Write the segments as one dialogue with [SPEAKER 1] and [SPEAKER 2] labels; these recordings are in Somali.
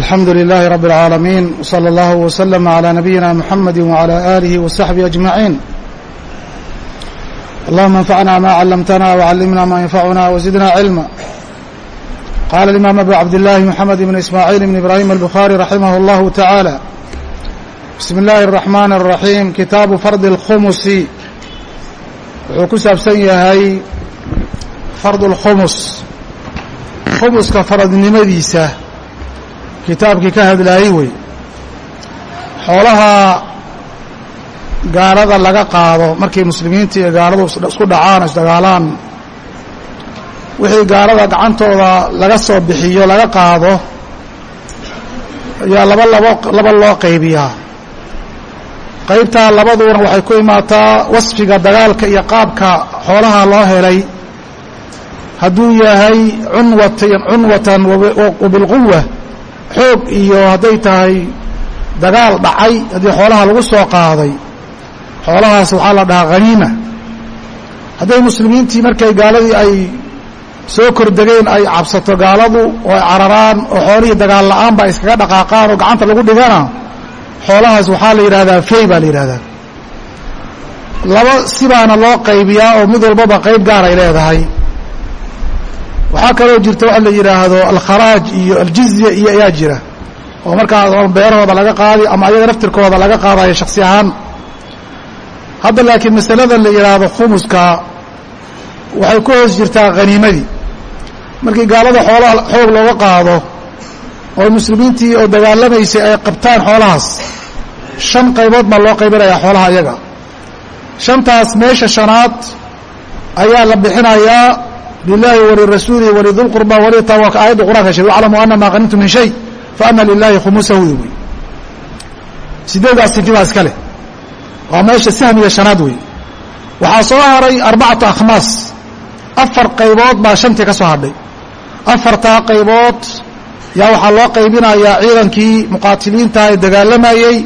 [SPEAKER 1] alxamdu لlh rb العaalamiin wslى اllah وslm عlى nabiyina mxamadi وعlى آlih وصaxbihi أجmaعiin allahuma اnfacna ma clamtna وcallimna ma ynfacuna وزidna cilma qala الimaam abu cabdالlahi mxamed bn ismaaعiil bn ibrahim الbخarي raximah اllah taعaalى bismi اllahi الرaxman الraحيim kitaabu fardi اlkhumusi wuxuu ku saabsan yahay fard اlkhumus khumuska faradnimadiisa kitaabkii ka hadlaayey wey xoolaha gaalada laga qaado markii muslimiinta iyo gaaladu isku dhacaan isdagaalaan wixii gaalada gacantooda laga soo bixiyo laga qaado ayaa laba labo laba loo qaybiyaa qaybtaa labaduna waxay ku imaataa wasfiga dagaalka iyo qaabka xoolaha loo helay hadduu yahay cunwatan cunwatan wabilquwa xoog iyo hadday tahay dagaal dhacay haddii xoolaha lagu soo qaaday xoolahaas waxaa la dhahaa haniima hadday muslimiintii markay gaaladii ay soo kordegeen ay cabsato gaaladu oo ay cararaan oo xoolihii dagaal la'aanba ay iskaga dhaqaaqaan oo gacanta lagu dhigana xoolahaas waxaa la yidhahdaa fey baa la yidhahdaa laba sibaana loo qaybiyaa oo mid walbaba qayb gaar ay leedahay waxaa kaloo jirta waxa la yidhaahdo alkharaaj iyo aljizya iyo ayaa jira. Oo markaa beerahooda laga qaadi ama ayaga naftirkooda laga qaadayo shaksi ahaan. Hadda laakiin masaladan la yidhaahdo khumuska waxay ku hoos jirtaa khaniimadii markii gaalada xoolaha xoog looga qaado oo muslimiintii oo dagaalamaysay ay qabtaan xoolahaas shan qaybood baa loo qaybinayaa xoolaha iyaga shantaas meesha shanaad ayaa la bixinayaa lilahi walirasuulihi walidulqurba walita waa aayadda qur'anka sheeg waclamuu ana maa qanimtum min shay faana lilahi khumusahu wey sideedaas sinfidaa iska leh waa meesha sahmiga shanaad wey waxaa soo haray arbacatu akhmaas afar qaybood baa shantii ka soo hadhay afartaa qaybood yaa waxaa loo qaybinayaa ciidankii muqaatiliinta ee dagaalamayey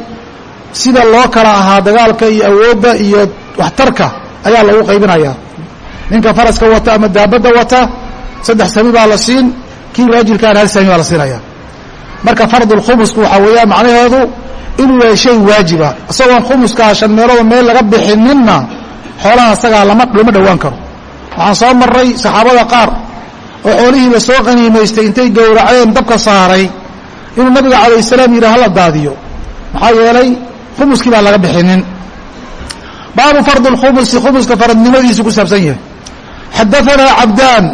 [SPEAKER 1] sida loo kala ahaa dagaalka iyo awoodda iyo waxtarka ayaa lagu qaybinayaa ninka faraska wata ama daabadda wata saddex sami baa la siin kii raajilkaana hal sami baa la siinaya marka fardulkhumusku waxaa weeyaan macnaheedu inuu yahay shay waajiba. Isagoon khumuskaa shan meelooda meel laga bixininna xoolaha isagaa lama looma dhowaan karo. Waxaan soo marray saxaabada qaar oo xoolihiiba soo qaniimaystay intay gowraceen dabka saaray inuu nabiga calayh salaam yidhi hala daadiyo. Maxaa yeelay khumuskii baan laga bixinin baabu fardi اlkhumusi khumuska faradnimadiisu ku saabsan yahay xadaanaa cabdaan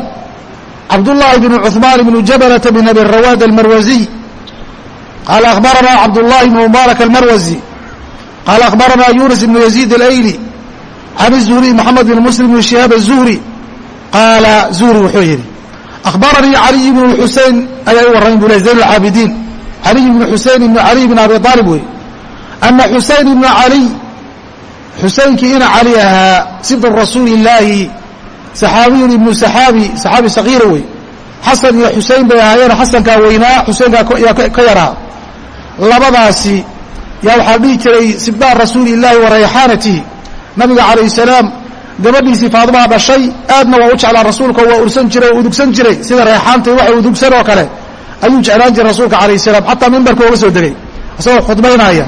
[SPEAKER 1] cabdullaahi bnu cuثmaan bnu jabalata bn abi rawaad almarwaziy qaala akhbaranaa cabdullaahi bnu mubaarak almarwazi qaala akhbaranaa yuunus bnu yaziid alayli can izuhriy moxamed bn muslim bn shihaab azuhri qaala zuhri wuxuu yidhi akhbaranii caliy bnu lxusein ayaa u warramayn bu leh zayn alcaabidiin caliy bnu xusein ibnu caliy bn abi aalib wey ana xusein ibna caliy xuseynkii ina cali ahaa sibtu rasuuli illaahi saxaabiyun ibnu saxaabi saxaabi sagiira wey. Xasan iyo xusein bay ahaayeen xasankaa weynaa xuseenkaa ka yaraa. Labadaasi yaa waxaa dhihi jiray sibdaan rasuuli illaahi wa rayxaanatihi nabiga calayh salaam gabadhiisii faadimaha dhashay aadna waa u jeclaa rasuulka waa ursan jiray oo udugsan jiray sida reexaantay waxa udugsan oo kale. Ayuu jeclaan jiray rasuulka calayh salaam xataa mimbarka oga soo degay isagoo khudbaynaya.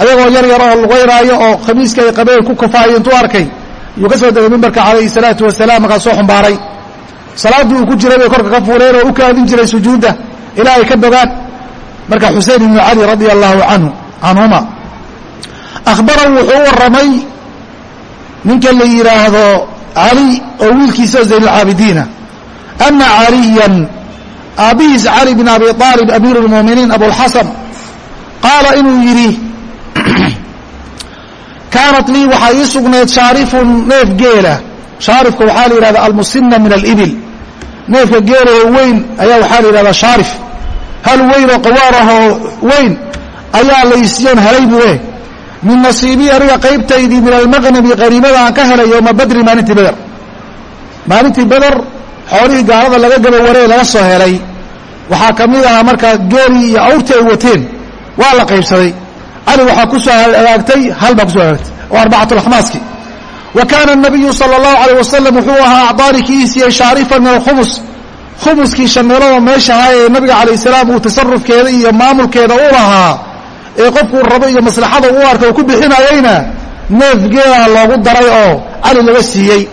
[SPEAKER 1] Ayagoo yar yar oo lugaynaayo oo khamiiska ay qabeen ku kafaayay intuu arkay yuu ka soo degay mimbarka calayhi salaatu wasalaam markaas soo xumbaaray. Salaaddii uu ku jiray bay korka ka fuuleen oo u kaadin jiray sujuudda. Ilaa ay ka bogaan. Marka xusein ibnu cali radia allahu canhu canhuma akhbarahu wuxuu warramay ninka la yidhaahdo cali oo wiilkiisa zaynulcaabidiina ana caliyan aabbihiis cali bin abi aalib amiiru lmu'miniin abulxasan qaala inuu yidhi kaanat lii waxaa ii sugnayd shaarifun neef geela. Shaarifka waxaa la yidhahda almusina min alibil. Neefka geelaho weyn ayaa waxaa la yidhahdaa shaarif. Hal weyn oo qawaarahoo weyn ayaa laysiyoon helay buu eh min nasiibii aniga qaybtaydii min almaqnabi qaniimada aan ka helay yowma badri maalintii beder maalintii beder xoolihii gaalada laga gaba waree laga soo helay. Waxaa ka mid ahaa markaa geelii iyo awrtii ay wateen waa la qaybsaday cali waxaa ku soo hagaagtay hal baa kusoo hagaagtay oo arbacatulakhmaaski wa kaana الnabiyu salى الlahu عalيه wasalam wuxuu ahaa acdaani kii siiyey shaarifan min alkhumus khumuskii shameelada meeshaha ee nabiga calayh salaam uu tasarufkeeda iyo maamulkeeda u lahaa ee qofkuu rabo iyo maslaxada u arka uu ku bixinayeyna neefgeedaa loogu daray oo cali laga siiyey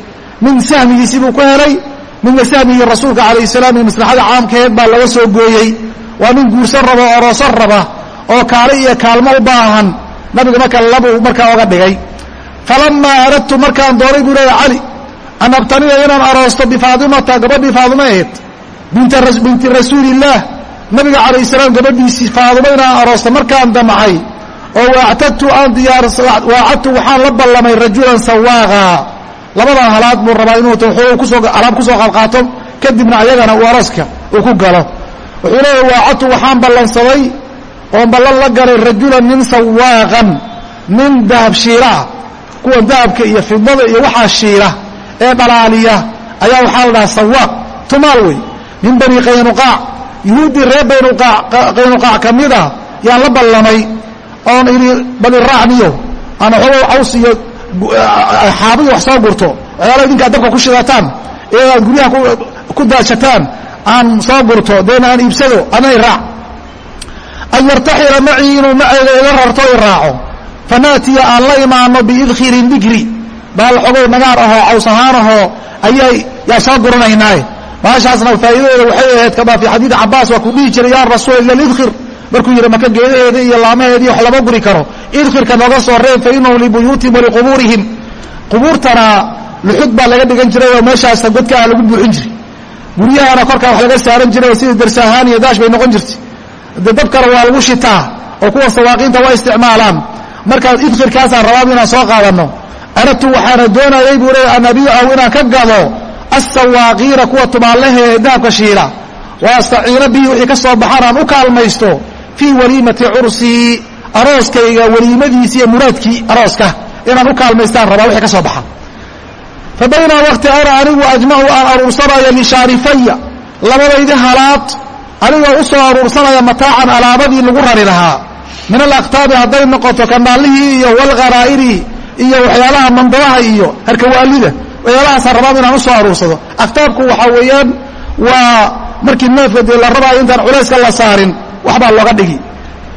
[SPEAKER 1] min sahmigiisii buu ku helay midna sahmigii rasuulka calayh salaam iyo maslaxada caamkeed baa laga soo gooyey waa nin guursan raba oo aroosan raba oo kaali iyo kaalmo u baahan. Nabiga marka labuu markaa oga dhigay. Falamaa aradtu markaan doonay buu leeya cali an abtaniya inaan aroosto bifaadimata gabadhii faadimo ahayd binti rasuulillaah nabiga calayh salaam gabadhiisii faadimo inaan aroosto markaan damcay oo waactadtu aan diyaar waacadtu waxaan la ballamay rajulan sawaaqa. Labadan halaad buu rabaa inuu ku soo alaab ku soo qaadqaato kadibna ayagana uu arooska uu ku galo. Wuxuu leeyahy waacadtu waxaan ballansaday oon ballan la galay rajulan nin sawaaqan nin dahab shiila ah kuwan dahabka iyo fidada iyo waxaa shiila ee dhalaaliya ayaa waxaa la sawaaq tumaal wey min bani qaynuqaac yuhuuddii reer qaynuqaac ka mid ah yaan la ballamay oon idhi bal iraacniyo aan waxooga caws iyo xaabiyo wax soo gurto waxyaala idinkaa dabka ku shidataan ee aad guryaha ku daashataan aan soo gurto deena aan iibsado adna iraac an yartaxila macii inuu maceyga ila rarto i raaco fanaatiya aan la imaano biidkhirin dikri baal xogow nagaar ahoo caws ahaan ahoo ayay yaa soo guranaynaaye baashaasna faa'iidadeeda waxay ahayd kamaa fii xadiidi cabaas waa ku dhihi jiray yaa rasuul ila lidkhir markuu yidhi maka geedaheeda iyo laamaheedii wax lama guri karo idkhirka nooga soo reeb fa inahu libuyuutihim waliqubuurihim qubuurtana luxud baa laga dhigan jiray oo meeshaas godkaah lagu buuxin jiray guryahana korkaa wax laga saaran jiray oo sidii darsahaan iyo daash bay noqon jirtay de dabkana waa lagu shitaa oo kuwa sawaaqiinta waa isticmaalaan markaa idkhirkaasaan rabaa inaan soo qaadanno aradtu waxaana doonayay buu leeya an abiicahu inaan ka gado assawaaqiina kuwa tumaallahee dahabka shiila. Wa astaciina wixii ka soo baxaan aan u kaalmaysto fii waliimati cursii arooskayga weliimadiisi iyo muraadkii arooska. Inaan u kaalmaystaan rabaa wixii ka soo baxa fa waqti ana anigu ajmacu aan aruursanayo lishaarifaya labadaydi halaad anigoo u aruursanaya mataacan alaabadii lagu rari lahaa. Min alaktaabi hadday noqoto kanaallihii iyo walkharaa'iri iyo waxyaalaha mandadaha iyo harkawaalida waxyaalahaasaan rabaa inaan u aruursado. Aktaabku waxaa weeyaan waa markii neefka dee la rabaayo intaan culayska la saarin waxbaa looga dhigi.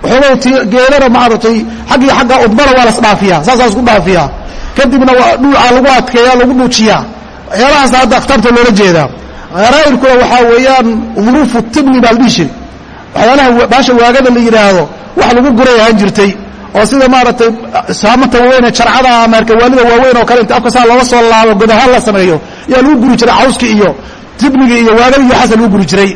[SPEAKER 1] Waxoogow ti maaragtay xaggii xagga udbana waa las saasaa isku dhaafiyaa. Kadibna waa dhuucaa lagu adkeeya lagu dhuujiyaa. Waxyaalahaasa hadda akhtaabta loola jeedaa kharaa'irkuna waxaa weeyaan duruufu tibni baa la dhihi jiray. Waxyaalaha baasha waagada la yidhaahdo wax lagu guray ahaan jirtay oo sida maaragtay saamanta waaweyn ee jarcada ama harkawaalida waaweyn oo kale inta afka saa looga soo laabo godahaan la sameeyo yaa lagu guri jiray cawski iyo tibnigi iyo waagada iyo waxaasa lagu guri jiray.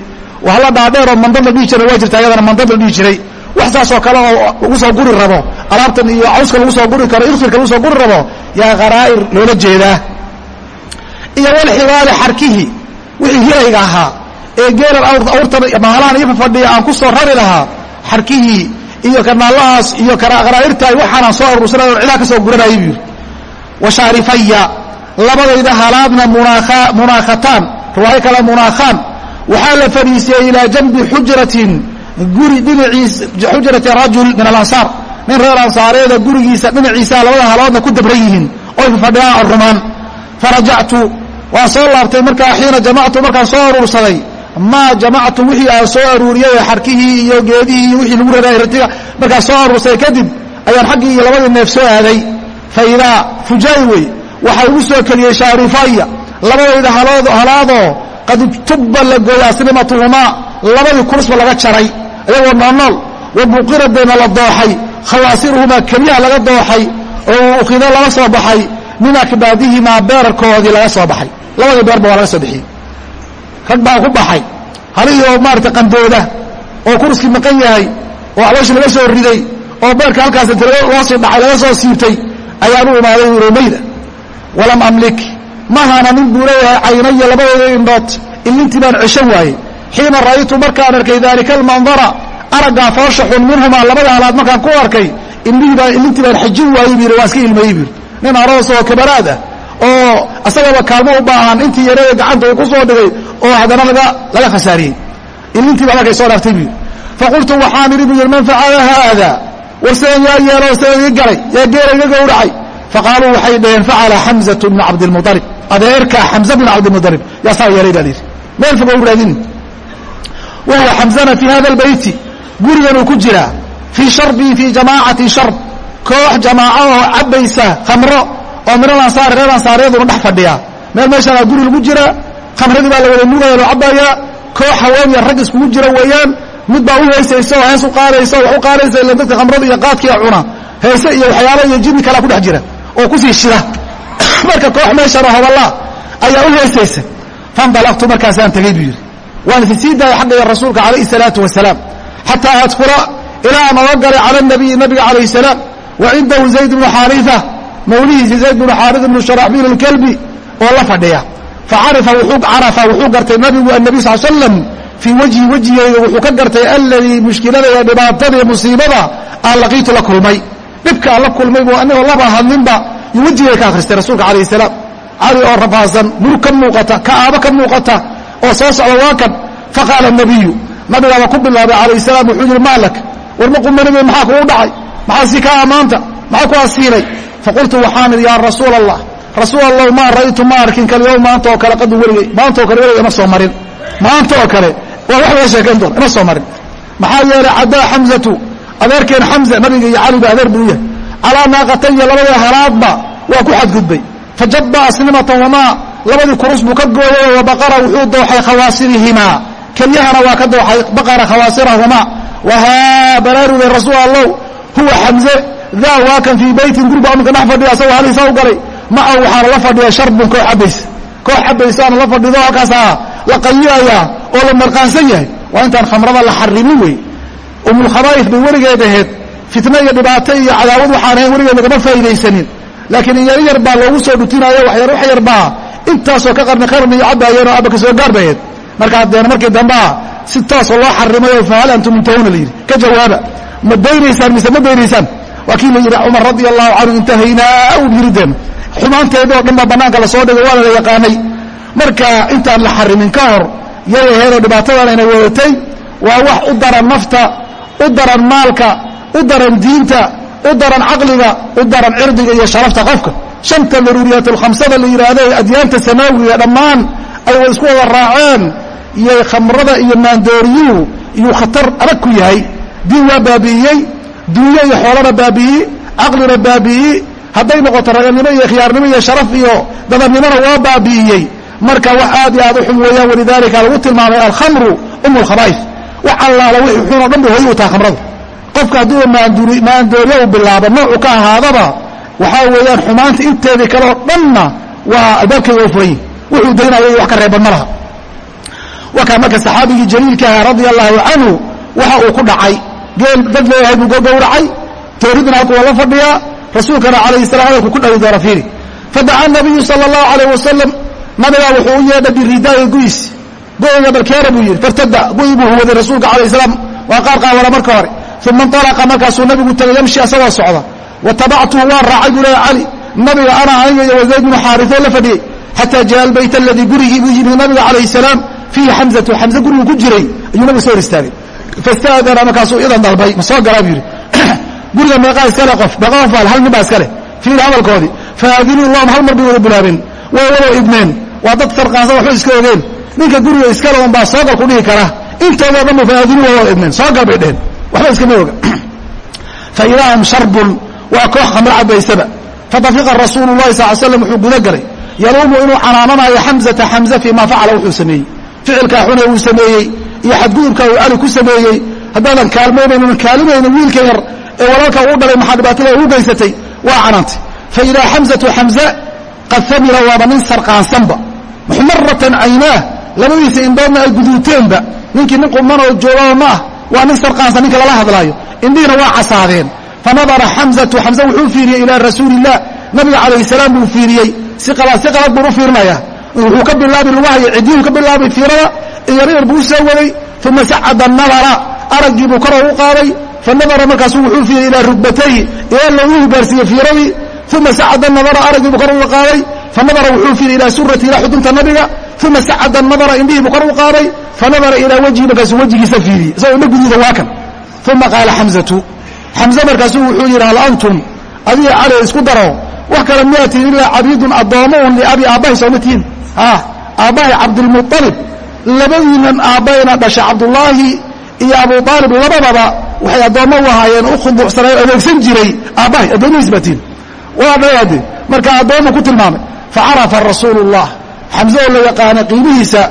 [SPEAKER 1] Wahalla dhaadheer oo mandad la dhihi jiray waa jirta ayadana mandad la dhihi jiray. Wax saasoo kale oo lagu soo guri rabo alaabtan iyo cawska lagu soo guri karo irkirka lagu soo guri rabo yaa kharaa'ir loola jeedaa. Iyo walxibaali xarkihi wixii hirayga ahaa ee geelan awrtan maalahan iyo fafadhiya aan ku soo rari lahaa xarkihii iyo kanaalahaas iyo kharaa'irtaay waxaanaan soo aruursanay on cidaa ka soo guranayay buu yidhi. Wa shaarifaya labadayda halaadna munaakhataan riwaayo kale munaakhaan waxaa la fadhiisiyey ilaa janbi xujratin guri dhinaciis xujrati rajul min alansaar. Nin reer ansaareeda gurigiisa dhinaciisa labada haloodna ku dabran yihiin oy fafadhiyaan arumaan farajactu waan soo laabtay markaa xiina jamactu markaan soo aruursaday. Maa jamactu wixii aan soo aruuriyey xarkihii iyo geedihii wixii lagu raray ratiga markaan soo aruursaday kadib ayaan xaggii iyo labadii neef soo aaday. Fa idaa fujaay wey waxaa igu soo keliyey shaarifaya labadayda halaadoo qad ibtubba la gooyay aslimatuhumaa labadii kulusba laga jaray ayagoo noolnool wa buqiradayna la dooxay khawaasiruhumaa kelyaha laga dooxay oo ukhido laga soo baxay min akbaadihimaa beerarkoodii laga soo baxay labadii beerba waa laga soo bixiyey. Rag baa ku baxay. Halihii oo maarata qandooda oo kuruskii maqan yahay oo calooshii laga soo riday oo beerka halkaas inta loo dhacay laga soo siibtay ayaan u imaaday uromayda walam amlik mahana nin buu leeyahay caynaya labadooda indhood ilintii baan ceshan waayey xiina ra'aytu markaan arkay daalika almandara araggaa foosha xun minhumaa labada halaad markaan ku arkay ilintii baan xajin waayey bu yidhi waa iska ilmayey bu yidhi nin aroos oo kabaraad ah oo asagaba kaalmo u baahan intii yareeda gacanta uu ku soo dhigay oo haddana laga khasaariyey. Ilintii baa markay soo dhaaftay bu yidhi. Faqultu waxaan idhi bu yidhi man facala haada war sidaan yaa yeelo sidaan ii galay yaa geela iga gowracay faqaaluu waxay dhaheen facala xamzatu bnu cabdilmualib adeerka xamza bnu cabdilmualib yaa saa yeelay baa layidhi meel fog u raadini wa huwa xamzana fii hada albeyti gurigan uu ku jiraa fii sharbii fii jamaacati sharb. Koox jamaaco oo cabbaysa khamro oo midhan ansaar reer ansaaryaduna dhex fadhiya. Meel meeshaanaa guri lagu jira khamradii baa la wada nugaya loo cabbayaa koox haweeniya rag iskugu jira weeyaan. Mid baa u heysaysa oo hees u qaadaysa wax u qaadaysa ila dadka khamrada iyo qaadkiia cuna. Heese iyo waxyaala iyo jinni kalaa ku dhex jira oo ku sii shida marka koox meeshanoo hadallaa ayaa u heesaysa fandalaqtu markaasaan tegey buu yidhi. Waan isi sii daayay xagga rasuulka calayhi salaatu wasalaam xataa adkura ilaa aan oga galay cala nabiyi nabiga calayhi salaam. Wa cindahu zayd bnu xaarifa mawlihiisi zayd bnu xaarisa bnu sharaxbiil alkalbi oo la fadhiya. Facarafa wuxuu gartay nabigu annabi sal slam fii wajhi wejigeyga wuxuu ka gartay alladii mushkilada iyo dhibaatada iyo musiibada aan laqiitu la kulmay. Dhibka aan la kulmay buu anigoo laba hadlinba iyo wejigay ka akhristay rasuulka calayh salaam. Cali oo rafaasan murug ka muuqata ka aabo ka muuqata oo soo socda waa kan. Faqaala nabiyu nabigaaba ku bilaabay calayh salaam wuxuu yidhi maalak war ma qumanigay maxaa kugu dhacay? Maxaa si kaa ammaanta maxaa ku asiinay faqultu waxaan idhi yaa rasuula allah rasuul allah maa ra'aytu ma arkin kalyowm maanta oo kale qadu weligay maanta oo kale weligay ima soo marin maanta oo kale waa wax laga sheekayn doona ima soo marin maxaa yeelay caddaa xamzatu adeerkeen xamza nabiga iyo caliba adeer buu yahay calaa naaqataya labada halaadba waa ku xadgudbay fajaba asnimatan wamaa labadii kurus buu ka gooyay wa baqara wuxuu dooxay khawaasirihimaa kelyahana waa ka dooxay baqara khawaasirahumaa wahaa baraaruday rasuul allow huwa xamze daa waa kan fii beytin guriba aminka dhex fadhiya asagoo haliisa u galay. Macahu waxaana la fadhiya sharbun koox cabaysa koox cabaysaana la fadhido halkaasaa la qayiayaa oo la marqaansan yahay. Waa intaan khamrada la xarimin wey. Umulkhabaa'if bay weligeed aheyd fitno iyo dhibaato iyo cadaawad waxaan ahayn weligeed lagama faa'idaysanin. Laakiin in yar yar baa loogu soo dhutinayo waxyar wax yar baa intaasoo ka qarni qarni iyo cabbaayeenoo abba ka soo gaar bay ahayd. Markaa deena markii dambea si toosoo loo xarimayo fahal antum muntahuna la yidhi. Ka jawaaba ma daynaysaan mise ma daynaysaan waa kii la yidhi cumar radia allahu canhu intahaynaa u yirideen xumaanteeda oo dhan baa bannaanka la soo dhigay waana la yaqaanay. Marka intaan la xarimin ka hor yay aheedoo dhibaatadan ayna wadatay waa wax u daran nafta u daran maalka u daran diinta u daran caqliga u daran cirdiga iyo sharafta qofka. Shanta daruuriyaatulkhamsada la yidhaahdo ee adyaanta samaawiga dhammaan ay isku wada raaceen. Iyo khamrada iyo maandooriyuhu iyuu khatar adag ku yahay. Diin waa baabi'iyey dunyo iyo xoolana baabi'iyi caqlina baabi'iyi hadday noqoto raganimo iyo khiyaarnimo iyo sharaf iyo dadannimona waa baabi'iyey. Marka wax aad iyo aad u xun weeyaan walidaalika lagu tilmaamay alkhamru um lkhaba'if wax allaala wixii xun oo dhan bay hoy u taha khamradu. Qofka hadduu maandooriya u bilaabo noocu ka ahaadaba waxaa weeyaan xumaanta inteedii kale oo dhanna waa albaabkeeda oo furan yihi wuxuu daynaya wax ka reeban ma laha. Wakaa marka saxaabigii jaliilka ahaa radia allahu canhu waxa uu ku dhacay geel dad leeyahay buu gogowracay tooridna halku waa la fadhiyaa. Rasuulkana calayhi salam hadalku ku dhawi doona fiiri. Fadaca nabiyu sala allahu alayh wasalam nabigaa wuxuu u yeedhay biridaa'i guys go-yga balkeera buu yidhi. Fartada gu'ii buu huwaday rasuulka calayh salaam. Waa qaar qaawala marka hore. Uma inalaqa markaasuu nabigu tegay yamshi asagoo socda. Wa tabactuhu waan raacay buu leeya cali. Nabiga ana aniga iyo wazayd bnu xaarioo la fadhiyey. Xataa jaa albayt aladii gurigii buu yimi nabiga calayh salaam. Fiihi xamzatu xamze gurigu ku jiray. Ayuu nabiga soo hor istaagay fastaadana markaasuu idan dalbay soo galaa buu yidhi guriga meeqaa iskale qof meeqa qof hal nin iskale fiiri hadalkoodii faadinuu lahum hal mar bay wada bilaabeen way wada idmeen waa dad sarqaansan waxba iska ogeen ninka guriga iskale un baa soogal ku dhihi kara intoodoo dhan ba wada idmeen soogal bay dheheen waxba iskama oga faidaa hum sharbun waa koox khamro cabaysaba fadafiqa rasuulu llahi sal slam wuxuu guda galay yaluumu inuu canaananayo xamzata xamza fii ma facala wuxuu sameeyey ficilkaa xune uu sameeyey iyo xadgudubka uu cali ku sameeyey. Haddaadan kaalmaynaynn kaalimaynin wiilka yar ee walaalka uu dhalay maxaa dhibaatada ugu geysatay? Waa canaantay faidaa xamzatu xamza qad amira waaba nin sarqaansanba. Muxmaratan caynaah labadiisa indhoodna ay guduuteenba ninkii nin qumanoo joogaba ma ah waa nin sarqaansan ninka lala hadlaayo. Indhihiina waa casaadeen. Fanadara xamzatu xamze wuxuu fiiriyey ilaa rasuuli illah nabiga calayh salaam buu fiiriyey. Si qalad si qalad buu u fiirinaya wuxuu ka bilaabay lugaha iyo ciddiyuhu ka bilaabay fiirada iyaryar buu u soo waday uma sacada nadara araggii buu kor ugu qaaday fanadara markaasuu wuxuu fiiriyey ilaa rugbatayhi ilaa loogu gaarsiiyey fiiradii. Uma sacada nadara araggii buu kor ugu qaaday fanadara wuxuu fiiriyey ilaa surati ilaa xudunta nabiga. Uma sacada nadara indhihii buu kor u qaaday fanadara ilaa wajhi markaasuu wejigiisa fiiriyey isagoo indho guduuda waa kan. Uma qaala xamzatu xamze markaasuu wuxuu yidhi hal antum adiga cali isku daro? Wax kale miyaa tihin ilaa cabiidun addoommo un liabi aabbahay sooma tihin aabbahay cabdilmualib labadiinan aabbayna dhasha cabdullaahi iyo abu labadaba waxay addoommo u ahaayeen u khuduucsaneen adeegsan jiray. Aabbahay addoomihiis baatiin marka addoommu ku tilmaamay facarafa rasuulu llah xamse oo la yaqaana qiimihiisa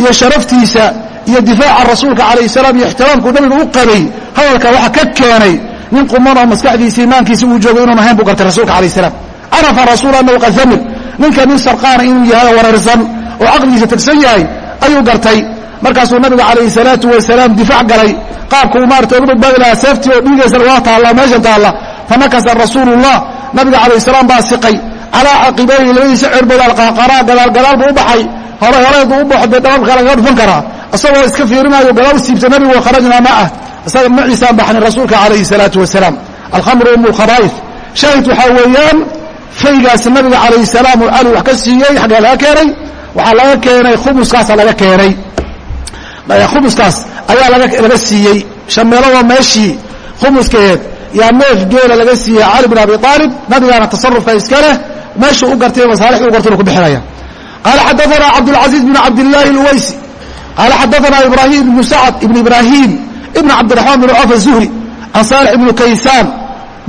[SPEAKER 1] iyo sharaftiisa iyo difaaca rasuulka calayh salaam iyo ixtiraamkuu nabiga u qabay hadalka waxa ka keenay nin quman oo maskaxdiisa imaankiisa uu joogo inuun ahayn buu gartay rasuulka alayh salaam. Carafa rasuul anahu qad hamil ninka nin sarqaana inuu yahay oo wareersan oo caqligiisa tagsan yahay ayuu gartay. Markaasuu nabiga calayhi salaatu wasalaam difaac galay. Qaabka uu maarata uga badbaadi lahaa seeftii oo dhiigaysana waa taalla meeshan taalla fanakasa rasuulullah nabiga calayh salaam baa siqay. Calaa caqibayhi labadiisa cerbood alqaaqaraa gadaal gadaal buu u baxay. Hore horeedu u baxo dee dhabalka lagaga dhufan karaa. Isagoo iska fiirinayo gadaal siibta nabigu kharajnaa macah isaga maciisaan baxnay rasuulka calayhi salaatu wasalaam. Alkhamru umu lkhabaa'if shaahid waxaa weeyaan faygaas nabiga calayhi salaam uu cali wax ka siiyey xaggee laga keenay waxaa laga keenay khumuskaasa laga keenay khumuskaas ayaa laga siiyey shameeladoo meeshii khumuskeed yaa neef geela laga siiyey cali bin abi aalib nabigaana tasarufka iska leh meeshuu u gartay masaalixdii u gartay ku bixinaya qaala xadaana cabdاlcaزiiz bn cabdillaahi اlwaysi qaala xadaana ibrahim ibnu sacd ibn ibrahim ibn cabdiraxmaan bn cawf aلzuhri can saalix ibnu kaysaan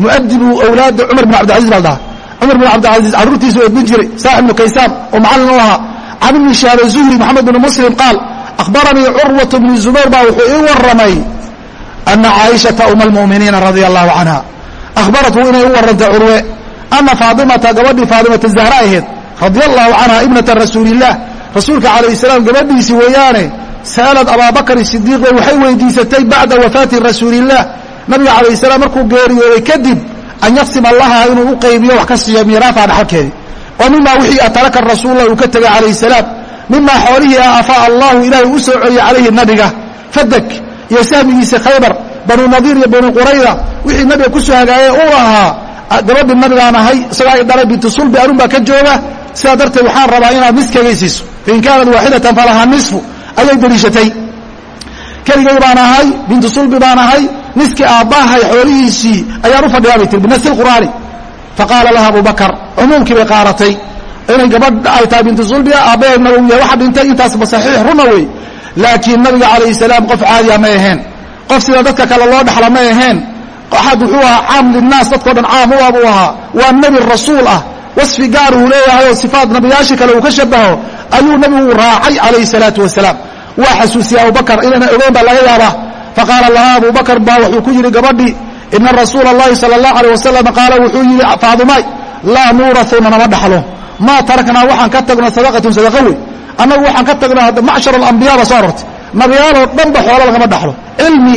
[SPEAKER 1] muadibu awlaada cumar bn cabdilcaziz baa dhaha cumar bin cabdilcaziiz carruurtiisu edbin jiray saax ibnu kaysaan oo macallin u can ibni shaab azuhri moxamed binu muslim qaal akhbaranii curwat bni zubayr baa wuxuu ii warramay ana caaishata uma almu'miniina radia allahu canha akhbaratu inay u warrantay curwe ana faatimata gabadhii faatimata zahra ahayd radia allahu canha ibnata rasuuliillaah rasuulka calayh salaam gabadhiisii weeyaane sa'alad abaabakar sidiiq waxay weydiisatay bacda wafaati rasuuliillaah nabiga calayh salaam markuu geeriyooday kadib an yaqsima laha inuu u qaybiyo wax ka siiyo miiraaha dhaxalkeedii oo mimaa wixii ataraka rasuullah uu ka tegay calayh salaam mimaa xoolihii ah afaa allahu ilaahay u soo celiyey calayhi nabiga fadak iyo sahmigiisa khaybar banu nadiir iyo banu qurayda wixii nabiga ku soo hagaayay uu ahaa gabadhii nabigaan ahay isagoo ay dhalay bintu sulbi anun baa ka jooga sidaa darteed waxaan rabaa inaad niskayga siiso fain kaanat waaxidatan falahaa nisfu ayay deliishatay keligay baan ahay bintu sulbi baan ahay niskii aabbahay xoolihiisii ayaan u fadhiyaa bay tiri binasi lqur'aani faqaala laha abu bakar cumuumkii bay qaaratay inay gabadh ay tahay bintu sulbiga aabbaheedna uu yahay waxa dhintay intaasba saxiix runa wey laakiin nabiga calayhi salaam qof caadiya may ahayn qof sida dadka kale loo dhaxla may ahayn axad wuxuu ahaa caam linaas dadkao dhan caam u ah buu ahaa. Waa nebi rasuul ah. Wasfi gaar uu leeyahay oo sifaat nabiyaashii kale uu ka shabaho ayuu nabigu raacay calayhi salaatu wasalaam. Waa xasuusiyey abubakar inayna ogeyn baa laga yaabaa faqaala lahaa abubakar baa wuxuu ku yidhi gabadhii ina rasuula اllahi sala اllahu alيh wasalam qaala wuxuu yidhi faadumay laa nuurauna nama dhaxlo maa taraknaa waxaan ka tagno sadaqatun sadaqa wey annagu waxaan ka tagnaa macshar alambiya baa soo arortay nabiyaaloo dhanba xoolo lagama dhaxlo cilmi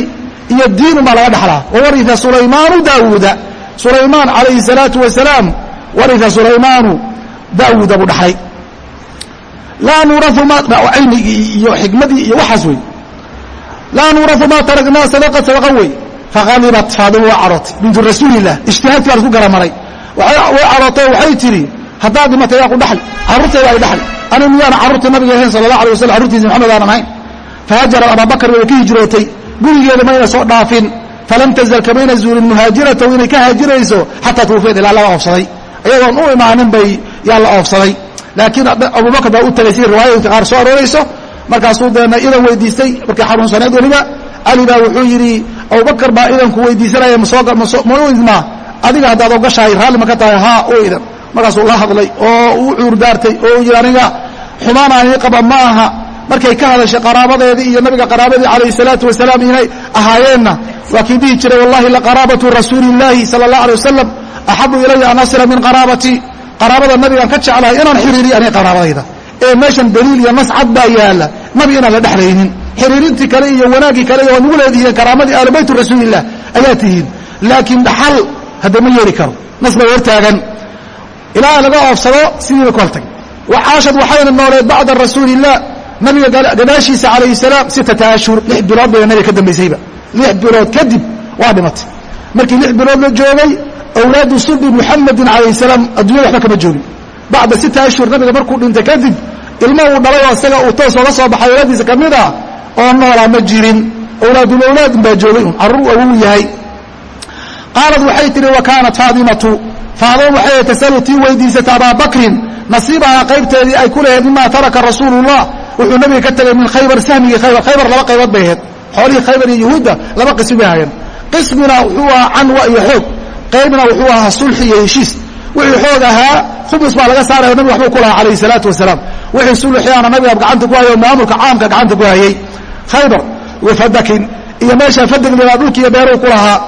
[SPEAKER 1] iyo diinun baa laga dhaxlaa wawaria sulaymaanu daawuuda sulaymaan calayhi salaatu wasalaam waria sulaymaanu daawuuda buu dhaxlay laa nuurau ma cilmigii iyo xikmadii iyo waxaas wey laa nuurau maa taraknaa sadaqa sadaqa wey faqalibat faadima waa carootay bintu rasuulilah ijtihaadkii baa isku garamaray way carootay waxay tidhi haddaad dhimatay yaa ku dhaxli carruurtayda ay dhaxli ani miyaana carruurtii nabiga ahayn sala allah alay waslam carurtiisi maxamed aanan ahayn fahajarat ababakar way ka hijrootay gurigeeda mayna soo dhaafin falam tazal kamayna zuulin muhaajiratahu inay ka haajirayso xataa tuufeed ilaa laga oofsaday ayagoon u imaanin bay yaa la oofsaday laakiin abubakar baa u tagay sidii riwaayooyinka qaar soo aroorayso markaasuu deena idan weydiistay markay xanuunsaneed weliba cali baa wuxuu yidhi abubakar baa idanku weydiisanaya ma u idmaa adiga haddaad ogashahay raalli ma ka tahay haa u idan. Markaasuu la hadlay oo uu cuurdaartay oo uu yidhi aniga xumaan aan ii qaba ma aha. Markay ka hadashay qaraabadeedii iyo nabiga qaraabadii calayhi salaatu wasalaam inay ahaayeenna waa kii dhihi jiray wallahi laqaraabatu rasuuli illaahi sala allah alay wasalam axabu ilaya an asila min qaraabatii qaraabada nabigaan ka jeclahay inaan xiriiriyo aniga qaraabadayda. Ee meeshan daliil iyo nas cad baa yaalla nabi inaan la dhexlaynin xiriirintii kale iyo wanaaggii kale iyo waad nagu leedihiin karaamadii ahlu baytu rasuulilah ayaa tihiin. Laakiin dhaxal hadda ma yeeli karo. Nas baa hortaagan ilaa laga oofsado sidiiba ku hortag caashad waxayna nooleed bacda rasuuliillah nabiga gadaashiisa calayhi salaam sittata ashhur lix bilood bayna nabiga ka dambaysayba. Lix bilood kadib waa dhimatay. Markii lix bilood la joogay awlaadu sulbi muxamedin calayhi salaam addunyada waxba kama joogin. Bacda sita ashhur nabiga markuu dhintay kadib ilmo uu dhalay oo isaga uu toos oga soo baxay awlaadiisa ka mid a oo noolaa ma jirin awlaadulawlaadin baa joogay un carruur awuu yahay. Qaalat waxay tihi wa kaanat faadimatu faadima waxay tasalu tii weydiisatay abaa bakrin. Nasiibahaa qaybteedii ay ku lahayd mima taraka rasuulullah. Wuxuu nabiga ka tegay min khaybar sahmigii khaybar. Khaybar laba qaybood bay ahayd. Xoolihii khaybar iyo yuhuudda laba qismi bay ahaayeen. Qismina wuxuu ahaa canwa iyo xoog. Qaybna wuxuu ahaa sulxi iyo heshiis. Wixii xoog ahaa khubus baa laga saaraya nabig waxbuu ku lahaa calayhi salaatu wasalaam wixii sulxiyaana nabiga gacanta ku hayay oo maamulka caamka gacanta ku hayay. Khaybar wafadakin iyo meesha fadag liraa dhulki iyo beeruu ku lahaa.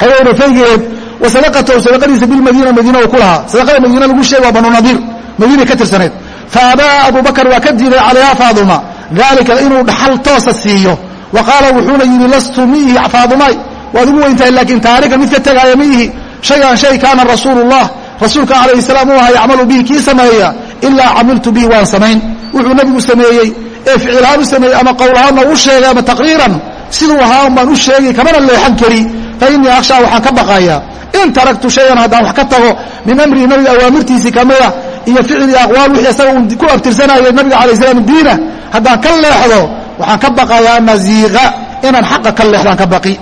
[SPEAKER 1] Qaybowna faygeed wa sadaqatahu sadaqadiisa bilmadiina madiina uu ku lahaa. Sadaqada madiina lagu sheeg waa banu nadiir madiinay ka tirsaneed. Faabaa abu bakar waa ka diiday calayha faaduma. Dalika inuu dhaxal toosa siiyo. Wa qaala wuxuuna yidhi lastu miihi faadumay? Waad ugu weyntahay laakiin taarikan mid ka tegaaya ma ihi shay-an shay kaana rasuulu llah rasuulka calayhi salaam uu ahaa yacmalu bihi kii sameeya? Ilaa camiltu bihi waan samayn. Wuxuu nebigu sameeyey ee ficilhaan u sameeyey ama qowlahaanna u sheegay ama taqriiran. Siduu ahaa un baan u sheegay kamana leexan kari. Fa innii akhshaa waxaan ka baqayaa. In taraktu shayan haddaan wax ka tago min amrihi nabiga awaamirtiisii kamida iyo ficil iyo aqwaal wixii isaga uu ku abtirsanayay nabiga alay slam diina haddaan ka leexdo waxaan ka baqayaa naziiqa inaan xaqa ka leexdaan ka baqi.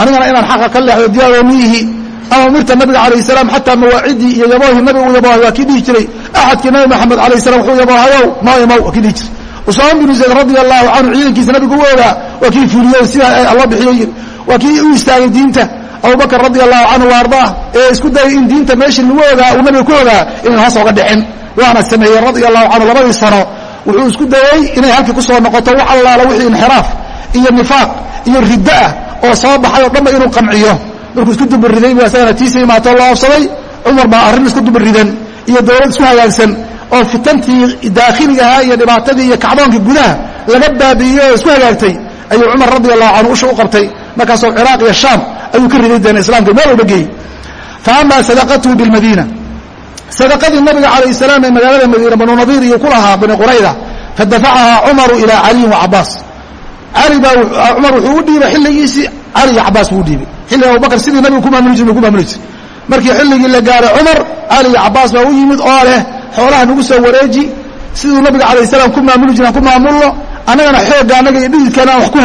[SPEAKER 1] Anigana inaan xaqa ka leexdo diyaaroo miihi ama mirta nabiga alayh salaam xataa mawaacidii iyo yaboohii nabiga uu yaboohay waa kii dhihi jiray. Axadkii nabi maxamed alayh salam wuxuu yaboohayow noo imow waa kii dhihi jiray. Usaama binu zayd radi allahu canhu ciidankiisa nabigu u ogaa waa kii fuuliyey sidaa alla bixiyo yiri waa kii u istaagay diinta. Abubakr radi allahu canhu wa ardaa ee isku dayay in diinta meeshii lagu ogaa uu nabiga ku ogaa inaan hoos oga dhicin. Waana sameeyey radia allahu canhu labadii sano wuxuu isku dayey inay halkii ku soo noqoto wax allaala wixii inxiraaf iyo nifaaq iyo riddo ah oo soo baxay oo dhanba inuu qanciyo markuu isku dubariday bu isagana tiisa imaatoo loo oofsaday. Cumar baa arrin isku dubaridan iyo dowlad isku hagaagsan oo fitantii daakhiliga ahaa iyo dhibaatadii iyo kacdoonkii gudaha laga baabi'iyey oo isku hagaagtay ayuu cumar radi allahu canhu usha u qabtay. Markaasoo ciraaq iyo shaam ayuu ka riday deena islamka meel walba geeyey fa ama sadaqatuhu bilmadiina sadaqadii nabiga calayh salaam ee magaalada madiina banu nadiir iyo ku lahaa bani qurayda fadafacahaa cumaru ilaa caliyin wa cabaas cali baa cumar wuxuu u dhiibay xilligiisii cali iyo cabaas buu u dhiibay xilliga abubakar sidii nabigu ku maamuli jir ku maamuli jir markii xilligii la gaaray cumar cali iyo cabaas baa u yimid oo leh xoolaha nagu soo wareeji. Siduu nabiga calayh salaam ku maamuli jir aan ku maamulno annagana xoogga annaga iyo dhididkeena aan wax ku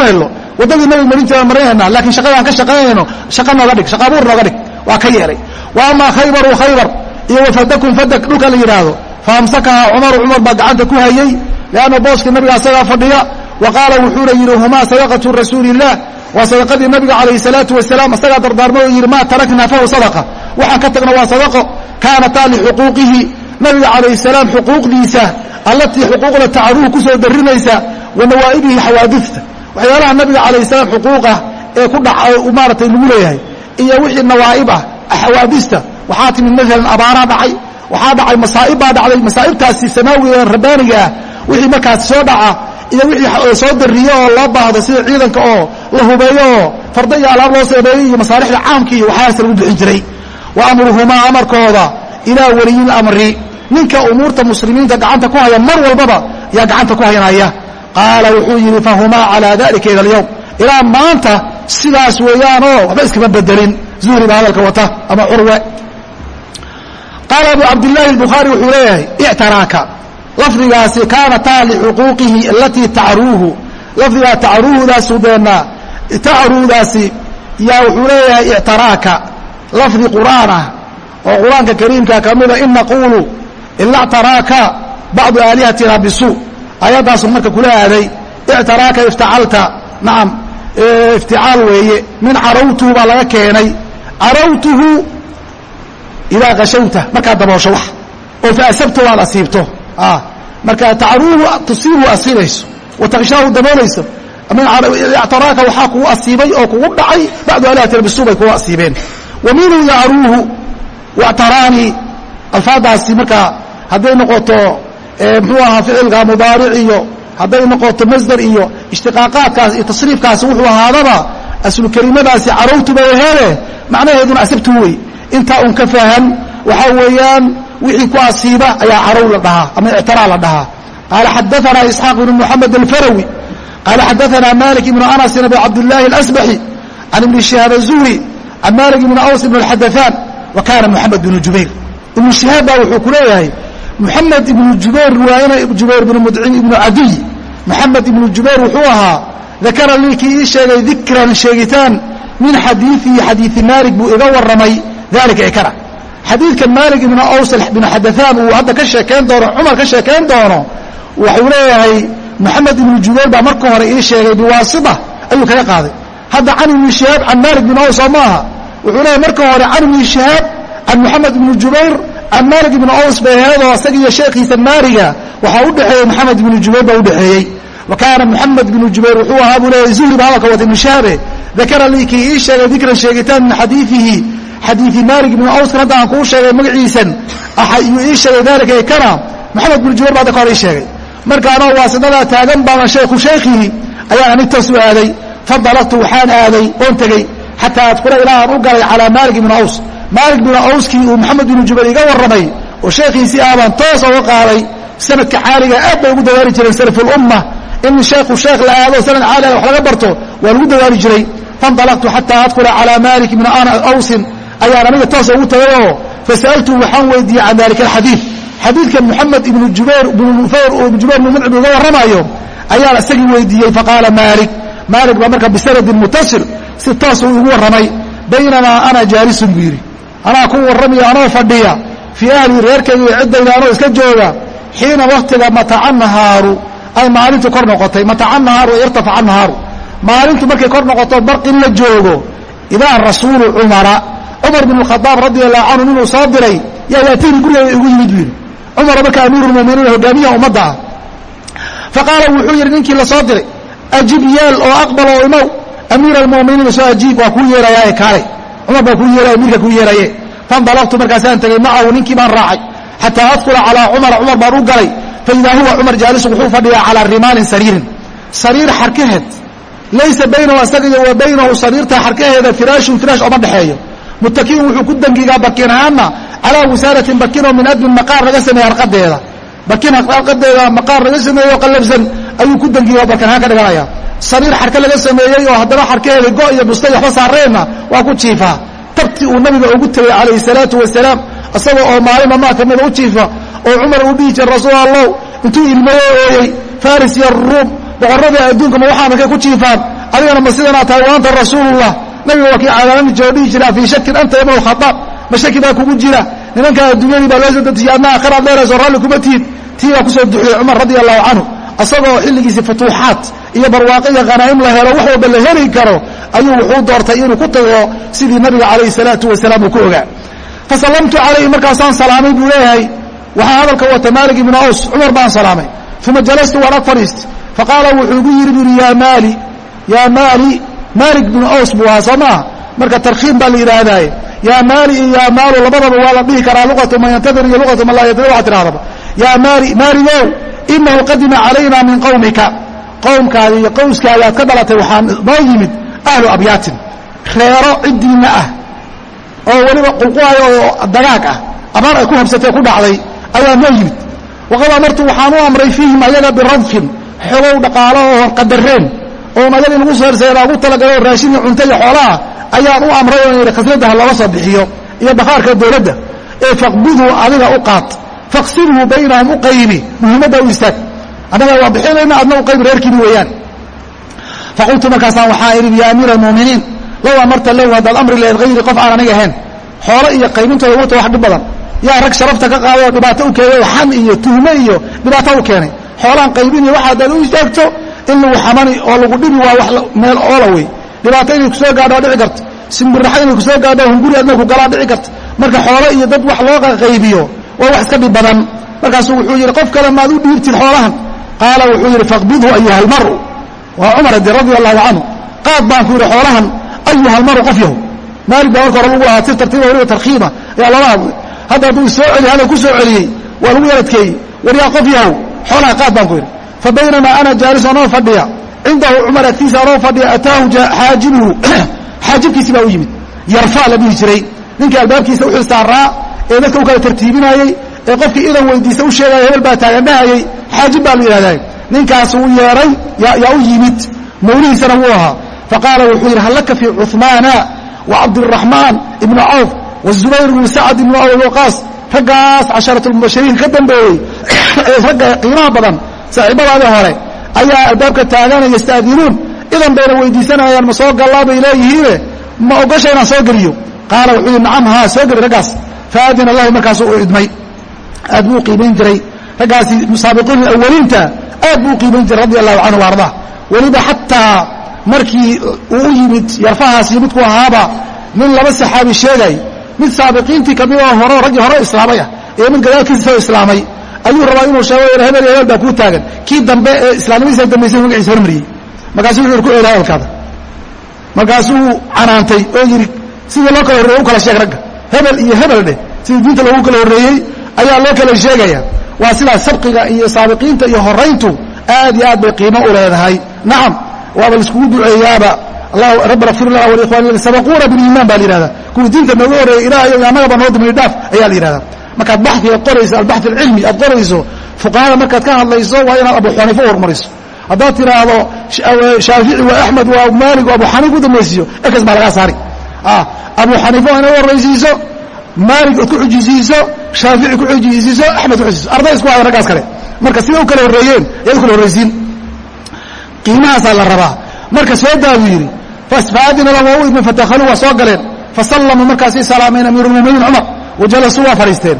[SPEAKER 1] aan helno. Waddadii nabiga marin jira marinayna laakiin shaqadaan ka shaqaynayno shaqa nooga dhig shaqa abuur nooga dhig waa ka yeelay wa amaa khaybaru khaybar iyo wafadakun fadak dhulka la yidhaahdo. Fa amsakahaa cumaru cumar baa gacanta ku hayey lianna booskii nabiga asagaa fadhiya wa qaala wuxuuna yidhi humaa sadaqatu rasuuli illah waa sadaqadii nabiga calayhi salaatu wasalaam asagaa dardaarmay oo yidhi maa taraknaa fahu sadaqa waxaan ka tagna waa sadaqo kaanataa lixuquuqihi nabiga calayhi salaam xuquuqdiisa allatii xuquuqda tacaruhu ku soo darrinaysa wa nawaa'ibihi xawaadifta waxyaalaha nabiga calayh salaam xuquuqah ee ku dha maaratay lagu leeyahay iyo wixii nawaa'ib ah xawaadista waxaa timid maalan abaaraa dhacay waxaa dhacay masaa'ib baa dhacday masaa'ibtaasi samaawiga rabbaaniga ah wixii markaas soo dhaca iyo wixii soo dariyo oo loo baahdo sida ciidanka oo la hubeeyo oo farda iyo alaab loo sameeyey iyo masaalixda caamka iyo waxyaas lagu bixin jiray. Wa amruhumaa amarkooda ilaa waliyi lamri ninka umuurta muslimiinta gacanta ku haya mar walbaba yaa gacanta ku haynaya. Qaala wuxuu yidhi fahumaa calaa dalika ila alyowm ilaa maanta sidaas weeyaanoo waxba iskama bedelin. Zuhri baa hadalka wata ama curwe qaala abu cabdillaahi albukhaari wuxuu leeyahay ictaraaka lafdigaasi kaanataa lixuquuqihi alatii tacruuhu. Lafdigaa tacruuhdaasu deenna tacruudaasi yaa wuxuu leeyahay ictaraaka lafdi qur'aan ah oo qur'aanka kariimka ka mida in naquulu ila ctaraaka bacdu aalihatina bisuu ayaddaasu marka kula aaday ictaraaka iftacalta nacam ifticaal weeye min carawtuhu baa laga keenay. Carawtuhu idaa kashawta markaad daboosho wax. Oo faasabto aad asiibto marka tacruuhu tusiibu asiibayso wa takshaahu daboolayso ictaraaka waxaa kugu asiibay oo kugu dhacay bacdu aalihatina bisuu bay kugu asiibeen. Wa minhu yacruuhu wactaraani alfaadaasi markaa hadday noqoto muxuu ahaa ficilka mudaaric iyo hadday noqoto masder iyo ishtiqaaqaadkaas iyo tasriifkaasi wuxuu ahaadaba aslu kelimadaasi carawtu bay aheede macnaheeduna asabtu wey intaa un ka fahan waxaa weeyaan wixii ku asiiba ayaa carow la dhahaa ama ictiraa la dhahaa. Qaala xadaanaa isxaaq ibnu moxamed alfarawi qaala xadaanaa malik ibnu anasin abi cabdillaahi alasbaxi can ibni shihaab azuhri can malik ibni aws ibn alxadaaan wa kaana moxamed bnu jubayr. Ibnu shihaab baa wuxuu ku leeyahay muxamed ibnu jubayr riwaayana jubayr ibnu mudcim ibnu cadiy. Moxamed ibnu jubayr wuxuu ahaa dakara lii kii ii sheegay dikran sheegitaan min xadiiihi xadiii maalik buu iga warramay dalika ikara xadiidkan maalik ibnu aws ibnu xadaaan uu hadda ka sheekayn doono cumar ka sheekayn doono waxuu leeyahay moxamed ibnu jubayr baa marka hore ii sheegay biwaasita ayuu kaga qaaday. Hadda can ibni shihaab can malik bin ows oo maaha wuxuu leeyahay marka hore can ibni shihaab can moxamed ibni jubayr can malik ibni ows bay aheedoo isaga iyo sheekhiisa maariga waxaa u dhexeeyey moxamed ibnu jubayr baa u dhexeeyey. Wa kaana moxamed binu jubayr wuxuu ahaa buu leeyahay zuhri ba hadalka wata ibnu shihaabe dakara lii kii ii sheegay dikran sheegitaan min xadiiihi xadiii malik ibni awskan hadda aan kuu sheegay magaciisan yuu ii sheegay daalika ee kana moxamed binu jubayr baa da ka hor ii sheegay. Marka anoo waasinadaa taagan baana shaykhu shaykhihi ayaan anig taas u aaday fadalaqtu waxaan aaday oon tegey xataa adkula ilaa aan u galay calaa maalik ibni aws. Maalik binu awskii uu moxamed binu jubayr iga warramay oo sheekhiisii aabaan toos oga qaaday sanadka caaliga aad bay ugu dadaali jireen salafulumma in sheekhu sheekh la aado sanad caaliga wax laga barto waa lagu dadaali jiray. Fainطalaqtu xataa adkula calaa malik bni awsin ayaan aniga toos ugu tagay oo fasa'altu waxaan weydiiyey can dalika alxadiid. Xadiidkan moxamed ibnu jubayr ibnu nufayr oo ibnu jubayr ibnu mudcib uga warramayo ayaan isagii weydiiyey faqaala maalik. Maalik baa marka bisanadin mutasil si toos uu igu warramay baynamaa ana jaalisun buu yidhi. Anaa ku warramayo anoo fadhiya fii ahli reerkayga iyo ciddayda anoo iska jooga xiina waktiga mataca nahaaru ay maalintu kor noqotay mataca nahaaru irtafaca nahaaru. Maalintu markay kor noqoto barqin la joogo idaa rasuulu cumara cumar bin khadaab radia allahu canhu ninuu soo diray yaa yaatini guriga igu yimid buu yidhi. Cumar marka amiirulmuminiin hogaamiyaha ummadda. Ah faqaala wuxuu yidhi ninkii la soo diray ajib yeel oo aqbal oo imow amiira almuminiina soo ajiib waa kuu yeerayaaye kaalay cumar baa kuu yeeraya amiirka kuu yeeraye. Faindalaqtu markaasaan tegey macahu ninkii baan raacay. Xataa adkula calaa cumara cumar baan u galay faidaa huwa cumar jaalisu wuxuu fadhiyaa calaa rimaalin sariirin. Sariir xarkaheed laysa baynahu asaga iyo wa baynahu sariirta xarkaheeda firaashun firaash ooma dhexeeyo mutakiin wuxuu ku dangigaa bakin ahaana calaa wasaaratin bakinoo min admin maqaar laga sameeye harqadeeda bakin harqadeeda maqaar laga sameeyo qallabsan ayuu ku dangiga bakin ahaan ka dhiganaya. Sariir xarka laga sameeyey oo haddana xarkaheeda go iyo busta iyo waxba saareenna waa ku jiifaa tabti uu nabiga ugu tegay calayhi salaatu wasalaam isaga oo maalin mamaa kamida u jiifa oo cumar uu dhihi jira rasuul allow intuu ilmayo ooyey faris iyo ruum boqorradii adduunka ma waxaa markay ku jiifaan? Adigana ma sidanaa tahay wa anta rasuulullah nabiga waa kii cadaanami jiro dhihi jira fii shakin anta ibnu khadaab ma shaki baa kugu jira. Nimankaa adduunyadii baa loo soo dejiyay adna aakhiraad leerayso raalli kuma tihid tii baa ku soo duxiyey cumar radia allahu canhu. Isagoo xilligiisii futuuxaat iyo barwaaqo iyo khanaa'im la helo wax walba la heli karo ayuu wuxuu doortay inuu ku tago sidii nabiga calayhi salaatu wasalaam uu ku ogaa. Fasallamtu calayhi markaasaan salaamay buu leeyahay. Waxaa hadalka wata maalik ibnu aws cumar baan salaamay. Uma jalastu waan ag fadhiistay faqaala wuxuu igu yidhi buri yaa maali yaa maali maalik binu aws buu ahaa soo maaha marka tarkhiim baa la yidhaahdaaye yaa maali yaa maalu labadaba waa la dhihi karaa luqatu man yantadir iyo luqatu man laa yantadir waxaa tidhahdaba. Yaa maali maaligow inahu qadima calayna min qowmika qowmkaadi iyo qowskaagaad ka dhalatay waxaa noo yimid ahlu abyaatin. Reero ciddiinna ah oo weliba qulqulaaya oo dagaag ah abaar ay ku habsatee ku dhacday ayaa noo yimid. Waqad amartu waxaan u amray fiihim ayaga biradfin xogow dhaqaalo oo in lagu seerseera ugu talagalo raashinka cunta iyo xoolaha ayaan u amray oo yidhi khasnadaha looga soo bixiyo. Iyo bakhaarka dowladda ee faqbiduu adiga u qaad faqsilhu baynahum u qaybi muhiimadda u istaag. Annaga waa bixinayna adna u qaybi reerkiini weeyaan. Faqultu markaasaan waxaa idhi ya amiira almu'miniin low amarta lahu haddaad amri lahayd hayri qof aan aniga ahayn xoolo iyo qaybintooda wata wax dhib badan. Yaa rag sharafta ka qaado oo dhibaato u keenay xam iyo tuhme iyo dhibaato u keenay. Xoolaan qaybin iyo waxa haddaad u istaagto in lagu xamani oo lagu dhibi waa wax meel oola wey dhibaato inay ku soo gaadho waa dhici karto. Simbiraxa inay ku soo gaadho hunguri adna ku galaa dhici karta marka xoolo iyo dad wax loo qaybiyo waa wax iska dhib badan. Markaasuu wuxuu yidhi qof kale maad u dhiibtid xoolahan. Qaala wuxuu yidhi faqbidhu ayuha almaru waa cumar adi radia allahu canhu qaad baan ku yidhi xoolahan ayuha almaru qof yahu maalik baa marka hore lagu lahaa si tartiiba waliba tarkiima ayaa loola hadlay. Hadda hadduu soo celiy hadal ku soo celiyey waa lagu yaradkeeyey war yaa qof yahow xoolaha qaad baan ku yidhi fa baynamaa ana jaalis anoo fadhiya cindahu cumar agtiisa anoo fadhiya ataahu xaajibuhu xaajibkiisi baa u yimid. Yarfaa la dhihi jiray. Ninkii albaabkiisa u xil saaraa ee dadka u kala tartiibinayey ee qofkii idan weydiisa u sheegaya hebel baa taagandhahayey xaajib baa la yidhahdaa ninkaas uu yeedhay yaa u yimid. Mawlihiisana wuu ahaa. Faqaala wuxuu yidhi hal laka fii cuثmaana wacabdiraxmaan ibnu cawf wazubayr ibnu sacad ibnu awqaas raggaas casharatulmubashiriin ka dambeeyey. Ee ragga qiimaha badan saaxiibadaadii hore ayaa albaabka taaganaya yasta'dinuun idan bayna weydiisanayaan ma soo gallaa bay leeyihiine? Ma ogosha inaan soo geliyo? Qaala wuxuu yidhi nacam haa soo geli raggaas. Faadina lahu markaasu uu idmay. Aad buu qiimayn jiray. Raggaasi musaabiqiin awaliinta aad buu u qiimayn jiray radi allahu canhu arda weliba xataa markii uu u yimid yarfahaasi midku ahaaba nin laba saxaabi sheegay mid saabiqiintii ka mid oo hore raggii hore islaamay ah iyo mid gadaalkiisa soo islaamay ayuu rabaa inuu sheego hebel hebel baa kuu taagan. Kii dambe ee islaamnimadiisa dambaysay magaciisa hormariyey markaasuu wuxu ku eeda hadalkaada markaasuu canaantay oo yidhi sidii loo kala horreye u kala sheeg ragga. Hebel iyo hebel dheh. Sidii diinta loogu kala horreeyey ayaa loo kala sheegaya. Waa sidaas sabqiga iyo saabiqiinta iyo horayntu aad iyo aad bay qiimo u leedahay. Nacam waaba laiskugu duceeyaaba. Rabbana kfir lana walikhwanina sabaquuna biliimaan baa la yihahda kuwii diinta nooga horreeyay ilahay annagaba noo dambi dhaaf ayaa la yihahda markaad baxi aad qorayso albaxi alcilmi aad qorayso fuqahada markaad ka hadlayso waa inaad abu xaniifa hormariso. Haddaad tidhaahdo shaafici waa axmed waa maalig abu xaniif u dambaysiiyo ekes baa lagaa saari abu xaniifa waa inaad horraysiiso maalig ood ku xujisiiso shaafici ku xujisiiso axmed ku xujisiiso. Arday isku haya raggaas kale. Marka siday u kala horreeyeen yaad u kala horraysiin. Qiimahaasaa la rabaa. Marka soo daa buu yidhi faadina lahum waa u idmin fadakhaluu waa soo galeen. Fasallamuu markaasay salaameen amiiruulmu'miniin cumar wajalasuu waa fadhiisteen.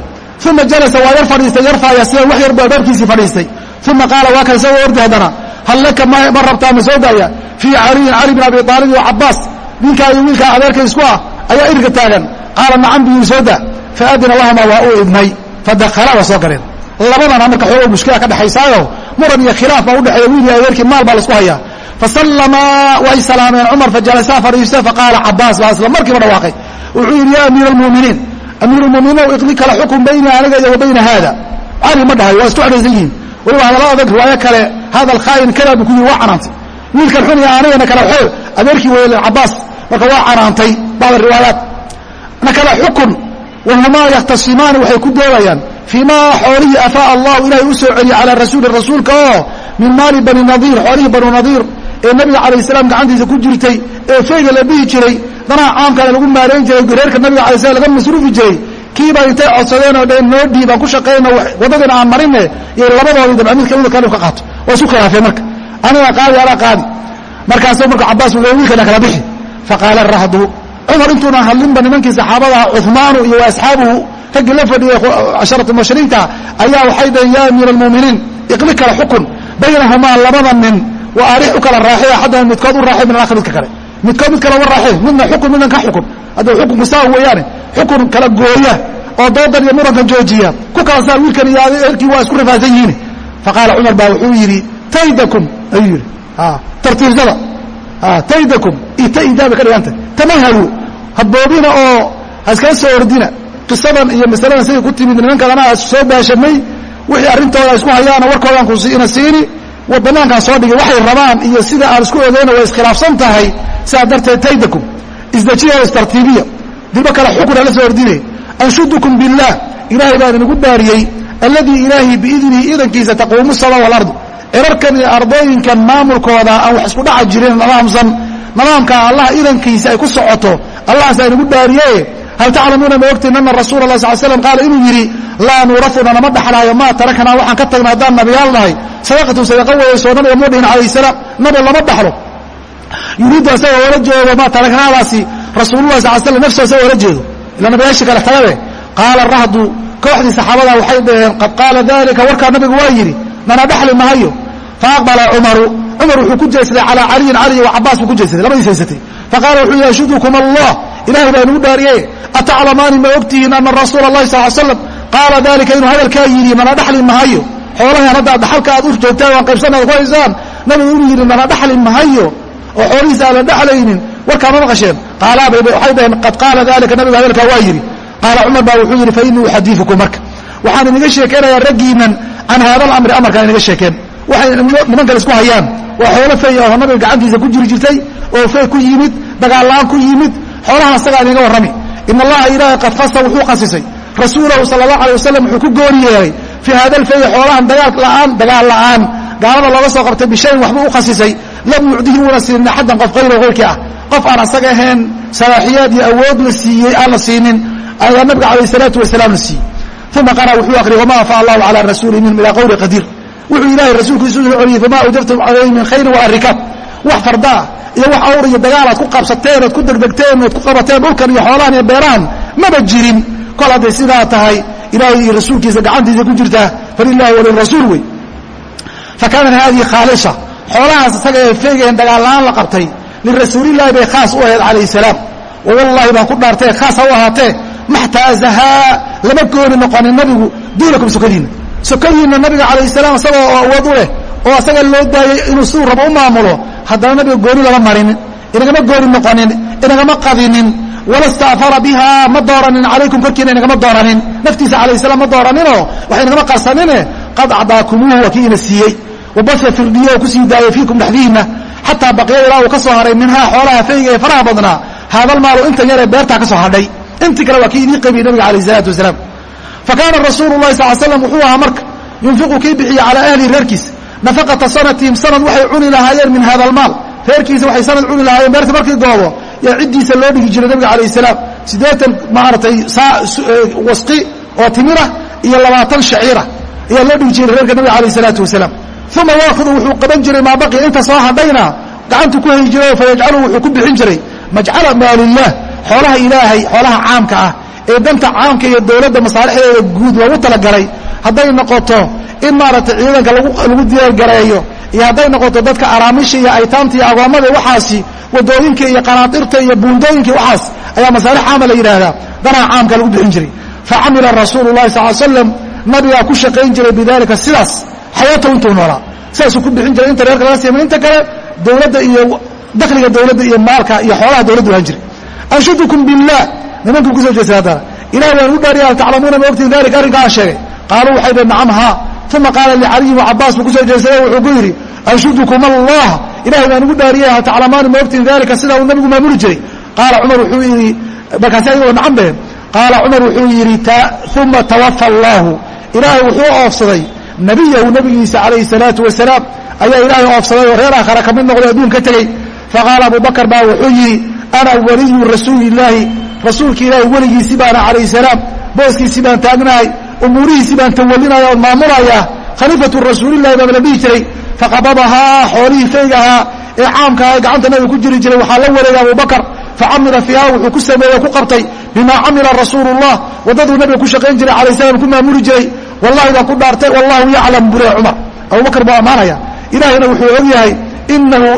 [SPEAKER 1] Uma jalasa waa yar fadhiistay yarfaaya sida wax yar buu albaabkiisii fadhiistay. Uma qaala waa kan isagoo ordi haddana hal laka ma rabtaa ma soo daaya? Fii caliyin cali bin abi aalib iyo cabaas ninkaa iyo wiilkaa adeerka isku ah ayaa irga taagan. Qaala nacam yidhi soo daa. Faadina lahuma waa u idmay. Fadakhala waa soo galeen labadana marka xoogo mushkila ka dhexaysaayo muran iyo khilaaf baa udhexeeya wiil iyo adeerkii maal baa la isku hayaa. Fasallamaa way salaameen. Cumar fajalasaa fadhiista faqaala cabaas baa isla markiiba dhawaaqay. Wuxuu yidhi ya amiira almu'miniin amiir lmuminiin iqdi kala xukun bayni aniga iyo wa bayna haada cali ma dhahay waa isku xidhaysan yihiin. Waliba hadalada adag riwaayo kale hada alkhaain kada buu ku yidhi waa canaantay. Wiilkan xun iyo anigana kala xoog adeerkii weeye cabaas marka waa canaantay bacd riwaayaat na kala xukun wahumaa yakhtasimaani waxay ku doodayaan fii maa xoolihii afaa allahu ilaahay u soo celiyey calaa rasuuli rasuulka oo min maali bani nadiir xoolihii banu nadiir ee nabiga calayh salaam gacantiisa ku jirtay ee feyga la dhihi jiray danaha caamkana lagu maarayn jiray reerka nabiga alay slam laga masruufi jiray kiibaa intay codsadeen oo dheen noo dhiib aan ku shaqayno waddadina aan marine iyo labadoodii dabca mid kamida kale ka qaato. Waa isu khilaafeen marka. Aniga qaadi alaa qaadi markaasuu marka cabaas uu wiilkana kala bixi. Faqaala rahdu cumar intuuna hadlinba nimankii saxaabadaha cuhmaanu iyo wa asxaabuhu raggii la fadhiyey casharatu mubashiriinta ayaa waxay dhaheen ya amiira almu'miniin iqli kala xukun baynahumaa labada nin wa arix u kala raaxay axadana midkood u raaxay min alaakhir midka kale. Midkood mid kale uga raaxay midna xukun midna ka xukun. Hadda xukunku saa weeyaane xukun kala gooya oo doodan iyo murankan joojiya ku kala saar wiilkan iyo adeerkii waa isku rifaasan yihiin. Faqaala cumar baa wuxuu yidhi taydakum ayuu yidhi. Tartiibsada. Taydakum itaidaa bay ka dhigantay tamahalu hadboobina oo haiskala soo ordina. Qisadan iyo masaladan siday ku timid nimankaadana soo baashamay. Wixii arrintooda isku hayaana warkoodan kuina siini banaankaan soo dhigay waxay rabaan iyo sida aan isku ogeyna way iskhilaafsan tahay sidaa darteed taydakum isdejiya istartiibiya. Dilbo kale xukuna la soo ordinay anshudukum biاllah ilaahay baan inagu dhaariyey alladii ilaahi biidnihi idankiisa taquumu sama walardu erarkan iyo ardooyinkan maamulkooda aan wax isku dhaca jirin nadaamsan. Nadaamkaa allah idankiisa ay ku socoto allahaasaa inagu dhaariye hal taclamuuna ma ogtiin ana rasuula lah sal slam qaala inuu yidhi laa nuurafuna nama dhaxlaayo maa taraknaa waxaan ka tagna haddaan nabiyaal nahay sadaqatun sadaqa weeysoo nabiga muu dhihin calayh salaam nabi lama dhaxlo yuriidu asagoo wala jeedo maa taraknaadaasi rasuulullah sal slam nafsa asagoo wala jeedo ila nabiyaashii kale tagabe qaala rahdu kooxdii saxaabada waxay dhaheen qad qaala dalika warkaa nabigu waa yidhi nana dhaxli mahayo faaqbala cumaru cumar wuxuu ku jeedsaday calaa caliyin cali wa cabaas buu ku jeedsaday labadiis haysatay faqaala wuxuu yidhi anshudukum allah ilahay baa inagu dhaariye ataclamaani ma ogtihiin ana rasuula allahi sal slam qaala dalika inuu hadalkaa yidhi nana dhaxli mahayo xoolahan hadda dhaxalka aad u joogtaan waan qaybsan aad ku haysaan nabigu inuu yidhi nana dhaxli mahayo oo xoolihiisa aan la dhaxlaynin warkaa ma maqasheen qaalaabay waxay dhaheen qad qaala dalika nabigu hadalkaa waa yidhi qaala cumar baa wuxuu yidhi fainii uxadiiukum marka waxaan inaga sheekeynayaa raggiinan can haada alamri amarkaan inaga sheekeen waxay nimankan isku hayaan. Waa xoolo fey oo nabiga gacantiisa ku jiri jirtay oo fey ku yimid dagaallaan ku yimid. Xoolahan asagaa inaga warrami. In allaha ilaahay qad khasa wuxuu khasisay. Rasuulahu sala allahu alay wasalam wuxuu ku gooni yeelay fii hada alfey xoolahan dagaal la'aan dagaal la'aan. Gaalada looga soo qabtay bishayin waxbuu u khasisay. Lam yucdihi uuna siinin axaddan qof hayro hayrkii ah. Qof aan asaga ahayn salaaxiyaad iyo awood la siiyey aan la siinin. Ayaa nabiga calayh salaatu wasalaam la siiyey. Uma qara wuxuu akhriyay wama afa allahu calaa rasuuli minhum ilaa qowli qadiir wuxuu ilaahay rasuulkiisu soo celiyey famaa awjabtum calayhi min khayrin walaa rikaab wax fardaa iyo wax awr iyo dagaal aad ku qabsateen ood ku degdegteen ood ku qabateen dhulkan iyo xoolahan iyo beerahan maba jirin. Kol hadday sidaa tahay ilaahay iyo rasuulkiisa gacantiisa ku jirtaa falilahi walirasuul wey. Fa kaanat haadihi khaalisa xoolahaas isaga ee feegeen dagaal-la-aan la qabtay lirasuulillahi bay khaas u ahayd calayh salaam. Wawallahi baan ku dhaartee khaas ha u ahaatee maxtaazahaa lama gooni noqonin nabigu duunakum sokadiinna sokadiinna nabiga calayh salaam isagoo oo awood u leh oo asaga loo daayey inuu siduu rabo u maamulo haddana nabiga gooni lama marinin inagama gooni noqonin inagama qadinin. Wala staafara biha ma dooranin calaykum korkiina inagama dooranin. Naftiisa calayh salaam ma dooraninoo wax inagama qarsanine qad acdaakumuuhu waa kii ina siiyey wabasa firdhiye oo ku sii daayay fiikum dhexdiinna xataa baqiya ilaa uu ka soo haray minhaa xoolaha fayga ee faraha badnaa. Haadal maalu intan yaree beertaa ka soo hadhay. Intii kale waa kii idiin qaybiyey nabiga alayh isalaatu wasalaam fa kaana rasuulu lahi sal slam wuxuu ahaa marka yunfiqu kii bixiya calaa ahlihi reerkiisa nafaqata sanatihim sanad waxay cuni lahaayeen min hada almaal reerkiisa waxay sanad cuni lahaayeen beerta markii goobo yaa ciddiisa loo dhigi jiray nabiga alayh salaam siddeetan maaragtay wasqi oo timira iyo labaatan shaciira ayaa loo dhigi jiray reerka nabiga alayh salaatu wasalaam uma waakidu wuxuu qaban jiray maa baqiya inta soo hadhayna gacantu ku hayi jiray fayajcalu wuxuu ku bixin jiray majcala maalilah xoolaha ilaahay xoolaha caamka ah ee danta caamka iyo dowladda masaalixdeeda guud loogu talagalay hadday noqoto in maaragtay ciidanka lagu diyaargareeyo iyo hadday noqoto dadka araamisha iyo aytaamta iyo agoommada waxaasi waddooyinka iyo qanaadirta iyo buundooyinka waxaas ayaa masaalix caama la yidhaahdaa danaha caamka lagu bixin jiray. Facamila rasuulu lahi sal slam nabigaa ku shaqayn jiray bidalika sidaas xayaatahu intuu noolaa sidaasuu ku bixin jiray inta reerka laga siima inta kale dowladda iyo dakliga dowladda iyo maalka iyo xoolaha dowladdu ahaan jiray. Anshudukum billah nimankii ku soo jeestay haddana ilah waan u dhaariya hal taclamuuna ma ogtiin dalika arrinka aan sheegay. Qaaluu waxay dheen nacam haa uma qaala licaliyin wacabaas buu ku soo jeestay wuxuu ku yidhi anshudukum allah. Ilahay baan ugu dhaariyay hal ma ogtiin dalika sidaa uu nabigu maamuli jiray. Qaala cumar wuxuu yidhi markaasi ayagoo nacam dheen qaala cumar wuxuu yidhi uma tawafa allaahu ilaahay wuxuu oofsaday. Nabiyahu nabigiisa calayhi salaatu wasalaam ayaa ilaahay oofsaday oo reer aakhara ka mid noqday adduun ka tegey. Faqaala abu bakar baa wuxuu yidhi ana waliyu rasuulillaahi rasuulka ilaahay weligiisii baana calayhi salaam booskiisii baan taagnahay umuurihiisii baan tawallinaya oon maamulayaa khaliifatu rasuulillahi baaba la dhihi jiray faqabadahaa xoolihii faygahaa ee caamkaha gacanta nabiga ku jiri jiray waxaa la wareegay abubakar facamila fiiha wuxuu ku sameeye ku qabtay bimaa camila rasuulu llah waddaduu nabiga ku shaqayn jiray calayh salam ku maamuli jiray wallahi baan ku dhaartay wallahu yaclam bure cumar. Abubakar buu ammaanaya. Ilaahayna wuxuu og yahay inahu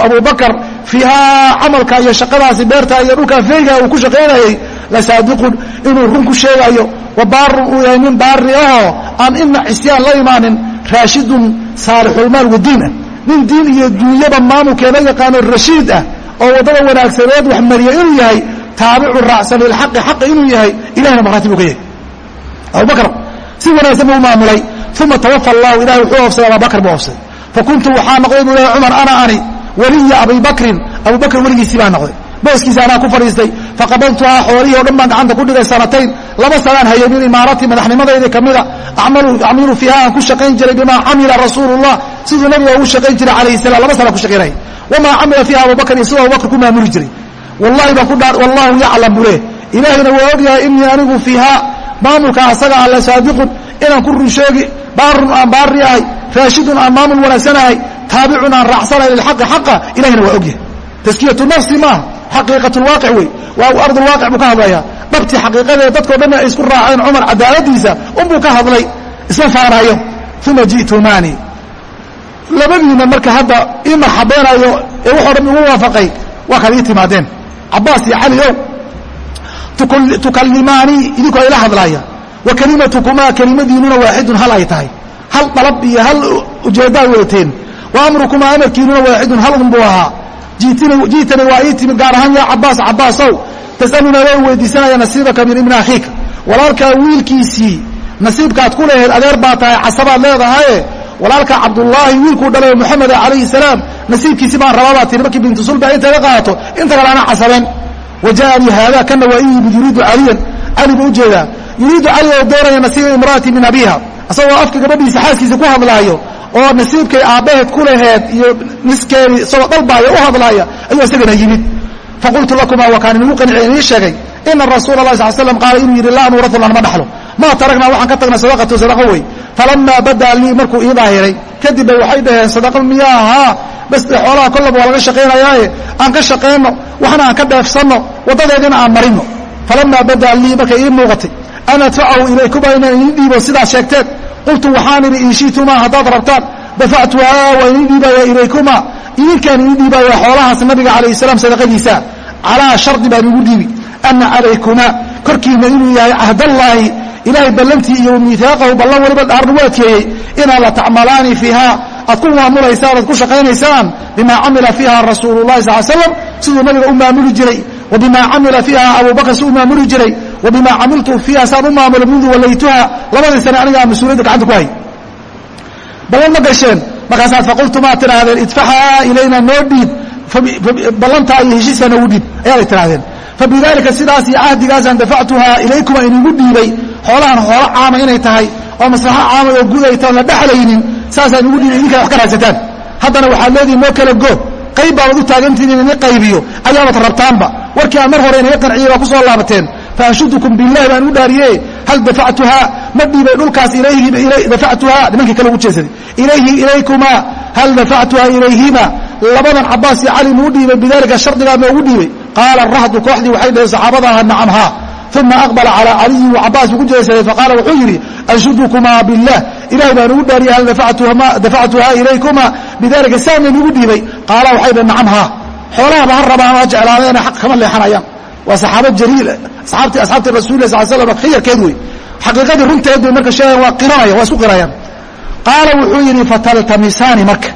[SPEAKER 1] fiihaa camalka iyo shaqadaasi beerta iyo dhulkaa feyga uu ku shaqaynayay la saadiqun inuu run ku sheegayo wa baarun uu yahay nin baari ahoo aan ina cisyaan la imaanin raashidun saalixulmaal wadiin ah. Nin diin iyo duunyaba maamulkeena yaqaano rashiid ah oo waddada wanaagsaneed wax mariya inuu yahay taabicu raacsan lilxaqi xaqi inuu yahay ilahina markhaati buu ka yahay. Abubakar si wanaagsan buu maamulay uma tawafa allahu ilahay wuxuu oofsaday abubakar buu oofsaday fakuntu waxaa noqday buu ilahay cumar ana ani waliya abi bakrin. Abu bakr weligiisii baa noqday booskiisa anaa ku fadhiistay. Faqabadtuhaa xoolihii o dhan baan gacanta ku dhigay sanatayn laba sanaan hayay min imaaratii madaxnimadayda kamida acmilu fiiha aan ku shaqayn jiray bimaa camila rasuulu llah siduu nabiga ugu shaqayn jiray calayhi salam laba sana ku shaqaynaya wamaa camila fiiha abubakr iyo siduu abubakr ku maamuli jiray. Wallahi baan ku dhaa wallahu yaclam bule ilaahayna waa ogyahay inii anigu fiihaa maamulka asaga alle saadiqun inaan ku run sheegi baarun aan baari ahay raashidun aan maamul wanaagsanahay taabicun aan raacsanahay lilxaqi xaqa. Ilahina waa ogyahay taskiyatu nafsi maaha xaqiiqat lwaaqic wey waa ardulwaaqic buu ka hadlaya dhabtii xaqiiqadee dadkao dhan ay isku raaceen cumar cadaaladiisa unbuu ka hadlay. Isma faanaayo uma ji'tumaani labadiina marka hadda ii marxabeenayo ee waxoo dhan igu waafaqay waa kaad ii timaadeen. Cabaas iyo cali ow. Tukalimaanii idinkoo ila hadlaaya. Wa kelimatukumaa kelimadiinuna waaxidun hal ay tahay. Hal dalab iyo hal ujeeddaad wadateen wa amrukumaa amarkiinuna waaxidun hal un buu ahaa jiitani waa ii timid gaar ahaan yaa cabaas cabaasow tasaluna waa weydiisanaya nasiibaka min ibni akhiika walaalkaa wiilkiisii nasiibkaad ku leheed adeer baa tahay casabaad leedahaye walaalka cabdullaahi wiilkuu dhalay moxameda calayhi salaam nasiibkiisi baan rabaa baa tiri markii bintu sulba intayga qaato inta kale anaa casabeen wa ja'anii haada kana waa ii yimid yuriidu caliyan cali buu u jeedaa yuriidu cali oo doonaya nasiiba imra'ati min abiiha. Asagoo afka gabadhiisa xaaskiisa ku hadlaayo oo nasiibkay aabbaheed ku laheed iyo niskeedii isagoo dhalbaaya u hadlaaya ayuu isagana yimid. Faqultu lakuma waa kaan inigu qanicay inii sheegay ina rasuula lah sal slam qaala inuu yidhi laa nuuratu lanama dhaxlo. Maa taragnaa waxaan ka tagnay sadaqatu sadaqo wey falamaa badaa lii markuu ii daahiray kadib bay waxay dhaheen sadaqa miyaa ahaa bas de xoolaha kollaba waa laga shaqaynayaaye. Aan ka shaqayno waxna aan ka dheefsanno waddadeedina aan marino falamaa badaa lii markay ii muuqatay. An adfacahu ilaykuba inaan idin dhiibo sidaas sheegteen qultu waxaan idhi in shitumaa haddaad rabtaan dafactuhaa waa idin ilaykumaa idinkaan idin xoolahaas nabiga calayh salaam sadaqadiisa calaa shardi baan igu dhiibi ana calaykumaa korkiina inuu yahay cahdallaahi ilaahay ballantii iyo miihaaqahu ballan waliba dhaar lagu adkeeyey inaad la tacmalaani fiiha aad ku maamulaysaan aad ku shaqaynaysaan bimaa camila fiiha rasuulu lahi sal slam siduu nabiga u maamuli jiray wa bimaa camila fiiha abubakr si u maamuli jiray wa bimaa camiltu fiiha saan u maamula mundu wallaytuha labadii sane anigaa mas'uuliyadda gacanta ku hay ballan ma gasheen markaasaad faqultu maad tidhaahdeen idfaxaa ilayna noo dhiib ballantaa iyo heshiiskaa noogu dhiib ayaad tidhahdeen fabidalika sidaas iyo cahdigaasaan dafactuhaa ilaykuma inigu dhiibay xoolahan xoolo caama inay tahay oo maslaxo caama oo guud ay taon la dhexlaynin saasaan igu dhiibay idinkaa wax ka raadsataan haddana waxaad leedihin noo kala go qayb baabaad u taagantihin in ini qaybiyo ayaabaad rabtaanba warkii aan mar hore inaga qanciyey baa ku soo laabateen faashudukum billahi baan u dhaariye hal dafactuhaa ma dhiibay dhulkaas dafactuhaa nimankii kale ugu jeesaday ilayhi ilaykumaa hal dafactuhaa ilayhima labadan cabaas iyo cali muu dhiibay bidalika shardigaa noogu dhiibay qaala rahdu kooxdii waxay dhaheen saxaabada aha nacam haa uma aqbala calaa caliyin wa cabaas ugu jeesaday faqaala wuxuu yidhi anshudukumaa biاllah ilahay baan ugu dhaariyay hal dafactuhaa ilaykumaa bidalika saana nugu dhiibay qaala waxay dhaheen nacam haa xoolahaba ha rabaan ha jeclaadeen xaq kama leexanayaan waa saxaaba jaliil asaabti asxaabti rasulilah sal slam khiyarkeed wey xaqiiqadii runteed bay marka sheegaan waa qiranaya waa isku qirayaan qaala wuxuu yidhi fataltamisaani marka.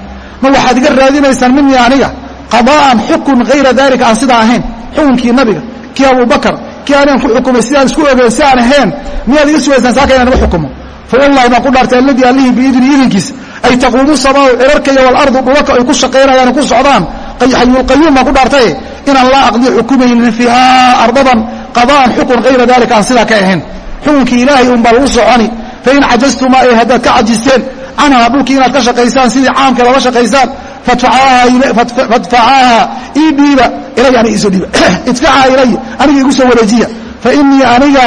[SPEAKER 1] Ma waxaad iga raadinaysaan minii aniga? Qada'an xukun hayra dalika aan sidaa ahayn. Xukunkii nabiga. Kii abubakar kii anaan ku xukumay sidaan isku ogeyn si aan ahayn miyaad iga sugaysaan saaka inaan iga xukumo? Fawallahi baan ku dhaartay alladii allihii biidni idinkiis. Ay taquumu samaau cirarkaya walardu dhulaka ay ku shaqaynayaan ku socdaan xayulqayuum baan ku dhaartaye inaan laa aqdi xukumaynin fiihaa ardadan qada'an xukun hayra dalika aan sidaa ka ahayn. Xukunkii ilaahay unbaa lagu soconi. Fain cajastuma ee haddaad ka cajisteen canhaa dhulkii inaad ka shaqaysaan sidii caamka looga shaqaysaan fadfacaaha ii dhiiba ilay aniga iso dhiiba. Idfacaha ilay aniga igu soo wareejiya. Fainii aniga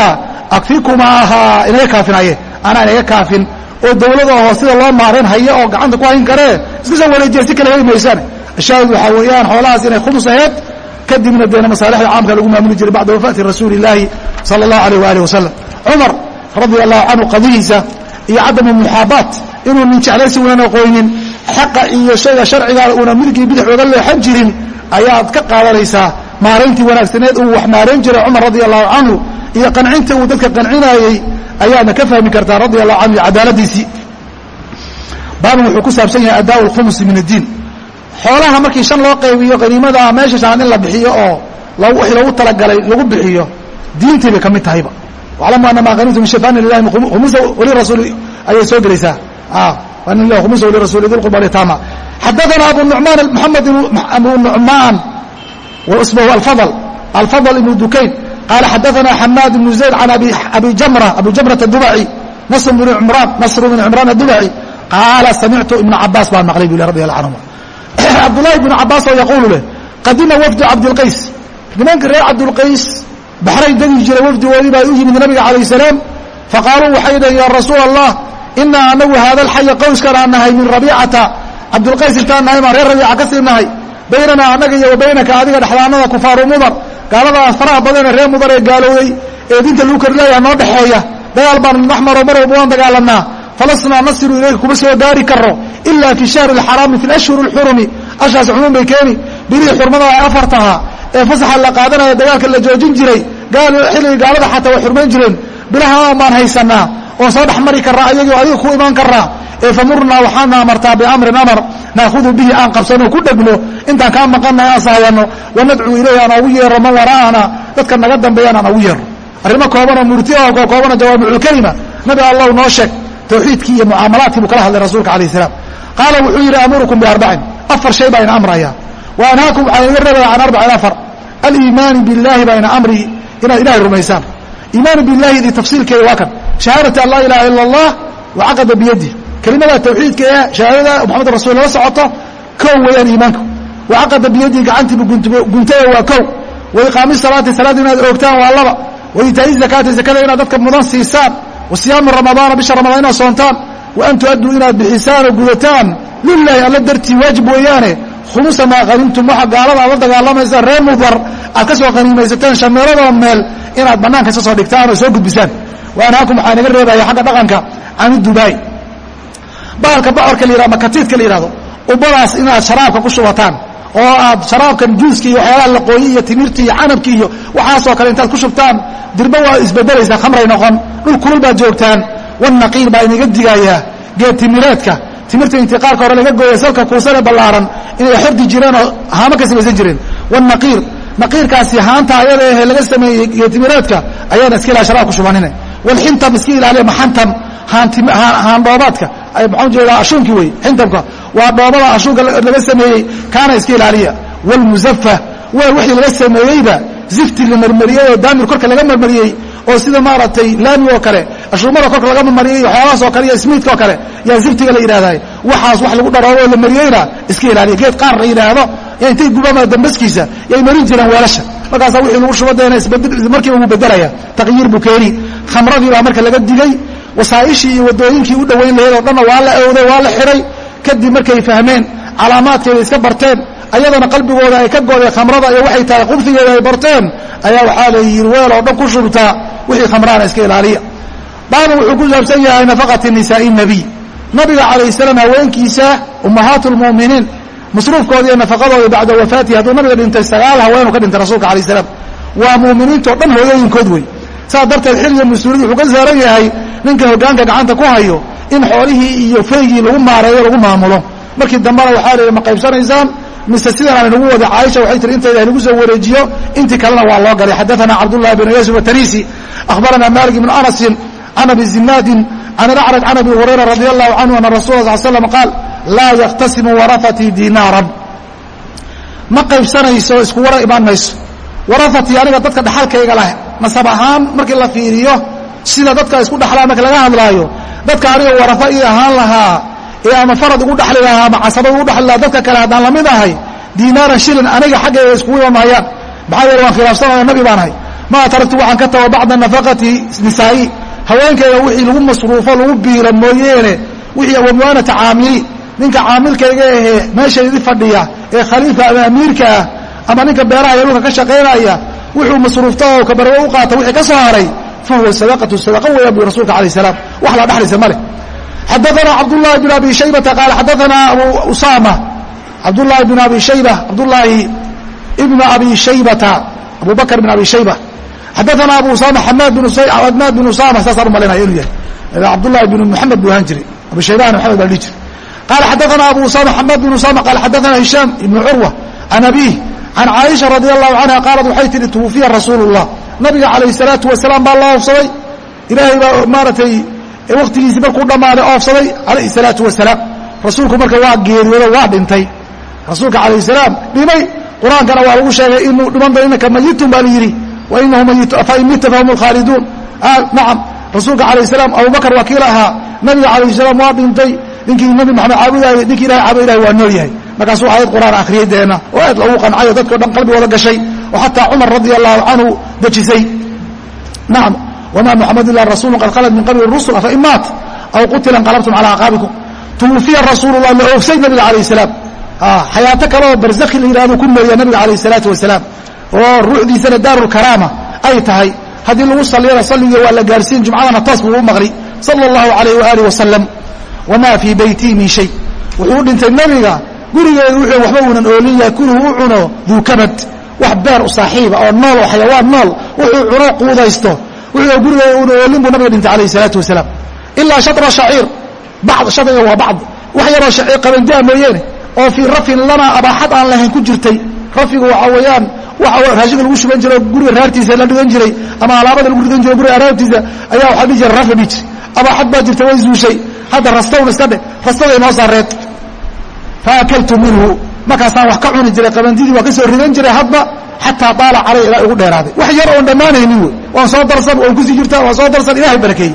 [SPEAKER 1] akfikumaaha inaga kaafinaye anaa inaga kaafin oo dawlada oo sida loo maarayn haya oo gacanta ku hayn karee iska soo wareejiya si kale heli maysaan shaahid waxaa weeyaan xoolahaas inay khumus aheed kadibna deena masaalixda caamka lagu maamuli jiray bacda wafaati rasuuli illaahi sala allahu alayh waaalih wasalam cumar radia allahu canhu qadihiisa iyo cadamu muxaabaat inuu nin jeclaysi unan aqooynin xaqa iyo shayga sharcigaana una midigii bidix oga leexan jirin ayaad ka qaadanaysaa maarayntii wanaagsaneed uu wax maarayn jiray cumar radia allahu canhu iyo qancinta uu dadka qancinaayey ayaadna ka fahmi kartaa radia allahu canhu iyo cadaaladiisii. Baabun wuxuu ku saabsan yahay adaa lkhumusi min addiin. Xoolaha markii shan loo qaybiyo qaniimada meesha shanaad in la bixiyo oo wixii lagu talagalay lagu bixiyo diintii bay ka mid tahayba. Waclamu ana maa min shaytaani lilahi khumusa walirasuuli ayay soo gelaysaa khumusa walirasuli dilqurba litama xadaana abu nucmaan moxamed abu nucmaan wasmahu alfadl alfadl ibnu dukayn qaala xadaana xamaad ibnu zayd can abi jamra abu jamrat adubaci nasr bn cimraan nasr bn cimraan adubaci qaala samictu ibna cabaas baan maqlay bu radi allah canhuma cabdulahi bn cabaas oo yaquulu leh qadima wafdu cabdilqays nimanka reer cabdulqays baxray degi jiray wafdigoodii baa u yimid nabiga calayh salaam faqaaluu waxay dhaheen yaa rasuula allah inaa anagu haada alxaya qowskan aan nahay min rabiicata cabdulqays ilkaan nahay baan reer rabiica ka sii nahay baynanaa annaga iyo wa baynaka adiga dhexdaanada kufaaru mudar. Gaaladaas faraha badanee reer mudar ee gaalowday ee diinta lagu kordhilaya noo dhexeeya. Dagaal baan naxmaro mar walba waan dagaalanaa falasnaa nasiru ilayka kuma soo gaari karo ila fi shahri alxaraami fi lashhuri alxurumi ashaas cumuum bay keeni. Bilihii xurmada ay afar tahaa ee fasaxa la qaadanaya dagaalka la joojin jiray. Xilligii gaalada xataa way xurmayn jireen. Bilaha baan haysanaa oon soo dhex mari karraa ayagii adiga ku imaan karraa ee famurnaa waxaana amartaa biamrin amar naahudu bihi aan qabsano ku dhegno intaan kaa maqannahay aan sahayano wanadcuu ilayhi aan ogu yeero man waraa'ana dadka naga dambeeyaan aan ogu yeero arrimo koobanoo murti oo koobana jawaamiculkelima nabi allahu noo sheeg tawxiidkii iyo mucaamalaadkii buu kala hadlay rasuulka alayh salaam. Qaala wuxuu yidhi amurukum biarbacin afar shay baa ina amraya. Wa anhaakum waxaan iga rabaya can arbacin afar. Aliimaani biاllaahi baa ina amri. Inaad ilahay rumaysaan. Iimaanu billaahidii tafsiilkeeda waa kan shahaadati an laa ilaha ila allah wa caqada biyadi kelimada tawxiidka ee shahaadada maxamed rasul lala socoto kow weeyaan iimaanku wa caqada biyadii gacantiibu guntaya waa kow wa iqaami salaati salaada inaad oogtaan waa laba wa itaa'i zakaati zakada inaad dadka mudan siisaan wa siyaamu ramadaana bisha ramadaan inaad soontaan wa an tu'adduu inaad bixisaan oo gudataan lilaahi alla dartii waajib weeyaane khumusa maa qanimtum waxa gaalada aad la dagaalamaysaa reer mudar aad ka soo qaniimaysateen shameeladoo meel inaad bannaanka iska soo dhigtaan oo soo gudbisaan. Wa anhaakum waxaa naga reebaya xagga dhaqanka can dubaay baalka bocorka la yihahdo ama katiidka la yihahdo ubadaas inaad sharaabka ku shubataan oo aad sharaabkan juuska iyo waxyaalaha laqooyi iyo timirta iyo canabki iyo waxaasoo kale intaad ku shubtaan dirba waa isbedelaysaa khamray noqon dhul kulul baad joogtaan wanaqiir baa inaga digayaa geed timireedka timirta intiqaalka hore laga gooya salka kuusane ballaaran inay xordi jireenoo haamo ka samaysan jireen. Wanaqiir naqiirkaasi haanta ayada ahe laga sameeyey geetimireedka ayaana iska ilaha sharaab ku shubanine. Walxintam iska ilaaliya maxantam. Haandhoobaadka maxaan jeedaa ashuunkii wey xintamka. Waa dhoobada ashuunka laga sameeyey kaana iska ilaaliya. Wlmuzafa weel wixii laga sameeyeyba zifti la marmariyey oo daamir korka laga marmariyey oo sida maaragtay laami oo kale ashuumada korka laga marmariyey waxyaalahaas oo kale iyo smiidka oo kale yaa ziftiga la yidhahday waxaas wax lagu dharoobo oo la mariyeyna iska ilaaliya. Geed qaar la yidhaahdo intay gubama dambaskiisa yay marin jireen weelasha. Markaasa wixii lagu shubadeena markiiba wuu bedelaya taqyiir buu keeni. Khamradii baa marka laga digay. Wasaa'ishii iyo waddooyinkii u dhowayn lahayd oo dhanna waa la awday waa la xidhay kadib markay fahmeen calaamaadkeeda iska barteen. Ayadana qalbigooda ay ka goodeen khamrada iyo waxay tahay qubfigeeda ay barteen. Ayaa waxaa la yidhi weel oo dhan ku shubtaa. Wixii khamraana iska ilaaliya baabu wuxuu ku saabsan yahay nafaqati nisaa'i nabiy. Nabiga calayh salaam haweenkiisa ummahaat lmu'miniin masruufkooda iyo nafaqadooda bacda wafaatihi hadduu nabiga dhintay sagaal haweenuu ka dhintay rasuulka alayh salaam. Waa mu'miniintao dhan hooyooyinkood wey saas darteed xilliga mas'uuliyad wuxuu ka saaran yahay ninka hoggaanka gacanta ku hayo in xoolihii iyo faygii lagu maareeyo lagu maamulo. Markii dambena waxaa la yidhi ma qaybsanaysaan? Mise sidan aan inagu wada caaisha waxay tihi inta ilahay lagu soo wareejiyo intii kalena waa loo galay. Xadaثana cabdullahi bn yusuf atarisi akhbarana malik ibn anasin can abi zinaadin can alacraj can abi hurayra radi allahu canhu ana rasula sal slam qaal laa yaktasimu warahatii dinaaran ma qaybsanayso isku wara imaan mayso warahatii aniga dadka dhaxalkayga leh nasab ahaan markii la fiiriyo sida dadka isku dhaxlaan marka laga hadlaayo dadka aniga waraha ii ahaan lahaa ee ama farad ugu dhaxli lahaa ama casabad ugu dhaxli lahaa dadka kale haddaan la mid ahay dinaaran shilin aniga xaggayga iskugu iman mahayaan maxaa yeele waan khilaafsanaya nabi baan ahay maa taraktu waxaan ka tago bacda nafaqati nisaa'i haweenkayga wixii lagu masruufo lagu biila mooyeene wixii wamwaanata caamili ninka caamilkayga ahee meeshaydi fadhiya ee khaliifka ama amiirka ah ama ninka beeraha iyo dhulka ka shaqaynaya wuxuu masruufta oo kabarwo u qaata wixii ka soo haray fa huwa sadaqatu sadaqa weeyaan bu rasuulka alayh salaam. Wax la dhexlaysa ma leh. Xadaana cabdullahi bn abi shaybata qaala xadaana abu usama cabdullahi bn abi shayba cabdullaahi ibna abi shaybata abu bakr bn abi shayba xadaana abu usama xamaad bin adnaad bin usama saasaan u malaynaya inuu yahay cabdullahi bn muxamed buu ahaan jiray abu shaybahana maxamed baa dhihi jiray qala xadaana abu usama xamaad bin usama qala xadaana hishaam ibn curwa can abiih can caaisha radi allahu canha qaalat waxay tihi twufiya rasuulu اllah nabiga calayh salaatu wasalaam baa la oofsaday ilaahay baa maaratay waktigiisii markuu dhammaaday oofsaday calayhi salaatu wasalaam rasuulku marka waa geeriyoodo waa dhintay rasuulka calayh salaam dhimay qur'aankana waa lagu sheegay inuu dhiman doo inaka mayitun baa la yidhi fain mita fahum lkhaaliduun nacam rasuulka calayh salaam abubakar waa kiila ahaa nabiga calayh salaam waa dhintay ninkii nabi maxamed caabudaayey ninkii ilahay caabuda ilahay waa nool yahay markaasuu aayad qur'aan akhriyey deena oo aad loogu qancay dadko dhan qalbigooda gashay oo xataa cumar radia allahu canhu dejisay nacam wma mxamad ila rasuulu qad khalat min qabli rusul afain maat aw qutila inqalabtum calaa acqaabikum tuwufiya rasuulu lah la oogsay nabiga alayh salaam xayaato kale oo barzakhi la yihahdo ku nooliya nabiga alayh salaatu wasalaam oo ruuxdiisana daaru lkaraama ay tahay. Haddii lagu saliyana salliga waa la gaarsiin jumcadana toos buu u maqli sala allahu alayh waaalih wasalam wamaa fii beytii min shay. Wuxuu dhintay nabiga gurigeedu wuxuu waxba uunan oolin yaakuluhu u cuno duu kabad. Wax beer u saaxiiba oo nool oo xayawaan nool wuxuu cuno quudaysto. Wuxuu gurigeeda una oolin buu nabiga dhintay alayh salaatu wasalaam ilaa shatra shaciir. Bacd shadriga waa bacd. Wax yaroo shaciir qabandia mooyeene. Oo fii rafin lana abaaxad aan lahayn ku jirtay. Rafigu waxaa weeyaan waxa raashinka lagu shuban jiray oo guriga raartiisa la dhigan jiray ama alaabada lagu dhigan jiray guriga araabtiisa ayaa waxaa dhihi jiray rafi dhiji abaaxad baa jirta way zuushay. Hadda rastown iska dhe rastaday noo saareed faakaltu minhu. Markaasaan wax ka cuni jiray qabandidii waa ka soo ridan jiray hadba xataa daala calay ilaa igu dheeraaday. Wax yar oon dhammaanaynin wey. Waan soo darsan waan ku sii jirtaa waan soo darsan ilahay barakeeyey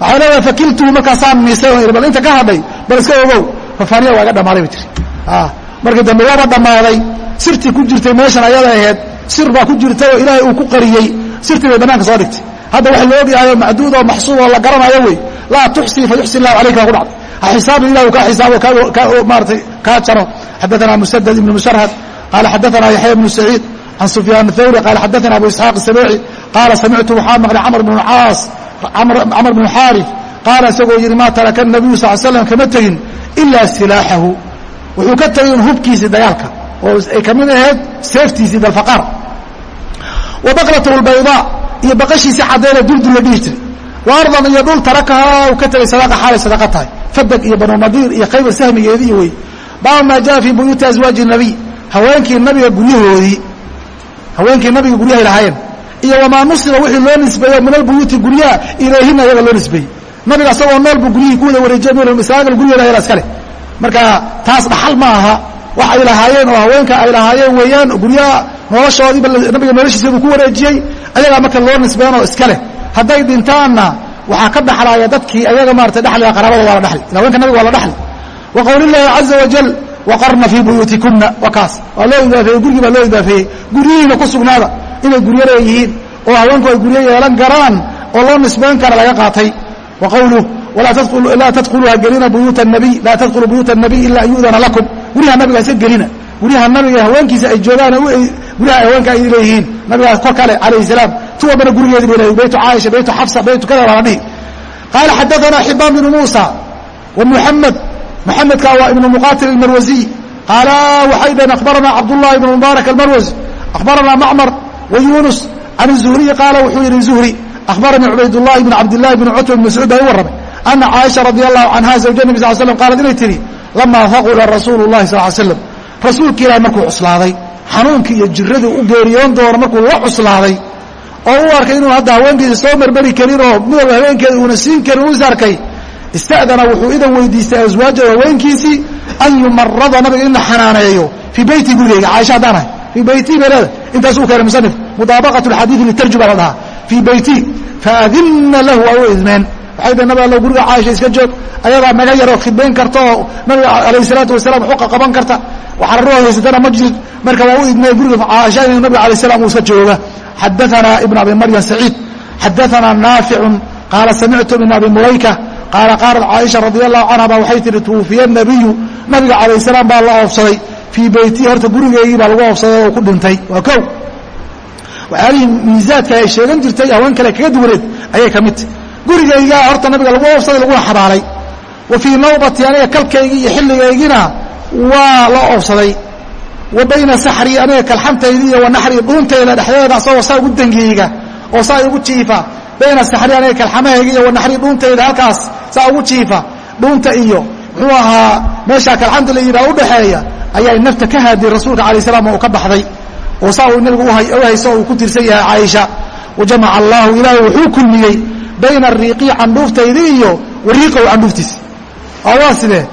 [SPEAKER 1] waxay leedahay fakiltuhu markaasaan miisay bal inta ka hadhay bal iska ogow. Fafaaniya waa iga dhammaaday ba tiri markii dambe waaba dhammaaday sirtii ku jirtay meeshan ayada aheed sir baa ku jirtay oo ilaahay uu ku qariyey. Sirtii bay banaanka soo dhigtay. Hadda wax la ogyahayo macduud oo maxsuub oo la garanayo wey. Laa tuxsii fa yuxsi calayka ku dhacday ha xisaabin ilah kaa xisaabo maaratay kaa jaro. Xadaana musadad ibnu musharhad qaala xadaana yaxya ibnu saciid can sufyaan thawri qaala xadaana abu isxaaq isabeeci qaala samictu waxaa maqlay camr bnu caas camr bnu xaarif qaala isagoo yidhi maa taraka nabiyu sal slam kama tegin ilaa silaaxahu wuxuu ka tegay un hubkiisii dagaalka oo ay ka mid ahayd seeftiisii dalfaqaar wa baqlatahu lbaydaa iyo baqashiisii caddeena duldul la dhihi jiray. Wa ardan iyo dhul tarakahaa uu ka tegay sadaqa xaalay sadaqa tahay. Fadag iyo banumadiir iyo khaybar sahmigeedii wey baabu maa jaa fii buyuuti aswaaji nabiy haweenkii nabiga guryahoodii haweenkii nabiga guryahay lahaayeen. Iyo wamaa nusiba wixii loo nisbeeyo min albuyuuti guryaha ilayhina iyaga loo nisbeeyey nabiga asagoo nool buu guryihii ku wada wareejiya masaagal guryaheeda yala iskale marka taas dhaxal ma aha wax ay lahaayeen oo haweenka ay lahaayeen weeyaan guryaha noloshoodiiba nabiga noloshiisabuu ku wareejiyey ayagaa marka loo nisbeen oo iska leh. Hadday dhintaanna waxaa ka dhaxlaaya dadkii ayaga maarata dhexliga qaraabada waa la dhexli haweenka nabiga waa la dhexli wa qowli llaahi caza wajal waqarna fii buyuutikuna waa kaas. Waa loo idaafeeyey gurigii baa loo idaafeeyey. Guryihiina ku sugnaada inay guryo leeyihiin oo haweenku ay guryo yeelan karaan oo loo nisbayn kara laga qaatay. Wa qowluh laa tadkhuluuha gelina buyuuta nabiy laa tadkhuluu buyuuta الnabiy ila an yu'dana lakum guryaha nabiga hase gelina. Guryaha nabiga haweenkiisa ay joogaan guryaha haweenka ay leeyihiin. Nabigaa kor kale calayh salaam. Ti walbana gurigeedi bu leeyy baytu caaisha baytu xafsa baytu kada lala dhihi. Qaala xadaanaa xibaan bnu muusa wa muxamed muxamedka waa ibnu muqatil almarwasiy qaala waxay dhaheen akhbaranaa cabdullahi ibnu mubaarak almarwas akhbaranaa macmar wa yuunus can الzuhriyi qaala wuxuu yidhi zuhri akhbaranii cubaydullahi bn cabdillahi bn cutba bn mascuud ay u warramay. Ana caaisha radi allahu canha zawja nabi sal slm qaalat inay tidhi lamaa faqula rasuulu llahi sal slam rasuulka ilahi markuu cuslaaday xanuunkii iyo jiradii u geeriyoon doono markuu la cuslaaday oo u arkay inuu hadda haweenkiisa soo marmari karin oo midowga haweenkeeda uuna siin karin u sarkay ista'dana wuxuu idan weydiistay aswaajahu haweenkiisii an yumarada nabiga in la xanaaneeyo fii beyti gurigeyga caaisha haddaan ahay fii beyti bay leedahay intaas uu keenay musanif mudaabaqat alxadiidi litarjuma la dhahaa fii beyti faadinna lahu waa u idmeen waxay dee nabi allo guriga caaisha iska joog ayadaa naga yaroo khidbayn karta oo nabiga alayh salaatu wasalaam xuqa qaban karta. Waxararoo haysatana ma jir marka waa u idmeen guriga caaisha in nabiga alayh salam uu iska jooga. Xadaثana ibn abi maryam saciid. Xadaثana naaficu qaala samictu min abi mulayka. Qaala qaalat caaisha radi allahu canha ba waxay tihi twufiya nabiyu. Nabiga calayh salaam baa la oofsaday. Fii beytii horta gurigeygii baa lagu oofsaday oo ku dhintay. Waa kow. Waxyaalihii miisaadka ay sheegan jirtay haween kale kaga duwaneed ayay ka mid tahy gurigaygaa horta nabiga lagu oofsaday laguna xabaalay. Wa fii nawbati aniga kalkaygii iyo xilligaygina waa la oofsaday. Wa bayna saxrii aniga kalxantaydii iyo wa naxrii dhuuntayda dhexdeeda asagoo saa ugu dangiyeyga oo saa igu jiifa. Bayna saxrii aniga kalxamahayga iyo wa naxrii halkaas saa ugu jiifa. Dhuunta iyo muxuu ahaa meeshaa kalxanta la yidhaha udhaxeeya ayaa nafta ka haadiyey rasuulka alay slam oo ka baxday. Oo saa uu nabigu u hayso uu ku tirsan yahay caaisha. Wajamaca allahu ilaahay wuxuu kulmiyey bayna ariiqii candhuuftaydii iyo wariiqow candhuuftiisi. Oo waa sidee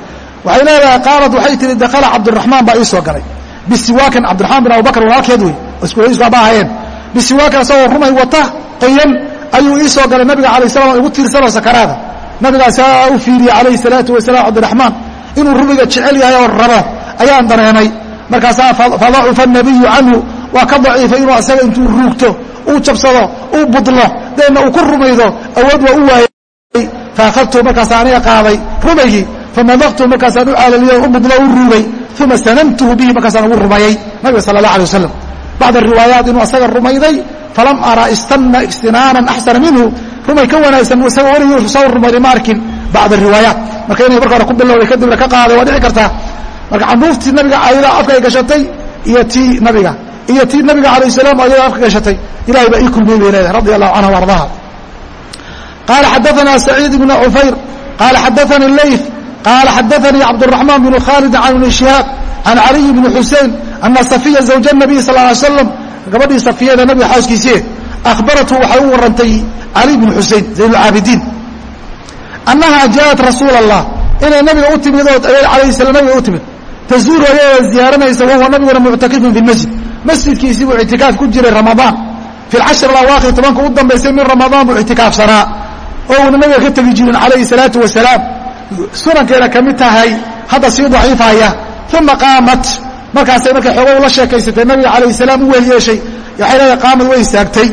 [SPEAKER 1] waxay leedahay qaalat waxay tihi dakala cabdiraxmaan baa ii galay. Bisiwaakan cabdiraxmaan bin abubakr walaalkeed wey isku aba ahayeen bisiwaakan asagoo rumay wata qoyan ayuu ii galay nabiga alay slam igu tiirsanoo sakaraada. Nabigaasaa u fiiriyey calayhi salaatu wasalaam cabdiraxmaan inuu rumiga jecel yahay oo rabo ayaan dareemay. Markaasaa fadacufa nabiyu canhu waa ka daciifay inuu asaga intuu ruugto uu jabsado uu budlo deedna uu ku rumaydo awood waa u waayey. Faahadtu markaasa aniga qaaday rumaygii famadaqtu markaasaan u caalaliyo u budlo u ruugay uma sanamtuhu bihi markaasaan ugu rumayey nabiga sala allah alay wasalam bacd riwaayaat inuu asaga rumayday falam ara istana istinaanan axsana minhu. Rumay ka wanaagsan isaga weligii soo rumayday ma arkin. Bacd riwaayaat. Marka inay marka hore ku bilowday kadibna ka qaaday waa dhici kartaa. Marka canduuftii nabiga ayada afka ay gashatay iyo tii nabiga iyo tii nabiga alayh salaam ayada afka gashatay ilahay baa ii kulmiyey bay leedahay radi allahu canha ardaha qaala xadaana saciid bn cufayr qaala xadaanii leyf qaala xadaanii cabdالرaحmaan bn khaalid can ibn shihaab can caliy bni xusein ana safiya zawja الnabiy sal ly slam gabadhii safiyada nabiga xaaskiisii akhbarathu waxay u warantay cali bn xusein zayn اlcaabidiin annaha jaءat rasuul الlah inay nabiga u timid oo alayh slam nabiga u timid tazuuru ayadoo ziyaaranaysa wahuwa nabiguna muctakifun fi masjid masjidkiisii buu ictikaaf ku jiray ramadaan fi lcashir alawaakhir tobanka u dambaysay min ramadaan buu ictikaafsanaa oo uuna nabiga ka tegi jirin calayhi salaatu wasalaam sunankeena ka mid tahay hadda sii daciifaya. Uma qaamat. Markaasay markay xooga ula sheekaysatay nabiga calayh salaam u wehel yeeshay. Waxay leedahay qaamad way istaagtay.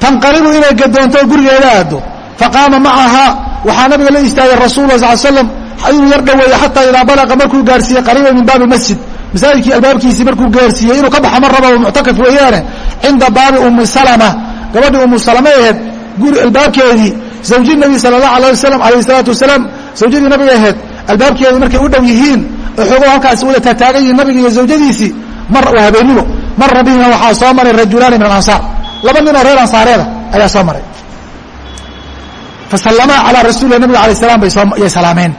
[SPEAKER 1] Tanqalibu inay gadoonto gurigeeda aado faqaama macahaa waxaa nabiga la istaagay rasul la sal slam inuu yar dhaweeye xataa idaa balaqa markuu gaarsiiyey qariiba min baabi masjid masaajidkii albaabkiisii markuu gaarsiiyey inuu ka baxa ma raba muctakaf weeyaane cinda baabi ummi salama. Gabadhii ummu salama aheed guri albaabkeedii zawji nabi sala allah alah wasalam alayh salaatu wasalaam. Zawjadii nabiga ahayd albaabkeedii markay u dhow yihiin oo xoogo halkaas wada taataagan yihiin nabiga iyo zawjadiisii mar waa habeennimo. Mara bihima waxaa soo maray rajulaani min alansaar. Laba nin oo reer ansaareeda ayaa soo maray. Fasallamaa calaa rasuulilah nabiga alay salam bayay salaameen.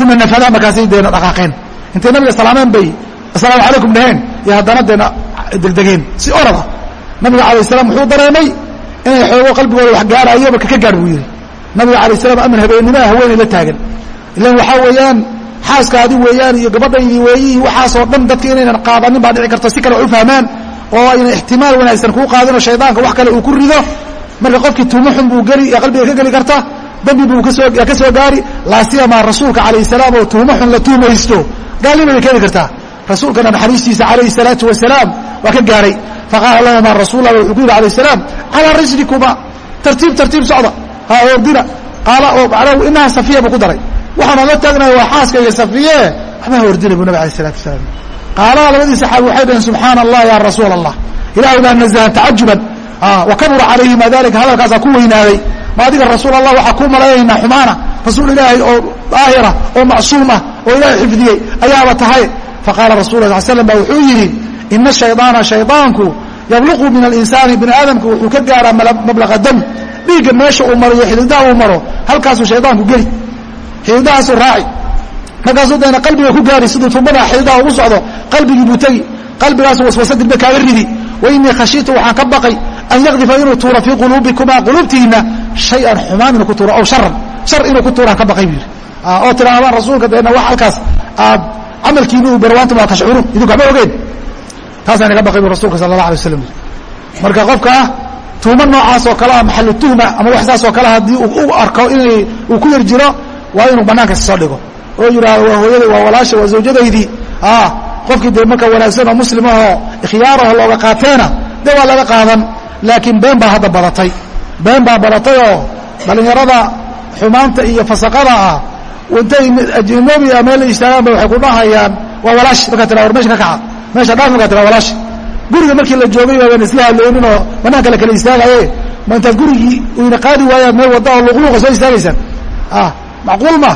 [SPEAKER 1] Uma nafadaa markaasay deena dhaqaaqeen. Intay nabiga salaameen bay assalaamu calaykum dhaheen. Iyo haddana deena degdegeen. Si orada nabiga alayh salaam wuxuu dareemay inay xoogo qalbigooda wax gaarayo marka ka gaar buu yidhi. Nabiga alay salam amar habeennimoa haweenay la taagan. Ilan waxaa weeyaan xaaskaadi weeyaan iyo gabadhaydii weeyihii waxaasoo dhan dadka inaynan qaadanin baa dhici karto si kale u fahmaan oo ayna ixtimaal wanaagsan kuu qaadinoo shaydaanka wax kale uu ku rido. Marka qofkii tuumo buu geli qalbiga ka geli karta dambi buu ka soo ka soo gaari. Laasiyamaa rasuulka calayh salaam oo tuumo la tuumaysto. Gaalnima bay keeni kartaa rasuulkana naxariistiisa calayhi salaatu wasalaam waa ka gaaray. Faqaala lahuma rasuul alla wuxuu ku yidhi alayh salaam calaa rislikuma tartiib tartiib socda. Ha ordina qaala oo macnahu inaha safiya buu ku daray. Waxaana la taagnahay waa xaaska iyo safiye. Waxba ha ordina buu nabig alayh salatu wasalaam. Qaalaha labadii saxaabi waxay dhaheen subxaana allah ya rasuula allah ilahay baa nazahan tacajuban wa kabura calayhi dalika hadalkaasaa ku weynaaday. Ma adiga rasuul allah waxaa kuu malaynaynaa xumaana. Rasuul ilaahay oo daahira oo macsuum ah oo ilaahay xifdiyey ayaaba tahay faqaala rasul la sl slam ba wuxuu yidhi ina shaydaana shaydaanku yabluqu min alinsaani bini aadamka wuxuu ka gaaraa mablaqa dam dhiigga meesha uu maro iyo xididaha uu maro halkaasuu shaydaanku geli xididahaasuu raaci markaasuu dayna qalbiga ku gaari siduu tuubada xididaha ugu socdo qalbigii buu tegi qalbigaasu waswasa kaaga ridi wa inii khashiitu waxaan ka baqay an yakdifa inuu tuuro fii quluubikuma quluubtiinna shay-an xumaan inuu ku tuuro aw sharan shar inuu ku tuuraan ka baqay buu yidhi oo tidhahdaan rasuulka deena wax halkaas aad camalkiina uu barwaantum waa tashcuruun idinku waxba ogeen taasaan iga baqay bu rasulka sala allah alay waslam marka qofka ah tuumo noocaas oo kale ah maxalu tuhma ama wax saas oo kale haddii u arko inay uu ku yar jiro waa inuu banaanka soo dhigo. Oo yidhaahdo waa hooyaday waa walaasha waa zawjadaydii. Qofkii dee marka wanaagsan oo muslimahoo ikhyaaraho looga qaateena dee waa laga qaadan. Laakiin been baa hadda badatay. Been baa badatay oo dhallinyarada xumaanta iyo fasaqada ah intay ajnoobiga meel istaagaanba waxay ku dhahayaan waa walaashi markaa tira war meesha ka kaca meesha dhaaf markaa tira walaashi guriga markii la joogay baaban isla hadloonin oo banaanka la kala istaagaye ma intaad gurigii ina qaadi waayaan meel wadda oo luqluuqa soo istaagaysaan macquul ma.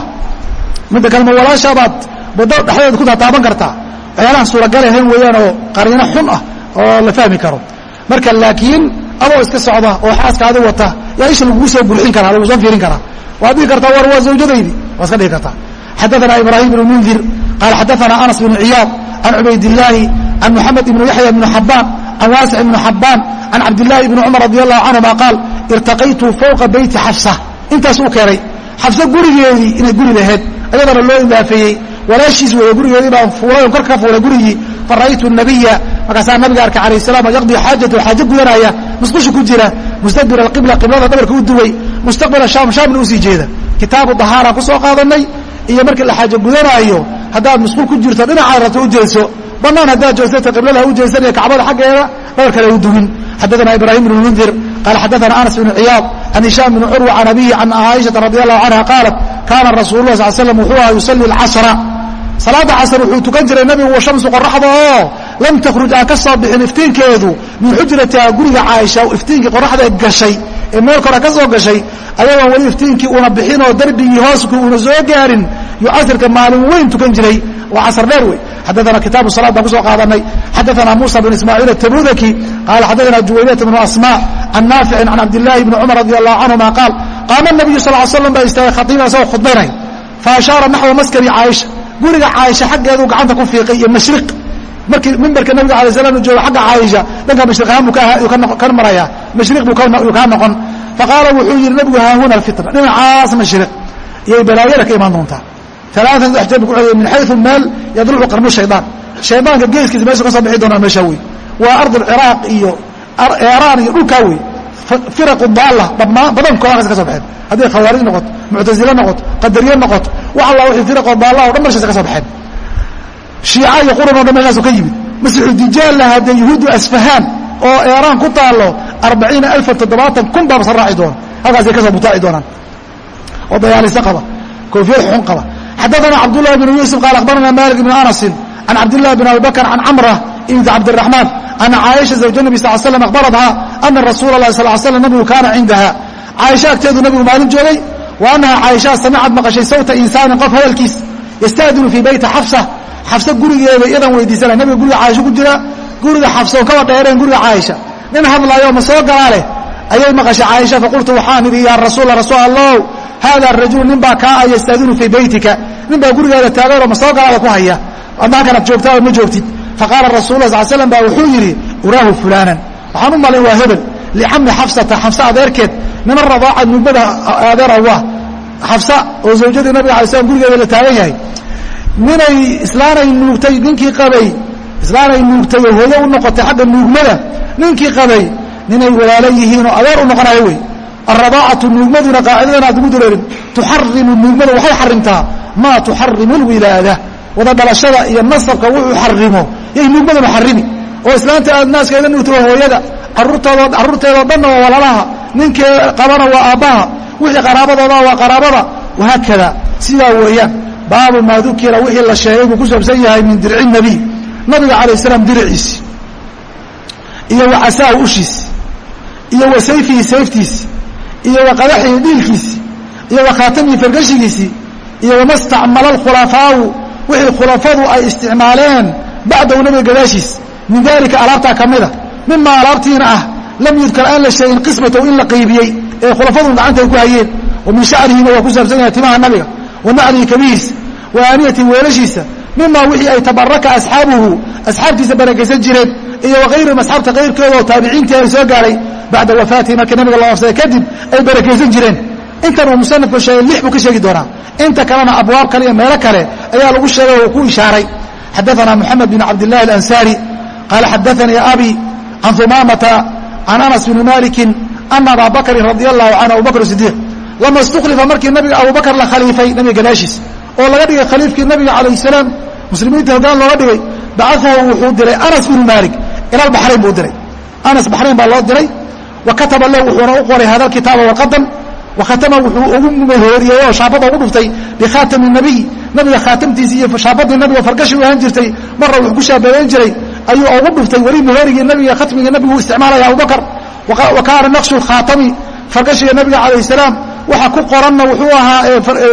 [SPEAKER 1] Midda kale ma walaashaabaad waddo dhexdeeda ku tataaban kartaa waxyaalahan suuragal ahayn weeyaan oo qariino xun ah oo la fahmi karo. Marka laakiin adoo iska socda oo xaaskaadi wata yaa isha lagugu soo bulxin karaa lagu soo fiirin karaa. Waad dhihi kartaa war waa zawjadaydi waa iska dhigi kartaa xadaana ibrahim ibn mundir qaal xadaana anas bn ciyaad can cubaydillaahi can muxamed ibn yaxya bn xabaan can waasic ibn xabaan can cabdillahi ibni cumar radi allahu canhuma qaal irtaqaytu fowqa beyti xafsa. Intaas keenay. Xafse gurigeedii inay guri laheyd ayadana loo idaafeeyey. Walaashiis weeye gurigeedii baan fuulay on kor ka fuulay gurigii fara'aytu nabiya markaasaa nabiga arkay calayh salam yaqdii xaajatu xaajo gudanaya. Musqusha ku jira mustadbir alqibla qiblada dhabarka u duway mustaqbala shaam shaamna u sii jeeda kitaabu dahaara ku soo qaadanay iyo markii la xaajo gudanaayo haddaad masquul ku jirto dhinacaad rabto u jeeso banaan haddaad jeesato qibladah u jeesanaya kacbada xaggeeda dhabar kale u dugin. Xadaana ibraahim bn mundir qaala xadaana anas bn ciyaad can hishaam bn curwa can abihi can caaishaa radi allahu canha qaalat kaana rasuul lah sal slam wuxuu ahaa yusallii alcasra. Salaada casr wuxuu tukan jiray nabigu wa shamsu qoraxda oo lam takhruj aan ka soo bixin iftiinkeedu min xujratiha guriga caaisha iftiinkii qoraxdeed gashay ee meel kora ka soo gashay ayagoon weli iftiinkii una bixin oo darbigii hooskii una soo gaarin yuu casrka maalin weyn tukan jiray. Waa casr dheer wey xadaana kitaabu salaad baan ku soo qaadanay. Xadaana muusa bn ismaaciil atabudaki qaala xadaana juwayniyat bnu asma can naaficin can cabdillaahi bni cumar radi allahu canhuma qaal qaama nabiyu sal slam baa istaagay khaiiban isagoo khudbaynay fa ashaara naxwa maskani caaisha. Guriga caaisha xaggeeduu gacanta ku fiiqay iyo mashriq markii mimbarka nabiga alay slam u joogo agga caaisha dhanka mashriq ahaan buu ka maraya. Mashriq buu kaa noqon. Faqaala wuxuu yidhi nabigu haahuna alfitna dhinacaas mashriq iyay balaayada ka imaan doontaa. Alaaan saddex jeer bu ku celiyay min xayu meel yadlucu qarnu shaydaan. Shaydaanka geeskiisa meesha ka soo bixi doonaa meesha wey waa ardu ciraaq iyo eeraan iyo dhulkaa wey firaqu daalla dhammaan badankooda halkaas ka soo baxeen hadday khawaarij noqoto muctasile noqoto qadariye noqoto wax alla wixii firaqo daalla o dhan meeshaas ka soo baxeen shiica iyo quran o dhan meeshaasu ka yimid. Masixudijaal la hadee yuhuuddu asfahaan oo eeraan ku taallo arbaciina alfa toddobaatan kun baa basa raaci doona. Halkaasay ka soo butaaci doonaan. Oo dayaalayse qaba. Koofiyad xun qaba. Xadaana cabdullahi bnu yuusuf qaal akhbarana malik bnu anasin can cabdillahi bn abi bakr can camra ibnt cabdiraxmaan ana caaisha zawja nabi sal slam akhbarathaa ana rasuula lahi sal slam nabigu kaana cindaha caaisha agteedu nabigu maalin joogay wa annahaa caaishaa samicad maqashay sawta insaanin qof hadalkiis yastaadinu fii bayti xafsa xafsa gurigeeda iyadan weydiisana. Nabiga guriga caaisha ku jira guriga xafsa on kaba dheereen guriga caaisha. Nin hadlaayo ma soo galaa leh ayay maqashay caaisha faqultu waxaan idhi yaa rasuula rasuul allow haada rajulu nin baa kaa a yastaadinu fii beytika nin baa gurigeeda taaganoo ma soo galaada ku haya? Adnaakanaad joogtaa oo ma joogtid? Faqaala rasul la sal slam baa wuxuu yidhi uraahu fulaanan. Waxaan u malayn waa hebel. Licami xafsata xafsa adeerkeed niman radaaca nugbada adeer awa xafsa oo zawjadii nabiga alay slam gurigeeda la taagan yahay ninay islaanay nuugtay ninkii qabay islaanay nuugtay oo hooyo u noqotay xagga nuugmada ninkii qabay ninay walaalo yihiinoo adeer u noqonayo wey. Alradaacatu nuugmaduna qaacidadan aad ugu dureerin tuxarimu nuugmadu waxay xarimtaa maa tuxarimu lwilaada wada dhalashada iyo nasabka wuxuu xarimo yay nuugmaduna xarimi oo islaanta aad naaskeeda nuugta waa hooyada aruurtoodo carruurteedao dhanna waa walaalaha ninkee qabana waa aabbaha wixii qaraabadooda waa qaraabada wahaakada sidaa weeyaan baabu maa dukira wixii la sheegay buu ku saabsan yahay min dirci nabiy. Nabiga calayh salaam diriciisi iyo wa casaahu ushiisi iyo wa sayfihi sayftiisi iyo wa qadaxihi dhiilkiisi iyo wa khaatamihi fargashigiisii iyo wama stacmala alkhulafaau wixii khulafadu ay isticmaaleen bacdahu nabiga gadaashiis. Min dalika alaabtaa ka mida mima alaabtiina ah lam yudkar aan la sheegin qismatahu in la qaybiyey ee khulafadun gacanta ku hayeen. Wa min shacrihina waa ku saabsan yahay timaha nabiga. Wa naclihi kabihiis wa aaniyati weelashiisa mima wixii ay tabaraka asxaabuhu asxaabtiisa barakaysan jireen iyo wakayrihim asxaabta kayrkooda oo taabiciintii ay soo gaaray bacda wafaatihi markii nabiga loo afsaday kadib ay barakaysan jireen. Intan uu sheegay lix buu ka sheegi doonaa. Inta kalena abwaab kale iyo meelo kale ayaa lagu sheegay oo ku ishaaray. Xadaثana moxamed bin cabdillahi alansaari qaala xadaثanii abi can humaamata can anas bni maliki ana abaa bakrin radi allahu canhu abubakr sidiiq lama istuklifa markii nabiga abubakr la khaliifay nabiga gadaashiis oo laga dhigay khaliifkii nabiga calayh salaam. Muslimiinta hoggaan looga dhigay bacaahu wuxuu diray anas bnu maalik ila baxrayn buu diray. Anas baxrayn baa loo diray. Wa kataba lahu wuxuuna u qoray hada kitaaba warqadan wakhatama wuxuu ugu mahooriyey oo shaabada ugu dhuftay bikhaatami nabiy nabiga khaatamtiisi iyo shaabadii nabiga fargashi u ahaan jirtay marra wuxuu ku shaabeeyan jiray ayuu ugu dhuftay weli mahoorigii nabiga khatmigii nabigu isticmaalaya abubakar. Wa kaana naqshu khaatami fargashiga nabiga calayh salaam. Waxa ku qoranna wuxuu ahaa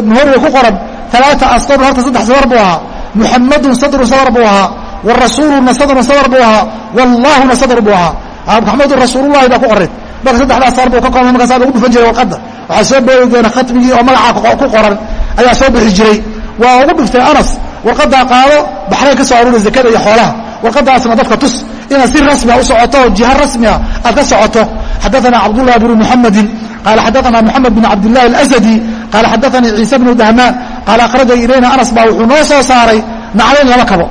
[SPEAKER 1] mahooriga ku qoran alaaa astarun horta saddex sadar buu ahaa muxamadun sadrun sadar buu ahaa wa rasuuluna sadrun sadar buu ahaa wallahuna sadr buu ahaa maxamedun rasuululahi baa ku qoran marka saddexdaas sar buu ka koobay markaasaa lagu dhufan jiray warqadda waxaa soo boodi doona khatmigii oo magaca ku qoran ayaa soo bixi jiray waa ugu dhuftay anas warqaddaa qaado baxrayn ka soo aruuri zakada iyo xoolaha warqadaasna dadka tus inaad si rasmia u socoto oo jiha rasmia aad ka socoto xadaana cabdullah bnu muxamedin qaala xadaana moxamed bin cabdillahi alasadi qaala xadaanii ciise bnu dahmaan qaala akhraja ilayna anas baa wuxuu noo soo saaray naclayn laba kabo.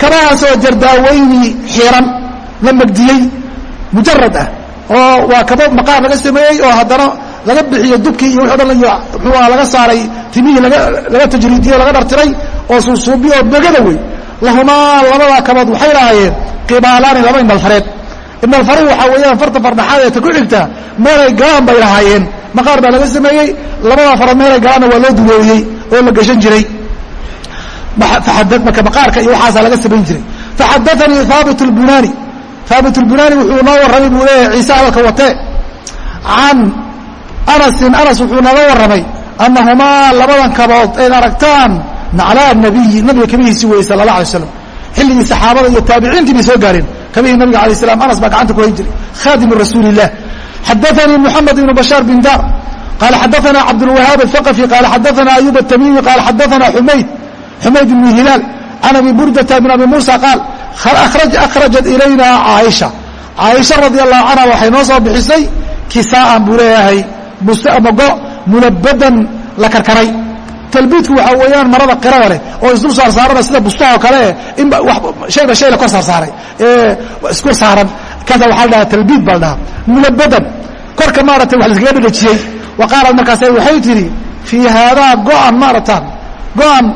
[SPEAKER 1] Kabahaasoo jardaaweyni xiiran la magdiyey mujarad ah oo waa kabo maqaar laga sameeyey oo haddana laga bixiyo dubkii iyo wixi o dhan iyo muxuu aha laga saaray timihii laga tajriidiyey o laga dhartiray oo suusuubi oo begada wey lahumaa labadaa kabood waxay lahaayeen qibaalaani laba indhalfareed indhalfareed waxaa weeyaan farta fardhaxaad ee ta ku xigta meelay galaan bay lahaayeen. Maqaar baa laga sameeyey labadaa farood meelay galaanna waa loo duleeyey oo la gashan jiray. Marka maqaarka iyo waxaasaa laga samayn jiray. Faxadaanii haabit lbunaani haabit lbunaani wuxuu noo warramay buu leeyahay ciise hadalka watee can anasin anas wuxuu nooga warramay annahumaa labadan kabood ayd aragtaan naclaa nabiyi nabiga kabihiisi weye sala allah alay slam xilligii saxaabada iyo taabiciintii bay soo gaareen. Kabihii nabiga alay slam anas baa gacanta ku hayn jiray. Khadimu rasuuli illah xadaanii moxamed ibnu bashaar bin dar qaala xadaana cabdulwahaab althaqafi qaala xadaana ayub atamimi qaala xadaana xumayd xumayd ibnu hilaal can abi burdata min abi muusa qaal akhrajat ilayna caaisha caaisha radi allahu canha waxay noo soo bixisay kisaaan buu leeyahay buste ama go mulabadan la karkaray talbiidku waxaa weeyaan marada qirada leh oo isdul saarsaarana sida bustaha oo kale in shayba shay la kor saarsaaray ee isku saaran kaasa waxaa la dhahaa talbiid baa la dhahaa mulabadan korka maaragtay wax laiskaga dhadhajiyey wa qaalat markaas waxay tidhi fii haadaa go-an maarataan go-an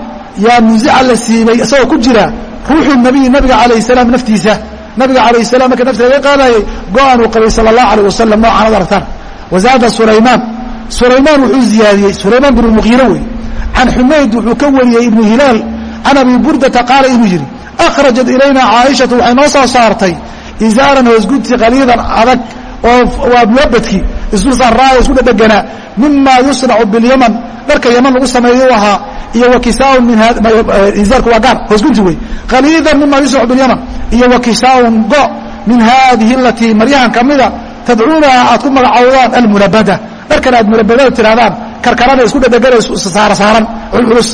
[SPEAKER 1] yaa musica la siibay isagoo ku jira ruuxu nabiy nabiga calayh salaam naftiisa. Nabiga calayh salam marka naftiisa laga qaadayay go-an uu qabay sala allahu alayh wasalam noocaan ad aragtaan wazaada sulaymaan. Sulaymaan wuxuu ziyaadiyey sulaymaan binu muqiire wey. Can xumayd wuxuu ka wariyey ibnu hilaal can abi burdata qaala inuu yidhi akhrajat ilayna caaishatu waxay noo soo saartay izaaran hoosgudsi qaliidan adag oo waa muabadkii isku saraayo isku dhedheganaa mima yusnacu bilyaman. Dharka yaman lagu sameeyo ahaa iyo wakisaaun minzaarku waa gaar hoosgunti wey qaliidan mima yusnacu bilyaman iyo wakisaaun go min haadihi alatii maryahan kamida tadcuunaha aad ku magacowdaan almunabada dharkan aad munabadada tirahdaan karkarana isku dhedhegana saarsaaran culculus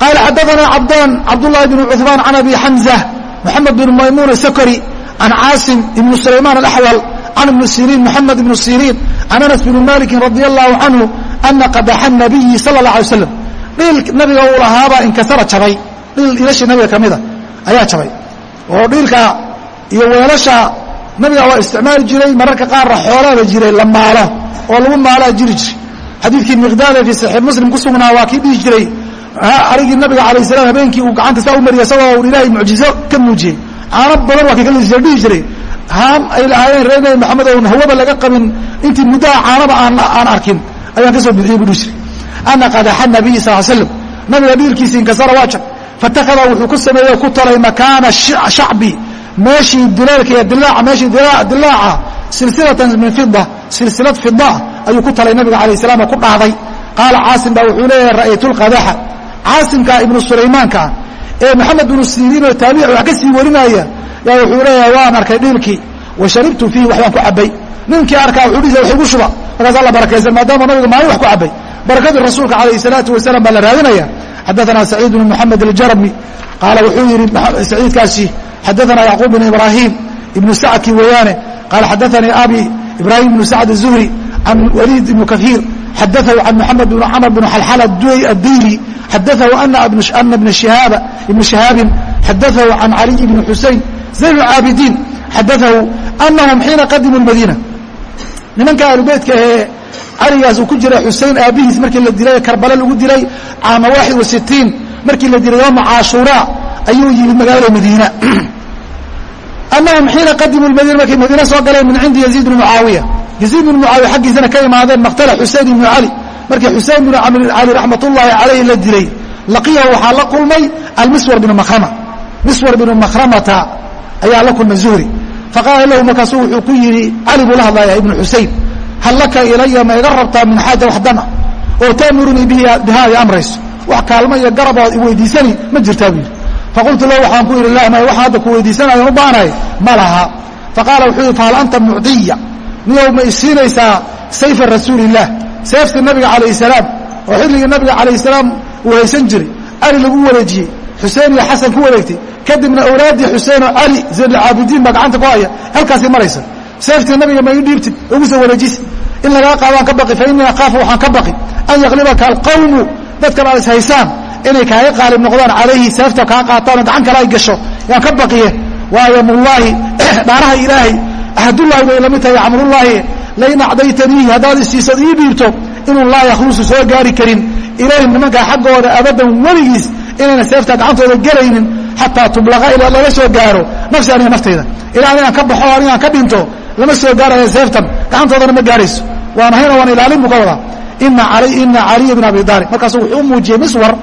[SPEAKER 1] qaala xadaana cabdaan cabdullahi bn cuثmaan can abi xamza moxamed bn maymuun asakri can caasim ibn sulaymaan alaxwal can ibni siriin moxamed ibn siriin can anas bni malikin radi allahu canhu ana qadaxa nabiyi sala اla alay slam dhiil nabiga uu lahaabaa inkasara jabay dhiil ilashii nabiga ka mida ayaa jabay oo dhiilka iyo weelasha nabiga waa isticmaali jiray mararka qaarna xoolaaba jiray la maalo oo lagu maalaa jiri jiray xadiidkii miqdaade fii saxiix muslim ku sugnaa waa kii dhihi jiray arigii nabiga alayh salam habeenkii uu gacanta saa u mariya isagoo ilaahay mucjizo ka muujiyey caano badan waa kii ka lisi dhihi jiray. Haan ay lahaayeen reer nabi maxamed oon hawaba laga qabin. Intii muddaha caanaba aan arkin ayaan ka soo bixiyey buu dhihi jiray. Ana qadaxa nabiy sal slam nabiga dhiilkiisi inkasara waa jag fatakada wuxuu ku sameeyey ku talay makaana shacbi. Meeshii dileelka iyo dilaaca meeshii dilaaca silsilatan min fida silsilad fida ayuu ku talay nabiga alayh salam oo ku dhahday qaala caasim baa wuxuu leeyahay ra'aytu lqadaxa caasimka ibnu sulaymaanka ee maxamed binu siriin oo taabici wax ka sii warinaya yaa wuxuu leeyahay waan arkay dhiilkii wa fiihi wax baan ku cabay ninkii arkaa wuxuu dhisa wax igu shuba markaas alla barakaysan maadaama nabiga maalin wax ku cabay barakadii rasuulka calayh salaatu wasalaam baa la raadinaya xadaana saciid bn moxamed aljarmi. Qaala wuxuu yihi saciidkaasi xadaana yacquub bn ibraahim ibnu sacdki weeyaane. Qaala xadaanii abi ibraahim ibnu sacd الzuhri an wliid ibn kaiir xadaahu an muxamed bn camr bn xalxal adayli xadaahu ana ibna shihaabin xadaahu an caliy bn xusain zayn caabidiin xadaahu anahum xiina qadimuu madiina nimanka ahlubeytka ee caligaas uu ku jira xusein aabbihiis markii la dilay karbale lagu dilay caama waaxid wasittiin markii la dilay yooma caashuura ayuu yimid magaalada madiina anahum xiina qadimuu madiina markay madiina soo galeen min cindi yaziid bni mucaawiya yaziid bn mucaawiya xaggiisana ka imaadeen maqtala xusein ibnu cali markii xusein bnu cali raxmat ullaahi calayhi la dilay laqiyahu waxaa la kulmay almiswar bnu makrama miswar bnu makramata ayaa la kulmay zuhri. Faqaala lahu markaasuu wuxuu ku yidhi cali buu la hadlaya ibnu xusein hal laka ilaya ma iga rabtaa min xaaja wax dana? Oo taamurunii biha ay amrayso. Wax kaalmo iyo garabood iweydiisani ma jirtaa buu yidhi. Faqultu lahu waxaan ku yidhi la ma waxaan hadda ku weydiisanayan u baanahay ma laha. Faqaala wuxuu yidhi fahal anta mucdiya niyow ma isiinaysaa sayfa rasuulillaah seeftii nabiga calayh salaam oo xilligii nabiga calayh salaam uu haysan jiray. Cali lagu wareejiyey. Xuseen iyo xasan ku wareegtay. Kadibna awlaaddii xuseenoo cali zaynulcaabidiin baa gacanta ku haya. Halkaasii maraysa seeftii nabiga ma ii dhiibtid. Ugu soo wareejisi in lagaa qaadaan ka baqi fa innii akhaafu waxaan ka baqi. An yaqlibaka alqawmu. Dadkan aad is haysaan. Inay kaaga qaalib noqdaan calayhi seefta kaa qaataanoo gacan kale ay gasho. Yaan ka baqiye waayo mullaahi dhaaraha ilaahay ahdullaahi bay la mid tahay camrullaahi lain acdaytaniihi haddaad isiisad ii dhiibto inuu laa yakhlusu soo gaari karin ilayhim nimankaa xaggooda abadan weligiis inayna seefta gacantooda gelaynin xataa tublaqa ilaa laga soo gaaro nafsi aniga naftayda ilaa anigaan ka baxo anigaan ka dhinto lama soo gaaraya seeftan gacantoodana ma gaarayso waan ahayno waan ilaalin buu ka wadaa ina caliya bin abi aalib markaasu wuxuu u muujiyey miswar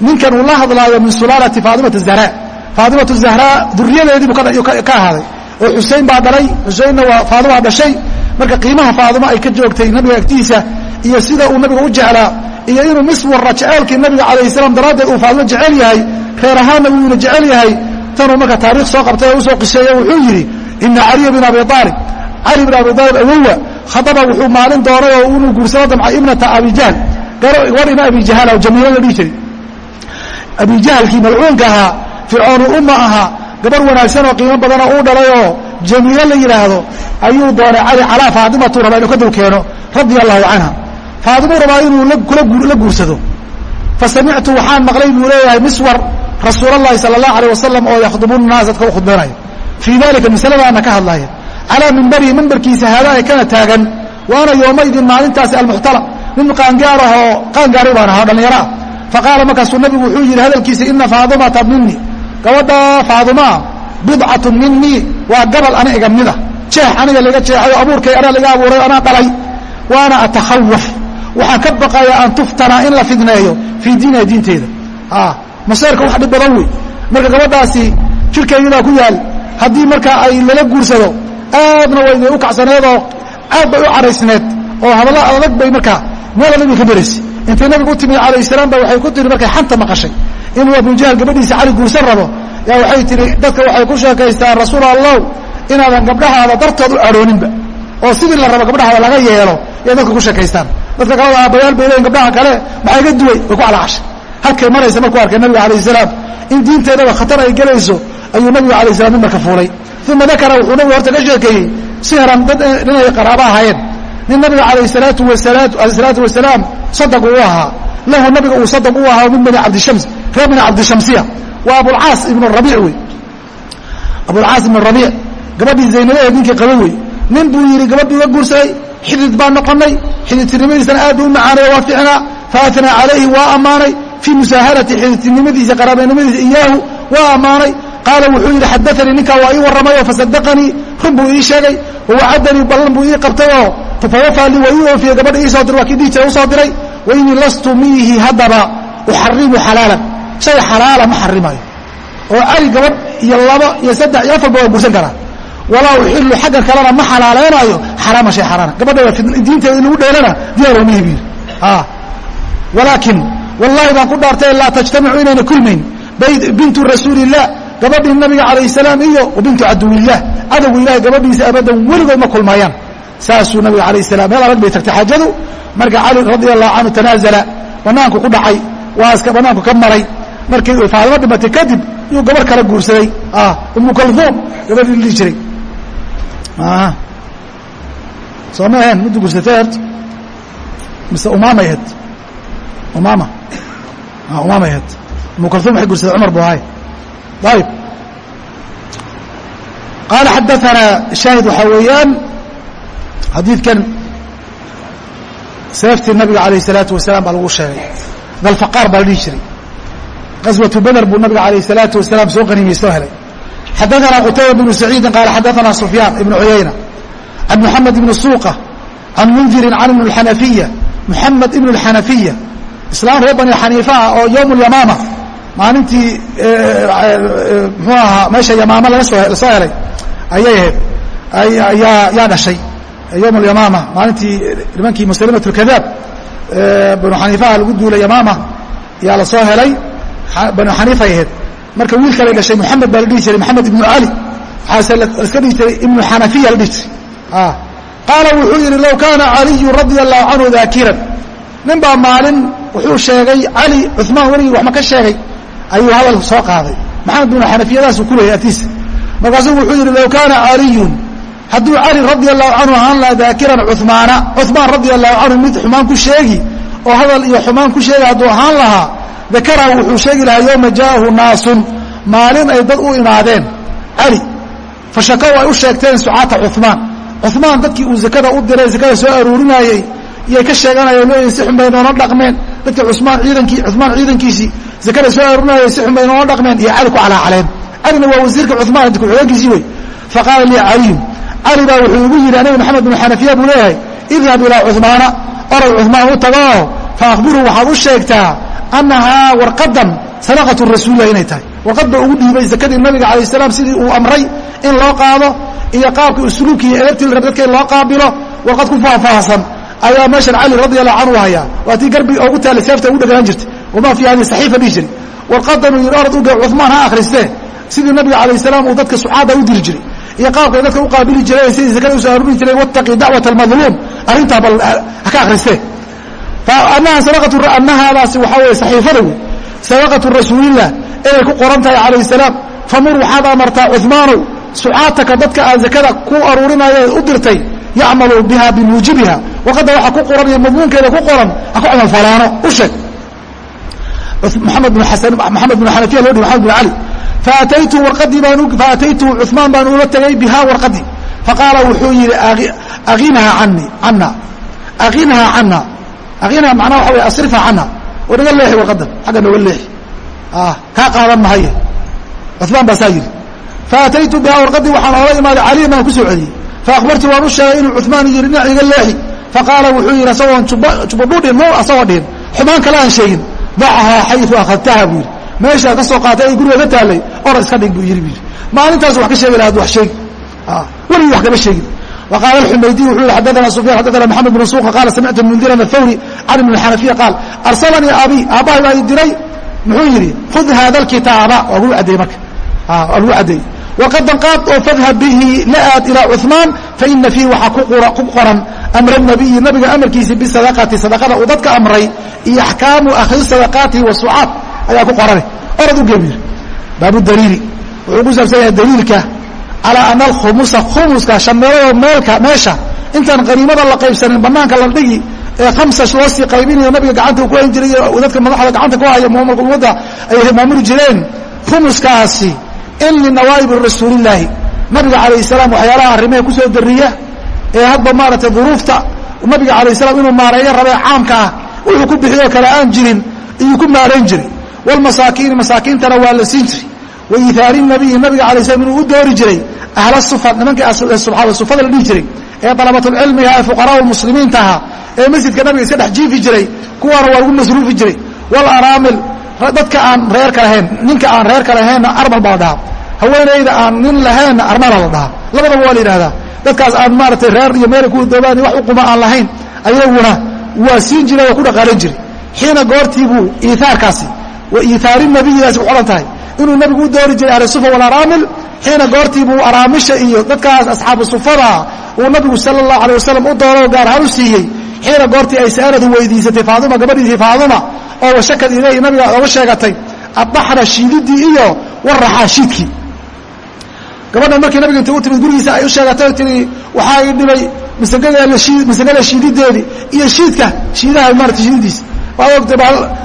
[SPEAKER 1] ninkan uu la hadlaayo min sulaalati faatimata zahra faatimatu zahraa duriyadeedii buu ka ahaaday oo xusein baa dhalay xuseinna waa faadimaa dhashay. Marka qiimaha faadimo ay ka joogtay nabiga agtiisa iyo sida uu nabiga u jeclaa iyo inuu miswarra jeceelkii nabiga calayh salaam daraaddeed uu faadimo jecel yahay reer ahaanna wuuna jecel yahay. Tanuu marka taariikh soo qabtay oo u soo qisheeye wuxuu yidhi ina caliya bin abi aalib cali bin abi aalib awowa khadaba wuxuu maalin doonay oo inuu guursado damca ibnata abijahl gabar ina abijahala oo jamiilo la dhihi jiray. Abijahalkii malcuunka ahaa fircoonu umma ahaa gabar wanaagsan oo qiimo badanoo uu dhalay oo jamiilo la yidhaahdo ayuu doonay cali calaa faadimatuu rabaa inuu ka dul keeno radia allahu canha. Faadimuu rabaa inuu kula guursado. Fa samictu waxaan maqlay buu leeyahay miswar rasuul sala allahu alayh wasalam oo yakhdubu naas dadka u khudbeynayo fii dalika masaladaana ka hadlaya calaa mimbarihi mimbarkiisa haada ay kana taagan. Waana yoomaydin maalintaasi almuxtala. Nin qaangaarah oo qaangaari baan ahaa dhallinyaroah fa qaala markaasuu nabigu wuxuu yidhi hadalkiisa ina faadimata mini gabadha faadimaa bidcatu minii waa gabal ana iga mida jeex aniga laga jeexay oo abuurkay anaa laga abuuray anaa dhalay. Waana atakhawaf waxaan ka baqayaa an tuftana in la fidneeyo fii diiniha diinteeda. Maseerka wax dhib badan wey marka gabadhaasi jirkeeyadaa ku yaal. Haddii marka ay lala guursado aadna way u kacsaneedoo aad bay u caraysneed. Oo hadalla adag bay markaa meel nabiga ka beraysay intay nabigu u timid calayh salaam ba waxay ku tiri markay xanta maqashay inuu abujahl gabadhiisa cali guursan rabo yaa waxay tihi dadka waxay ku sheekaystaan rasuul allow inaadan gabdhahaada dartood u cadhooninba oo sidii la rabo gabdhahaada laga yeelo yay dadka ku sheekaystaan. Dadka kalada aabbayaal bay leeyiin gabdhaha kale maxaa iga duway? Way ku calacashay halkay maraysa markuu arkay nabiga alayh salaam in diinteedaba khatar ay gelayso ayuu nabigu alayh salam mimbarka fuulay. Uma dakara wuxuu nabigu horta ka sheekeeyey sihran dad inay qaraabo ahaayeen. Nin nabiga alayh salaatu wasalaatu wasalaam sadaq uu ahaa lahu nabiga uu sadaq u ahaa min bani cabdishams reer bani cabdishamsiya waa abulcaas ibnu rabiic wey. Abulcaas ibnu rabiic gabadhii zaynabaheed ninkii qaba wey. Nin buu yidhi gabadhii iga guursaday xidid baan noqonay xididtinimadiisana aad buu u macaanaya waa ficnaa faatnaa calayhi waa ammaanay fii musaaharati xididtinimadiisa qaraabanimadiisa iyaahu waa ammaanay. Qaala wuxuu yidhi xadaanii ninkaa waa ii warramay oo fasadaqanii run buu ii sheegay wawacadanii ballan buu ii qabtay oo fawafaa lii waa ii oofiyey gabadha ii soo diray waa kii dhiijira u soo diray. Wainii lastu miihi haddaba uxarimu xalaalan. Shay xalaala ma xarimayo oo cali gabadh iyo laba iyo saddex iyo afarba waa guursan karaa walaa uxilu xagga kalena ma xalaaleynayo xaraama shay xaraana gabadha diinteeda in lagu dheelana diyaar waa mihi buyiri walaakin wallahi baan ku dhaartay laa tajtamicu inayna kulmayn. Bintu rasuuli illah gabadhii nabiga calayh salaam iyo wa bintu caduwiillah cadowga ilahay gabadhiisa abadan weligood ma kulmayaan saasuu nabiga alayh salam meel adag bay tagtay xaajadu. Marka cali radia allahu canhu tanaazala banaanku ku dhacay waa iska banaanku ka maray. Markii faadimo dhimatay kadib yuu gabar kala guursaday. Umu kalfuum gabadhii dhihi jiray. Soo ma ahayn middu guursatay horta mise umaamay ahayd? Umaama. Umaamay ahayd. Umu kalfuum waxay guursatay cumar bu ahay. Ayib qaala xadaanaa shaahid waxaa weeyaan xadiidkan seeftii nabiga alayh الsalaatu wasalaam baa lagu sheegay dalfaqaar baa la dhihi jiray qaswatu beder buu nabiga alayh الsalaatu wasalaam soo qaniimay soo helay xadaثana qutayba bnu saciidin qaala xadaثana sufyaan ibnu cuyayna can muxamed ibni suuqa can mundirin can ibn اxanafiya muxamed ibn اxanafiya islaam reer bani xaniifa ah oo yowm اlyamaama maalintii mxuu ahaa meesha yamaama laga soo lasoo helay ayay ahayd yaa yaa dhashay yowm اlyamaama maalintii nimankii muslimat اlkadaab banu xaniifaha lagu duulay yamaama yaa la soo helay banu xaniifay ahayd marka wiil kale dhashay moxamed baa la dhihi jiray moxamed ibnu cali waxaase laska dhihi jiray ibnu xanafiya la dhihi jiray qaala wuxuu yidhi low kaana caliyu radia allahu canhu daakiran nin baa maalin wuxuu sheegay cali cumaan weligii wax ma ka sheegay ayuu hadal soo qaaday maxamed binu xanafiyadaasuu ku leeyay atiisa markaasuu wuxuu yidhi low kaana caliyun hadduu cali radia allahu canhu ahaan lahaa daakiran cumaana cumaan radia allahu canhu mid xumaan ku sheegi oo hadal iyo xumaan ku sheegi hadduu ahaan lahaa dakaraha wuxuu sheegi lahaa yowma jaa'ahu naasun. Maalin ay dad u imaadeen. Cali fashakow ay u sheegteen sucaata cumaan cumaan dadkii uu zakada u diray zakada soo aruurinayey iyay ka sheeganayeen leeyihiin si xun bay noona dhaqmeen. Dadkii cusmaan ciidankii cumaan ciidankiisii zakada soo aruurinayay si xun bay noona dhaqmeen. Iyo cali ku calaacaleen. Calina waa wasiirka cumaan ku-xigeenkiisii wey. Faqaala lii caliyun cali baa wuxuu igu yidhi aniga maxamed binu xanafiya buu leeyahay idhab ilaa cumaana orod cumaan u tagao fa akhbiruu waxaad u sheegtaa annahaa warqadan sadaqatu rasuulilah inay tahay. Warqad ba ugu dhiibay zakadii nabiga calayh salaam sidii uu amray in loo qaado iyo qaabka usluubki iyo elegtil dadka in loo qaabilo warqad ku faahfaahsan. Ayaa meeshan cali radia allahu canhu hayaa. Waa tii garbi oogu taallay seefta ugu dheganaan jirtay. Wamaa fii hadi saxiifa dhihi jiray. Warqadanuu yidhi orad uge cumaan ha akhristee sidii nabiga calayh salaam uu dadka sucaada u diri jiray iyo qaabkay dadka u jireen sidii zakada u soo aruuri jireen wattaqi dacwat almadluum. Arrintaa bal ha ka akhristee anaha sadaqatu annahaadaasi waxaa weeye saxiifada wey sadaqatu rasuulillah inay ku qoran tahay calayh salaam. Famur waxaad amartaa cumaanow sucaataka dadka aad zakada ku aruurinaya u dirtay yacmalu biha bimuujibiha warqadda waxa ku qoran iyo madmuunkeeda ku qoran ha ku camalfalaano u sheeg maamed bin asan maxamed bin xanafiya loo dhihi maxamed bin cali faataytu waradii baan faataytu cumaan baan ula tegay biha warqadii. Faqaala wuxuu yidhi ahinhaa ani cana ahinhaa cana ahinhaa macnaha waxa wey asrifha cana oo naga leexi warqadan xagga nooga leexi. Kaa qaadan mahaye. Cumaan baa saa yidhi faataytu biha warqadii waxaan oola imaaday caliyan baan ku soo celiyey. Faakbartu waan u sheegay inuu cumaan yidhi dhinac iga leexi. Faqaala wuxuu yidhi asagoon jubadhudhin m asagoo dhihin. Xumaan kale aan sheegin dacahaa xayu akhadtaha buu yidhi meeshaa ka soo qaatay ay guriga ka taallay orad iska dhig buu yidhi bu yidhi maalintaas wax ka sheegi lahaad wax sheegi weligii wax kama sheegin وqاaل الxmaydiي wuxuu yihi xadثna سفyan xadثna محamed بن suqa qala samictu mundiran الthawri can ibn الxanafiya qaal arslanii abi aabbahay baa i diray muxuu yidhi khud hada الkitaaba waa lagu caddeeyey marka waa lagu caddeeyey wqad anqaad oo fadhab bihi la aad ilaa cuثmaan faina fiihi waxaa ku qoran amra nabiyi nabiga amarkiisii bisadaqati sadaqada uu dadka amray iyo axkaamu akri sadaqaatihi wasucaat ayaa ku qorane orad u gebiir baabudaliili wuxuu ku saabsan yahay daliilka calaa ana alkhumusa khumuska shameelada meelka meesha intaan qaniimada la qaybsanin banaanka la dhigi ee khamsa loo sii qaybinayo nabiga gacanta ku hayn jiray dadka madaxda gacanta ku haya mumalka ummadda ay maamuli jireen khumuskaasi in linawaa'ibi rasuulillaahi nabiga calayh salaam waxyaalaha arrimaha ku soo dariya ee hadba maaragtay duruufta nabiga calayh salaam inuu maareeyo rabee caamka ah wuxuu ku bixiyoo kale aan jirin iyuu ku maarayn jiray. Waalmasaakiini masaakiintana waa la siin jiray. Waihaari nabiyi nabiga alay slam inuu u doori jiray ahla sufa nimankii sufada la dhihi jiray ee dalabatulcilmiga ee fuqaraa muslimiinta ahaa ee masjidka nabiga iska dhex jiifi jiray kuwaana waa lagu masruufi jiray. Walaraamil dadka aan reerka lahayn ninka aan reerka lahaynna armal baa la dhahaa. Haweenayda aan nin lahaynna armala la dhahaa. Labadaba waa la yidhahdaa dadkaas aan maaratay reer iyo meela ku doobaan wax uquma aan lahayn ayaguna waa siin jiray waa ku dhaqaalan jiray. Xiina goortiibuu iiaarkaasi wa iihaari nabiyidaasi ku odhan tahay. Inuu nabigu u doori jiray ahli sufa walaraamil xiina goortiibuu araamisha iyo dadkaas asxaabu sufada uu nabigu sala allahu alay wasalam u dooro gaar ahaan u siiyey. Xiina goortii ay sa'aladu weydiisatay faaduma gabadhiisii faaduma oo washakad ilayhi nabiga oga sheegatay addaxna shiididii iyo waraxaa shiidkii gabadhan markii nabiga inta u timid gurigiisa ay u sheegatay tii waxaa i dhibay masagada shiidideedii iyo shiidka shiidaha maarata shiididiisa waa ogta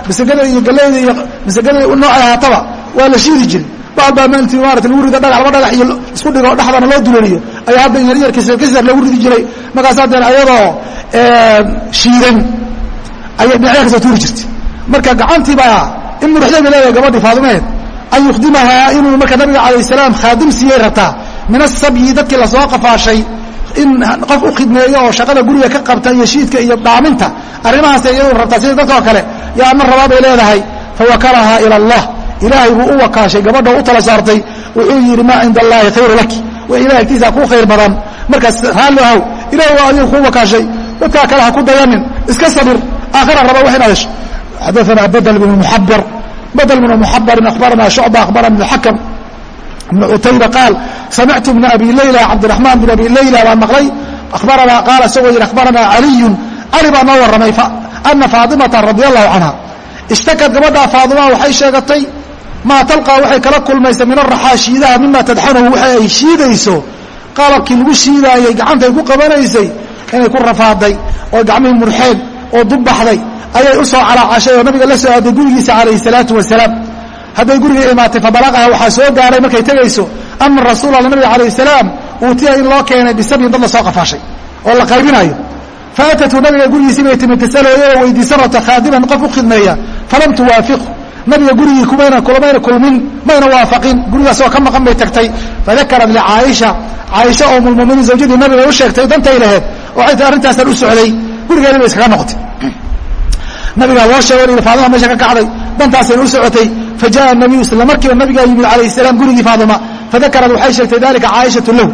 [SPEAKER 1] masagada iyo galeyda iyo masagada noocay ahaataba waa la shiidi jiray. Baal baa maantii maarata lagu rido dhagax laba dhagax iyo isku dhigo dhexdana loo duleliyo ayaa hadda yaryar kisar kisar lagu ridi jiray. Markaas haddeen ayadoo shiidan ayay dhinacya ka soo tuuri jirtay marka gacantii baa in muruxday bay leedahay gabadhii faadumeed an yukhdimahaa inuu marka nabiga calayh salaam khaadim siiyey rabtaa min asabyi dadkii la soo qafaashay in qof u khidmeeyo oo shaqada guriga ka qabta iyo shiidka iyo dhaaminta arrimahaas iyadu rabtaa sida dadkoo kale yaa ama rabaa bay leedahay fawakalahaa ila allah ilaahay buu u wakaashay gabadha u tala saartay wuxuu yidhi maa cinda allaahi khayru laki. Wa ilahay agtiisa kuu khayr badan. Markaas raalli ahow ilahay waa adiga kuu wakaashay dadkaa kale ha ku dayanin iska sabir aakhira raba wax inaad hesho xadaana badl bn muxabar badl bn muxabarin akhbarana shucba akhbarana ibn xakam ibn cutayba qaal samictu bna abi layla cabdiraxmaan bn abi layla baan maqlay akhbaranaa qaala isagoo yidhi akhbaranaa caliyun cali baa noo warramay ana faatimata radi allahu canha ishtakad gabadhaa faadima waxay sheegatay maa talqaa waxay kala kulmaysa min araxaa shiidaha mima tadxanuhu waxa ay shiidayso qalabkii lagu shiidaayey gacantay ku qabanaysay inay ku rafaaday oo gacmihii murxeen oo dubbaxday ayay u soo calaacashay oo nabiga la soo aaday gurigiisa calayhi salaatu wasalaam. Hadday guriga imaatay fabalaqaha waxaa soo gaaray markay tegayso ana rasuul alla nabiga calayh salaam uutiya in loo keenay bisabyin dad la soo qafaashay oo la qaybinayo faatatu nabiga gurigiisii bay timid tasalooyo oo weydiisan rabta khaadiman qof u khidmeeya falam tuwaafiqu nabiga gurigii kumayna kulamayna kulmin mayna waafaqin gurigaas ka maqan bay tagtay. Fadakarat licaaisha caaisha oo mulmuminiin zawjadii nabiga u sheegtay dantay laheed. Oo arrintaasaan u socday gurigeeni bay iskaga noqotay. Nabigaa loo sheego in faadima meesha ka kacday. Dantaasayna u socotay. Fajaءa nabiyu isla markiiba nabigaa yimid alayh salaam gurigii faadima fadakarad waxay sheegtay dalika caaishatu lahu.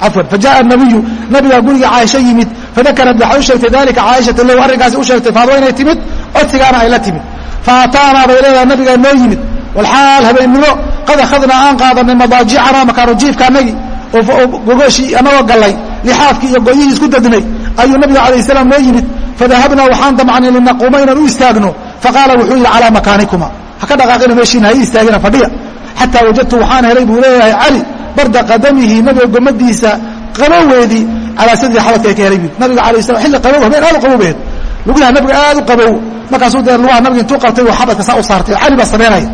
[SPEAKER 1] Cafwan fajaءa nabiyu nabigaa guriga caaisho yimid fadakarad waxay u sheegtay dalika caaishatu lahu. Arrinkaasi u sheegtay faadima inay timid codsigaana ay la timid. Faataanaa bay leedahay nabigaa noo yimid. Walxaal habeennimo qad akhadnaa aan qaadanay madaajicanaa makaanu jiifkaanagii oo gogooshii anagoo gallay lixaafkii iyo goyihii isku dadnay ayuu nabiga calayh salaam noo yimid fadahabnaa waxaan damcnay linaquuma inaan u istaagno. Faqaala wuxuu yidhi calaa makaanikuma ha ka dhaqaaqina meeshiina ha ii istaagina fadhiya. Xataa wajadtu waxaan helay buu leeyahay cali barda qadamihi nabiga gomadiisa qaboweedii calaa sadri xabadka ka helay buu nabiga alayh salam xilli qabow habeen aad u qabobeed lugaha nabiga aad u qabow. Markaasuu dee lugaha nabiga intuu qabtay uu xabadka saa u saartay cali baa samaynaya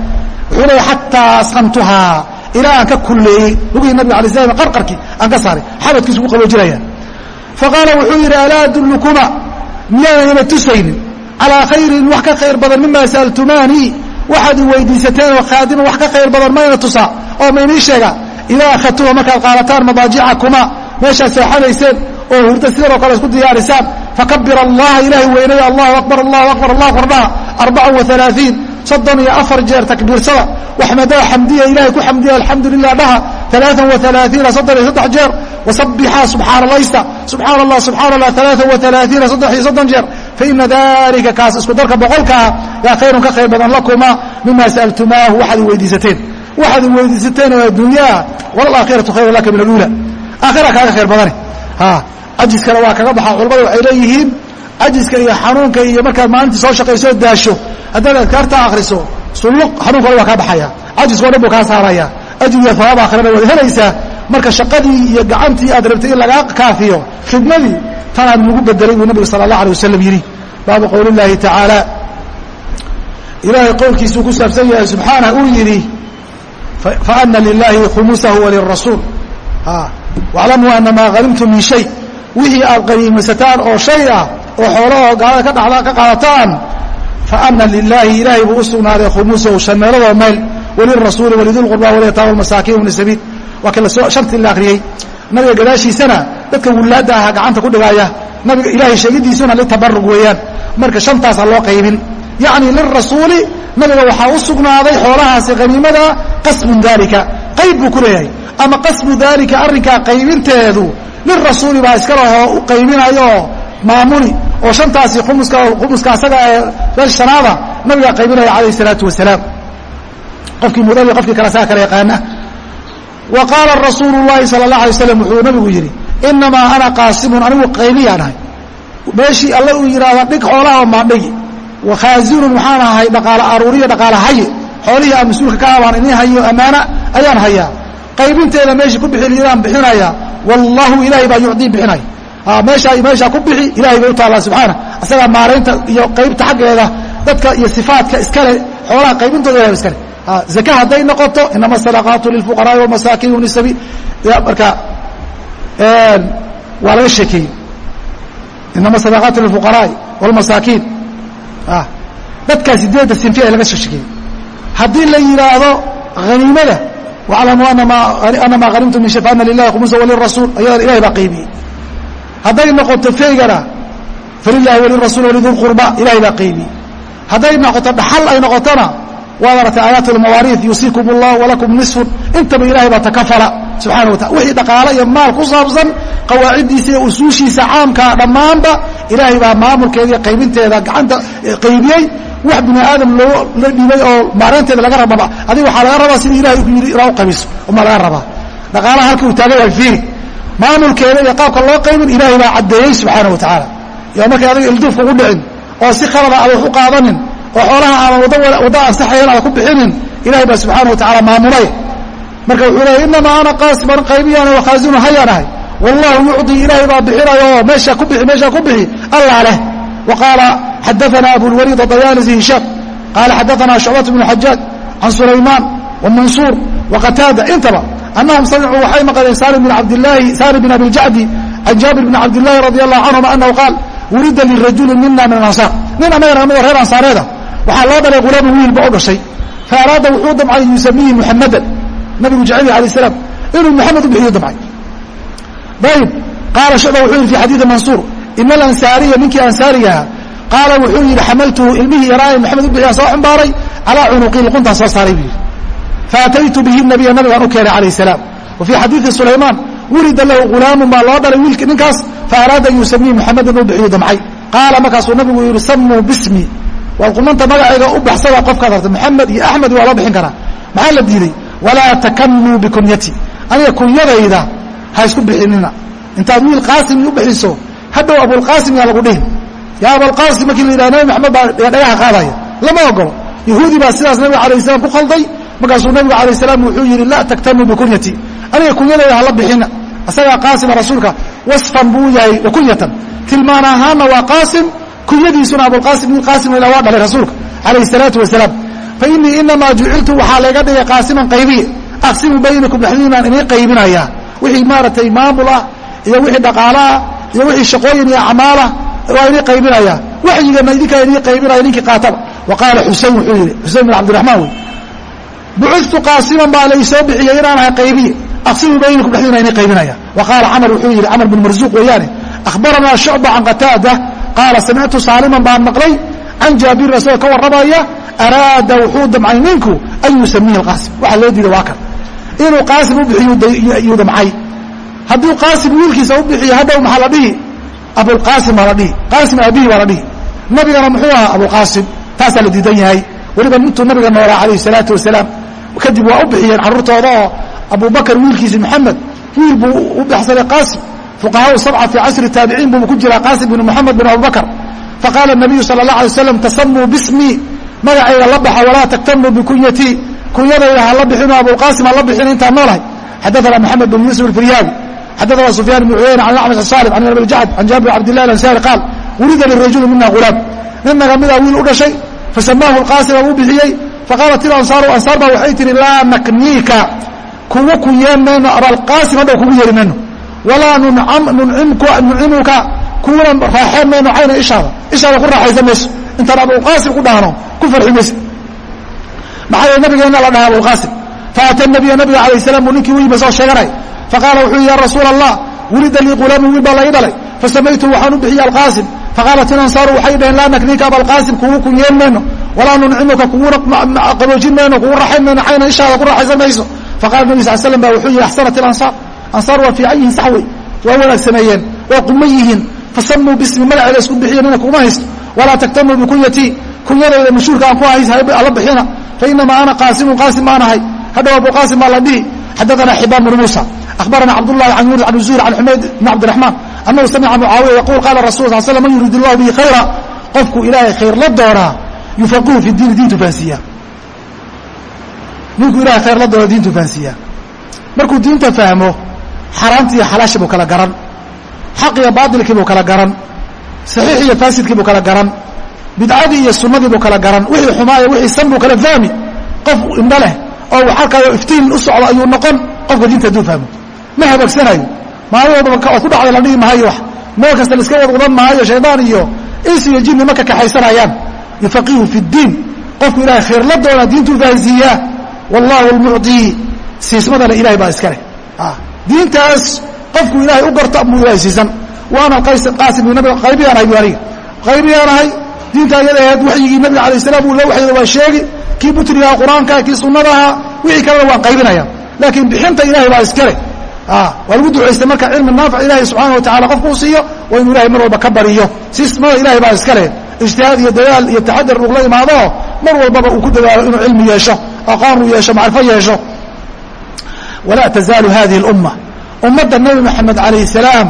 [SPEAKER 1] wuxuu leeyahay xataa asqantuhaa ilaa aan ka kulleeyey. Lugihii nabiga alay slam qarqarkii aan ka saaray xabadkiisu ku qaboojinayaan faqaala wuxuu yidhi alaa adulukuma miyaanan tusaynin. Calaa khayrin wax ka khayr badan mima sa'altumaanii waxaad i weydiisateen oo khaadima wax ka khayr badan mayna tusaa oo maynii sheega idaa akhadtuma markaad qaadataan madaajicakumaa meeshaad seexanayseen oo hurda sidanoo kale isku diyaarisaan fakabir allaha ilaahay weynaya allahu akbar allahu akbar allah kordhaha arbaca waalaaiin soddon iyo afar jeer takbiirsada. Waxmadaa xamdiya ilahay ku xamdiya alxamdu lilah dhaha alaaan waalaaiina soddon iyo saddex jeer wasabixaa subxaanalaysta subxaana allah subxaana allah alaaa waalaaiina saddex iyo soddon jeer faina dalika kaas isku darka boqolkaa yaa khayrun ka khayr badan lakuma mima sa'altumaahu waxaad i weydiisateen waxaad i weydiisateen oo adduunyaa walaakhiratu khayru laka min aluula aakhira kaaga khayr badane cajiskana waa kaga baxa culamada waxay leeyihiin cajiska iyo xanuunka iyo markaad maalintii soo shaqaysoo daasho haddaad adkaarta akriso sulluq xanuunka waa kaa baxaya cajiskao dhan buu kaa saaraya ajir iyo hawaab aakhirana waad helaysaa marka shaqadii iyo gacantii aad rabtay in lagaa kaafiyo khidmadii tanaad nagu bedelay buu nabiga sala allah alay wasalam yidhi baabu qowli tacaala ilaahay qowlkiisuu ku saabsan yahay subxaanah uu yidhi faana lilaahi khumusahu walirasuul waclamuu ana maa hanimtum min shay. Wixii aad qaniimaysataan oo shay ah oo xoolahoo gaalada ka qaadataan faana lilaahi ilaahay buu u khumusahu shan meeladoo meel walirasuuli walidilqurba walyataama almasaakiin wbni sabiil waa kii la soo shantii la akhriyey nabiga gadaashiisana dadka wilaadda ahaa gacanta ku dhigaaya nabiga ilaahay sheegidiisuna litabarug weeyaan. Marka shantaasa loo qaybin. Yacni lirasuuli nabiga waxaa u sugnaaday xoolahaasi haniimada qasmun daalika. Qayb buu ku leeyahay. Ama qasmu daalika arrinkaa qaybinteedu lirasuuli baa iska lahoo u qaybinayooo maamuli. Oo shantaasi khumuska khumuska asaga ee beel shanaada nabigaa qaybinaya calayh isalaatu wasalaam. Qofkii mudai qofkii kale asaga kale yaqaana wa qaala rasuulu llahi sala allah alay slam wuxuu nabigu yidhi inamaa ana qaasimun anigu qaybiyaan ahay. Meeshii alle uu yidhaahda dhig xoolaha maadhigi wa khaazinun waxaan ahay dhaqaala aruuriya dhaqaala haye xoolihii aan mas'uulka ka abaan ini hayo ammaana ayaan hayaa. Qaybinteeda meeshii ku bixi liidaan bixinaya wallahu ilahay baa yucdii bixinaya meeshaa meeshaa ku bixi ilahay bay u taallaa subxaana. Isagaa maaraynta iyo qaybta xaggeeda dadka iyo sifaadka iskale xoolaha qaybintooda ilahay iskale zaka hadday noqoto inama sadaqaatu lilfuqaraai walmasaakiin wbni sabiil marka waa laga sheekeeyey inama sadaqaatu lilfuqaraai walmasaakiin dadkaa sideedda sinfi ee laga soo shekeeyey haddii la yidhaahdo haniimada waclamuu ana maa hanimtum min shay faana lilahi khumusa walirasuul ayadana ilahay baa qaybiyey hadday noqoto feygana falilahi walirasuul walidilqurba ilahay baa qaybiyey hadday noqoto dhaxal ay noqotona waad aratay aayaat lmawaariid yuusiikum اllah walakum nisfun intaba ilahay baa takafala subxana wa taala wixii dhaqaalo iyo maal ku saabsan qawaaciddiisa iyo usuushiisa caamkaa dhammaanba ilaahay baa maamulkeeda iyo qaybinteeda gacanta qaybiyey. Wax bini aadam loo la dhibay oo maareynteeda laga rababa. Adiga waxaa laga rabaa sidii ilahay ku yidhi inaa u qabiso umaa laga rabaa. Dhaqaalaha halka uu taagan yahay fiiri. Maamulkeeda iyo qaabka loo qaybin ilaahay baa caddeeyey subxaana wa tacaala iyo markay adiga ilduufka ugu dhicin oo si qalada aad wax u qaadanin oo xoolaha aadan waddo ansaxayan aada ku bixinin ilahay baa subxaana wa tacaala maamulay marka wuxuu leeyay inamaa ana qaasiban qaybiyaan wa khaazinu hayaan ahay wallahu yucdii ilaahay baa bixinaya oo meesha ku bixi meeshaa ku bixi allah leh. Wa qaala xadaana abulwaliid adayaalisi hishaam qaala xadaana shucbat bnu xajaaj can sulaymaan wa mansuur wa qataada. Intaba annahum samicuu waxay maqleen salim bin abdilaahi salim bin abiljacdi can jaabir bni cabdillaahi radi allahu canhuma anahu qaal wulida lirajuli mina min alansaar. Nin annagana anagoo reer ansaareeda waxaa loo dhalay ghulaamu wiilba u dhashay fa araada wuxuu damcay yusamiihi muxamadan nabigu jecel alayh salaam inuu maxamed u bixiyo damcay. Ayib qaala shucba wuxuu yidhi fi xadiidi mansuur ina alansaariya ninkii ansaarigaha qaala wuxuu yidhi xamaltuhu ilmihii yaraaye maxamed u bixiyaan soo xumbaaray calaa cunuqii luquntaan soo saaray buu yidhi. Faataytu bihi nabiya nabigaan u keenay calayh salaam. Wa fii xadiidi sulaymaan wulida lahu ghulaamun baa loo dhalay wiilki ninkaas fa araada an yusamiihi muxamadan u bixiyu damcay. Qaala markaasuu nabigu yidhi samuu bismi waad qumanta magacayga u baxsada qofkaad harta moxamed iyo axmed waa loo bixin karaa. Maxaa la diiday? Walaa takanuu bikunyati. Aniga kunyadayda ha isku bixinina. Intaad wiil qaasim u bixiso hadhow abulqaasim yaa lagu dhihin. Yaa abalqaasim markii la yidhaha nabi maxamed baa dhagaha qaadaya. Lama ogolo. Yahuudi baa sidaas nabiga alayh salam ku khalday. Markaasuu nabigu alayh salaam wuxuu yidhi laa taktanuu bikunyati. Aniga kunyadayda hala bixina. Isagaa qaasima rasuulka wasfan buu yahay wa kunyatan. Tilmaan ahaanna waa qaasim kunyadiisuna abulqaasim wiil qaasim la waa dhalay rasuulka calayh salaatu wasalaam. Fa inii inamaa juciltu waxaa layga dhigay qaasiman qaybiye. Aqsimu baynakum dhexdiinaan inii qaybinaya wixii maaragtay maamul ah iyo wixii dhaqaalo ah iyo wixii shaqooyin iyo acmaalah waa inii qaybinaya waxyigana idinkaa inii qaybinaya ninkii qaataba. Wa qaala xusein wuxuu yidhi xusein bin cabdiraxmaan wey bucitu qaasiman baa laysoo bixiyey inaan ahay qaybiye. Aqsimu baynakum dhexdiina inii qaybinaya wa qaala camar wuxuu yidhi camar bin marzuuq weeyaane akhbaranaa shucba can qataada qaala samictu saaliman baan maqlay. Can jaabir asagoo ka warramaya araada wuxuu damcay ninku an yusamiihi qaasim waxaa loo diiday waa kan inuu qaasim u bixiyu damcay. Hadduu qaasim wiilkiisa u bixiyo hadhow maxaa la dhihi? Abulqaasim baa la dhihi. Qaasim aabihi baa la dhihi. Nabigana muxuu ahaa abulqaasim taasaa la diidan yahay. Weliba intuu nabiga noolaa calayhi salaatu wasalaam. Kadib waa u bixiyeen carruurtooda oo abubakar wiilkiisi moxamed wiil buu u baxsaday qaasim fuqahaau sabca fii casri taabiciin buu ku jiraa qaasim binu moxamed bin abubakar faqaala nabiyu sala allah alay waslam tasamuu bismii magacayga la baxa walaa taktamuu bikunyatii kunyadayda hala bixino abulqaasim hala bixin intaan noolahay xadaana maxamed bin yuusuf alfiryaabi xadaana sufyaan ibn cuyayna can acmash asaalib can abi jacd can jaabir cabdillahi alansaari qaal wulida lirajuli mina ghulaam nin naga midaa wiil u dhashay fasamaahu alqaasima wuu bixiyey faqaalat ilansaaru ansaar baa waxay tihi laa nakniika kugu kunyeen mayno abalqaasim hadhow kugu yeeri mayno walaa nuncimuka kuuna raaxeen mayno cayna ishaada. Ishaada ku raaxaysan mayso. Intaan abulqaasim ku dhahno ku farxi mayso. Maxaa yeel nabigeenna la dhahay abulqaasim faata nabiya nabiga alayh salam buu ninkii u soo sheeganay. Faqaala wuxuu yihi ya rasuula allah wulida lii qulaamu wiil baa la ii dhalay. Fasamaytu waxaan u bixiyey alqaasim faqaalat ilansaaru waxay dhaheen laa nakniika abalqaasim kugu kunyeen mayno. Walaa nuncimuka kuguna qaboojin mayno kugu raxayn mayno cayna ishaada ku raaxaysan mayso. Faqala nabi sal slam ba wuxuu yihi axsanat ilansaar ansaar waa fiican yihiin sax wey waa wanaag sameeyeen waa quma yihiin. Fasamuu bismi magaceeda isku bixiya nina kuma haysto. Walaa taktamuu bikunyatii kunyadayda mashhuurka aan ku hays alla bixina. Fainamaa ana qaasimun qaasim baan ahay hadhow abuqaasim baa la dhihi. Xadaana xibaan bnu muusa. Akhbarana cabdullahi can yunus can zuhri can xumayd bn cabdiraxmaan annahu samica mucaawiya yaquul qaala rasul sal slam man yurid illahu bihi khayra? Qofku ilaahay khayr la doonaa yufaqihu fi diini diintu fahansiiyaa ninkuu ilahay khayr la doono diintu fahansiiyaa markuu diinta fahmo xaaraamti iyo xalaashii buu kala garan xaq iyo baatilkii buu kala garan saxiix iyo faasidkii buu kala garan bidcadii iyo sunnadii buu kala garan wixii xumaaya wixii san buu kala fahmi. Qof indho leh oo wax arkaayo iftiin u socdo ayuu noqon qofka diinta hadduu fahmo. Ma habaagsanayo maalin ku dhacday la dhihi maayo wax. Meel kasta laiska wadwadan maayo shaydaan iyo ins iyo jinni ma ka kaxaysanayaan. Yufaqihu fi ddiin. Qofku ilahay khayr la doona diintuu fahansiiyaa. Wallahu lmucطii siismadana ilahay baa iska leh diintaas qofku ilaahay u garto siisan waana qaasim nabiga qaybiyaan ahay bu aniga. Qaybiyaan ahay diinta ayada ahayd waxyigii nabiga alayh salam uu la waxyada waa sheegi kii butrigaha qur'aanka kii sunnadaha wixii kalena waan qaybinaya. Laakiin bixinta ilahay baa iska leh. Waa lagu ducaystay marka cilmi naafic ilahay subxaana wa tacala qofku u siiyo waa inuu ilahay mar walba ka bariyo. Siismada ilahay baa iska leh. Ijtihaad iyo dadaal iyo taxadar ugla imaadoo mar walbaba uu ku dadaalo inuu cilmi yeesho aqoon uu yeesho macrifo yeesho walaa tazaalu hadihi اlumma ummadda nebi moxamed calayh salaam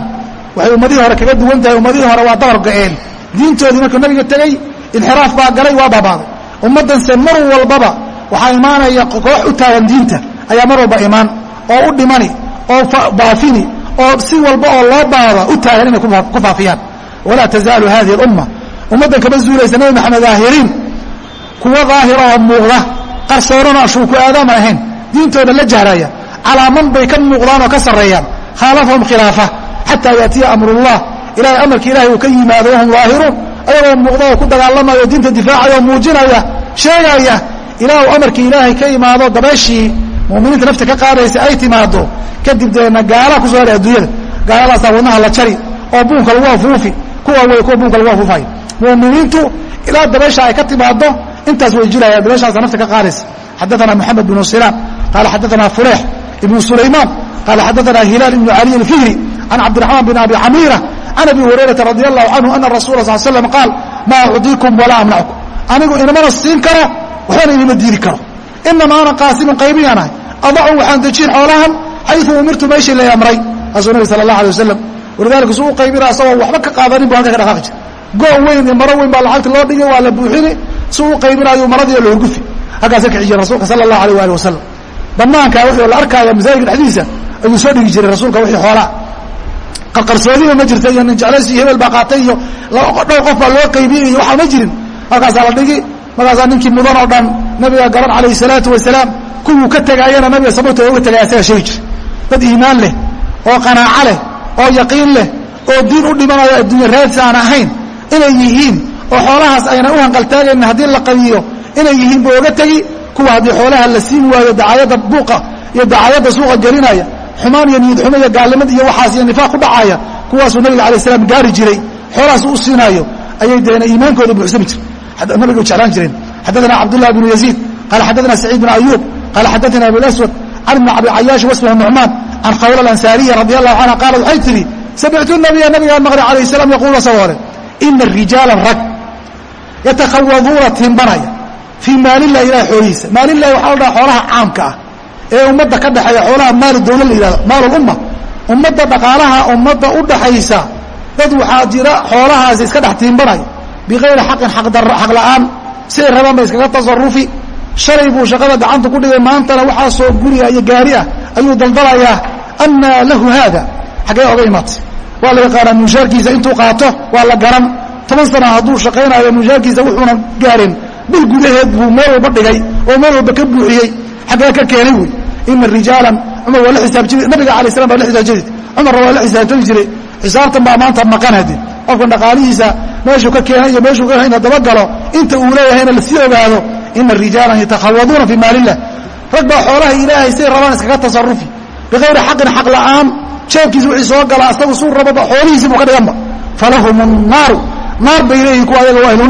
[SPEAKER 1] waxay ummadihii hore kaga duwan tahay ummadihii hore waa dabar go-een diintoodii markuu nabiga tegey inxiraaf baa galay waa baabaaday ummaddanse mar walbaba waxaa imaanaya koox u taagan diinta ayaa mar walba imaan oo u dhimani oo baafini oo si walba oo loo baado u taagan inay ku faafiyaan walaa tazaalu hadihi اlumma ummaddan kama zuulaysa nebi moxamed daahiriin kuwa daahira oo muuqda qarsoonana shuuku aadaama calaaman bay ka muuqdaan oo ka sarreeyaan. Khaalafahum khilaafa xataa yaatiya amrullah. Ilahay amarki ilahay uu ka yimaado wahum daahiruun ayagoo muuqda oo ku dagaalamaya oo diinta difaacaya oo muujinaya sheegaya ilaahu amarkii ilaahay ka imaado dabayshii mu'miniinta nafta ka qaadaysa ay timaado kadib deena gaalaa ku soo hadhay adduunyada. Gaaladaasaa wadnaha la jari oo buunka lagu afuufi kuwa wey kuwa buunka lagu afuufayo mu'miniintu ilaa dabaysha ay ka timaado intaas way jirayaan dabayshaasa nafta ka qaadaysa. Xadaana moxamed binu silaan qaala xadaana fuleex ibnu sulaymaan qaala xadaana hilaal ibnu cali alfihri can cabdiraxmaan bin abi camiira can abi hurayrata radi allahu canhu ana rasula sal slam qaal maa ucdiikum walaa amnacukum anigu inamana siin karo waxbana inima diidi karo. Inamaa ana qaasimun qaybiyaan ahay adacu waxaan dejin xoolahan xayu umirtu meeshii lay amray kaasuu nabi sala allah alay wasalam walidalika suu u qaybina asagoo waxba ka qaadanin bu halka ka dhaqaaqi jira go' weyn iyo maro weyn baa lacagta loo dhigay waa la buuxini si u qaybinaayo maradii la horgufi halkaasa ka xijiye rasuulka sala allahu alayh ali wasalam banaankaa wixii la arkaaya masaajidka dhexdiisa ayuu soo dhigi jiray rasuulka wixii xoolaa qarqarsoodiba ma jirta iyo nin jeclaysi iyo hebel baa qaatay iyo dhowr qof baa loo qaybiyey iyo waxaa ma jirin. Halkaasaa la dhigi markaasaa ninkii mudan oo dhan nabiga garan calayhi salaatu wasalaam kuwuu ka tegaayana nabiga sababta uga tegaya asagaa sheegi jiray. Dad iimaan leh oo qanaaco leh oo yaqiin leh oo diin u dhimanayo adduunya raadsi aan ahayn inay yihiin oo xoolahaas ayna u hanqaltaagaynin haddii la qabiyo inay yihiin buu oga tegi kuwa haddii xoolaha la siin waayo dacaayadda buuqa iyo dacaayadda suuqa gelinaya xumaan iyo niyad xumo iyo gaalnimad iyo waxaas iyo nifaaq ku dhacaya kuwaasuu nabiga alay slam gaari jiray xoolahaas u siinaayo ayay deena iimaankooda buuxsami jire nabiga jeclaan jireen xadaana cabdullah bnu yaziid qaala xadaana saciid bn ayuub qaala xadaana abulaswad can ibni abi cayaashi wasmhu nucmaan can khawla alansaariya radi allahu canha qaalat waxay tidhi samictu nabiya nabigaan maqli alayh salaam yaquulu asagoo leh ina rijaala rag yatakhawaduuna timbanaya fii maalillahi ilahi xoolihiisa. Maalillahi waxaa la dhaha xoolaha caamka ah. Ee ummadda ka dhexeeya xoolaha maali dawla la yihahdo maalulumma ummadda dhaqaalaha ummadda u dhaxaysa dad waxaa jira xoolahaasi iska dhex tiimbanaya. Bikayri xaqin xaq la'aan. Siday rabaan ba iskaga tasarufi shalay buu shaqada gacanta ku dhigay maantana waxaa soo guriga iyo gaari ah ayuu daldalayaa annaa lahu haada xaggee oga imaatay. Waa la yaqaanaa mushaarkiisa intuu qaato waa la garan. Toban sana hadduu shaqaynayo mushaarkiisa wuxuuna gaarin bil gudaheed buu meel walba dhigay oo meel walba ka buuxiyey. Xaggee ka keenay wey. Ina rijaalan cumar waa la xisaabjiri nabiga alay slam baa la xisaabjiri cumarna waa la xisaabtami jiray. Xisaabtan baa maanta maqan hadi qofkan dhaqaalihiisa meeshuu ka keenay iyo meeshuu ka hayna dabagalo inta uu leeyahayna la sii ogaado ina rijaalan yatakhawaduuna fii maalillah. Rag baa xoolaha ilaahay say rabaan iskaga tasarufi bikayri xaqin xaq la'aan jeebkiisa wixii soo gala asagu suu rababa xoolihiisi buu ka dhiganba. Falahum naaru naar bay leeyihiin kuwa ayaga waa ahlu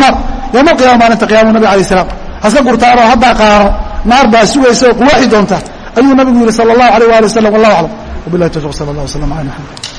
[SPEAKER 1] yowma alqiyama maalinta qiyama nabig alay salaam haska gurtaanoo haddaa qaano naar baa sugaysa oo quwaaxi doonta ayuu nabigu yihi sala allahu alayh waali wasalam wallahu aclam wabilahi tawfiq sala allah waslam ala maxamed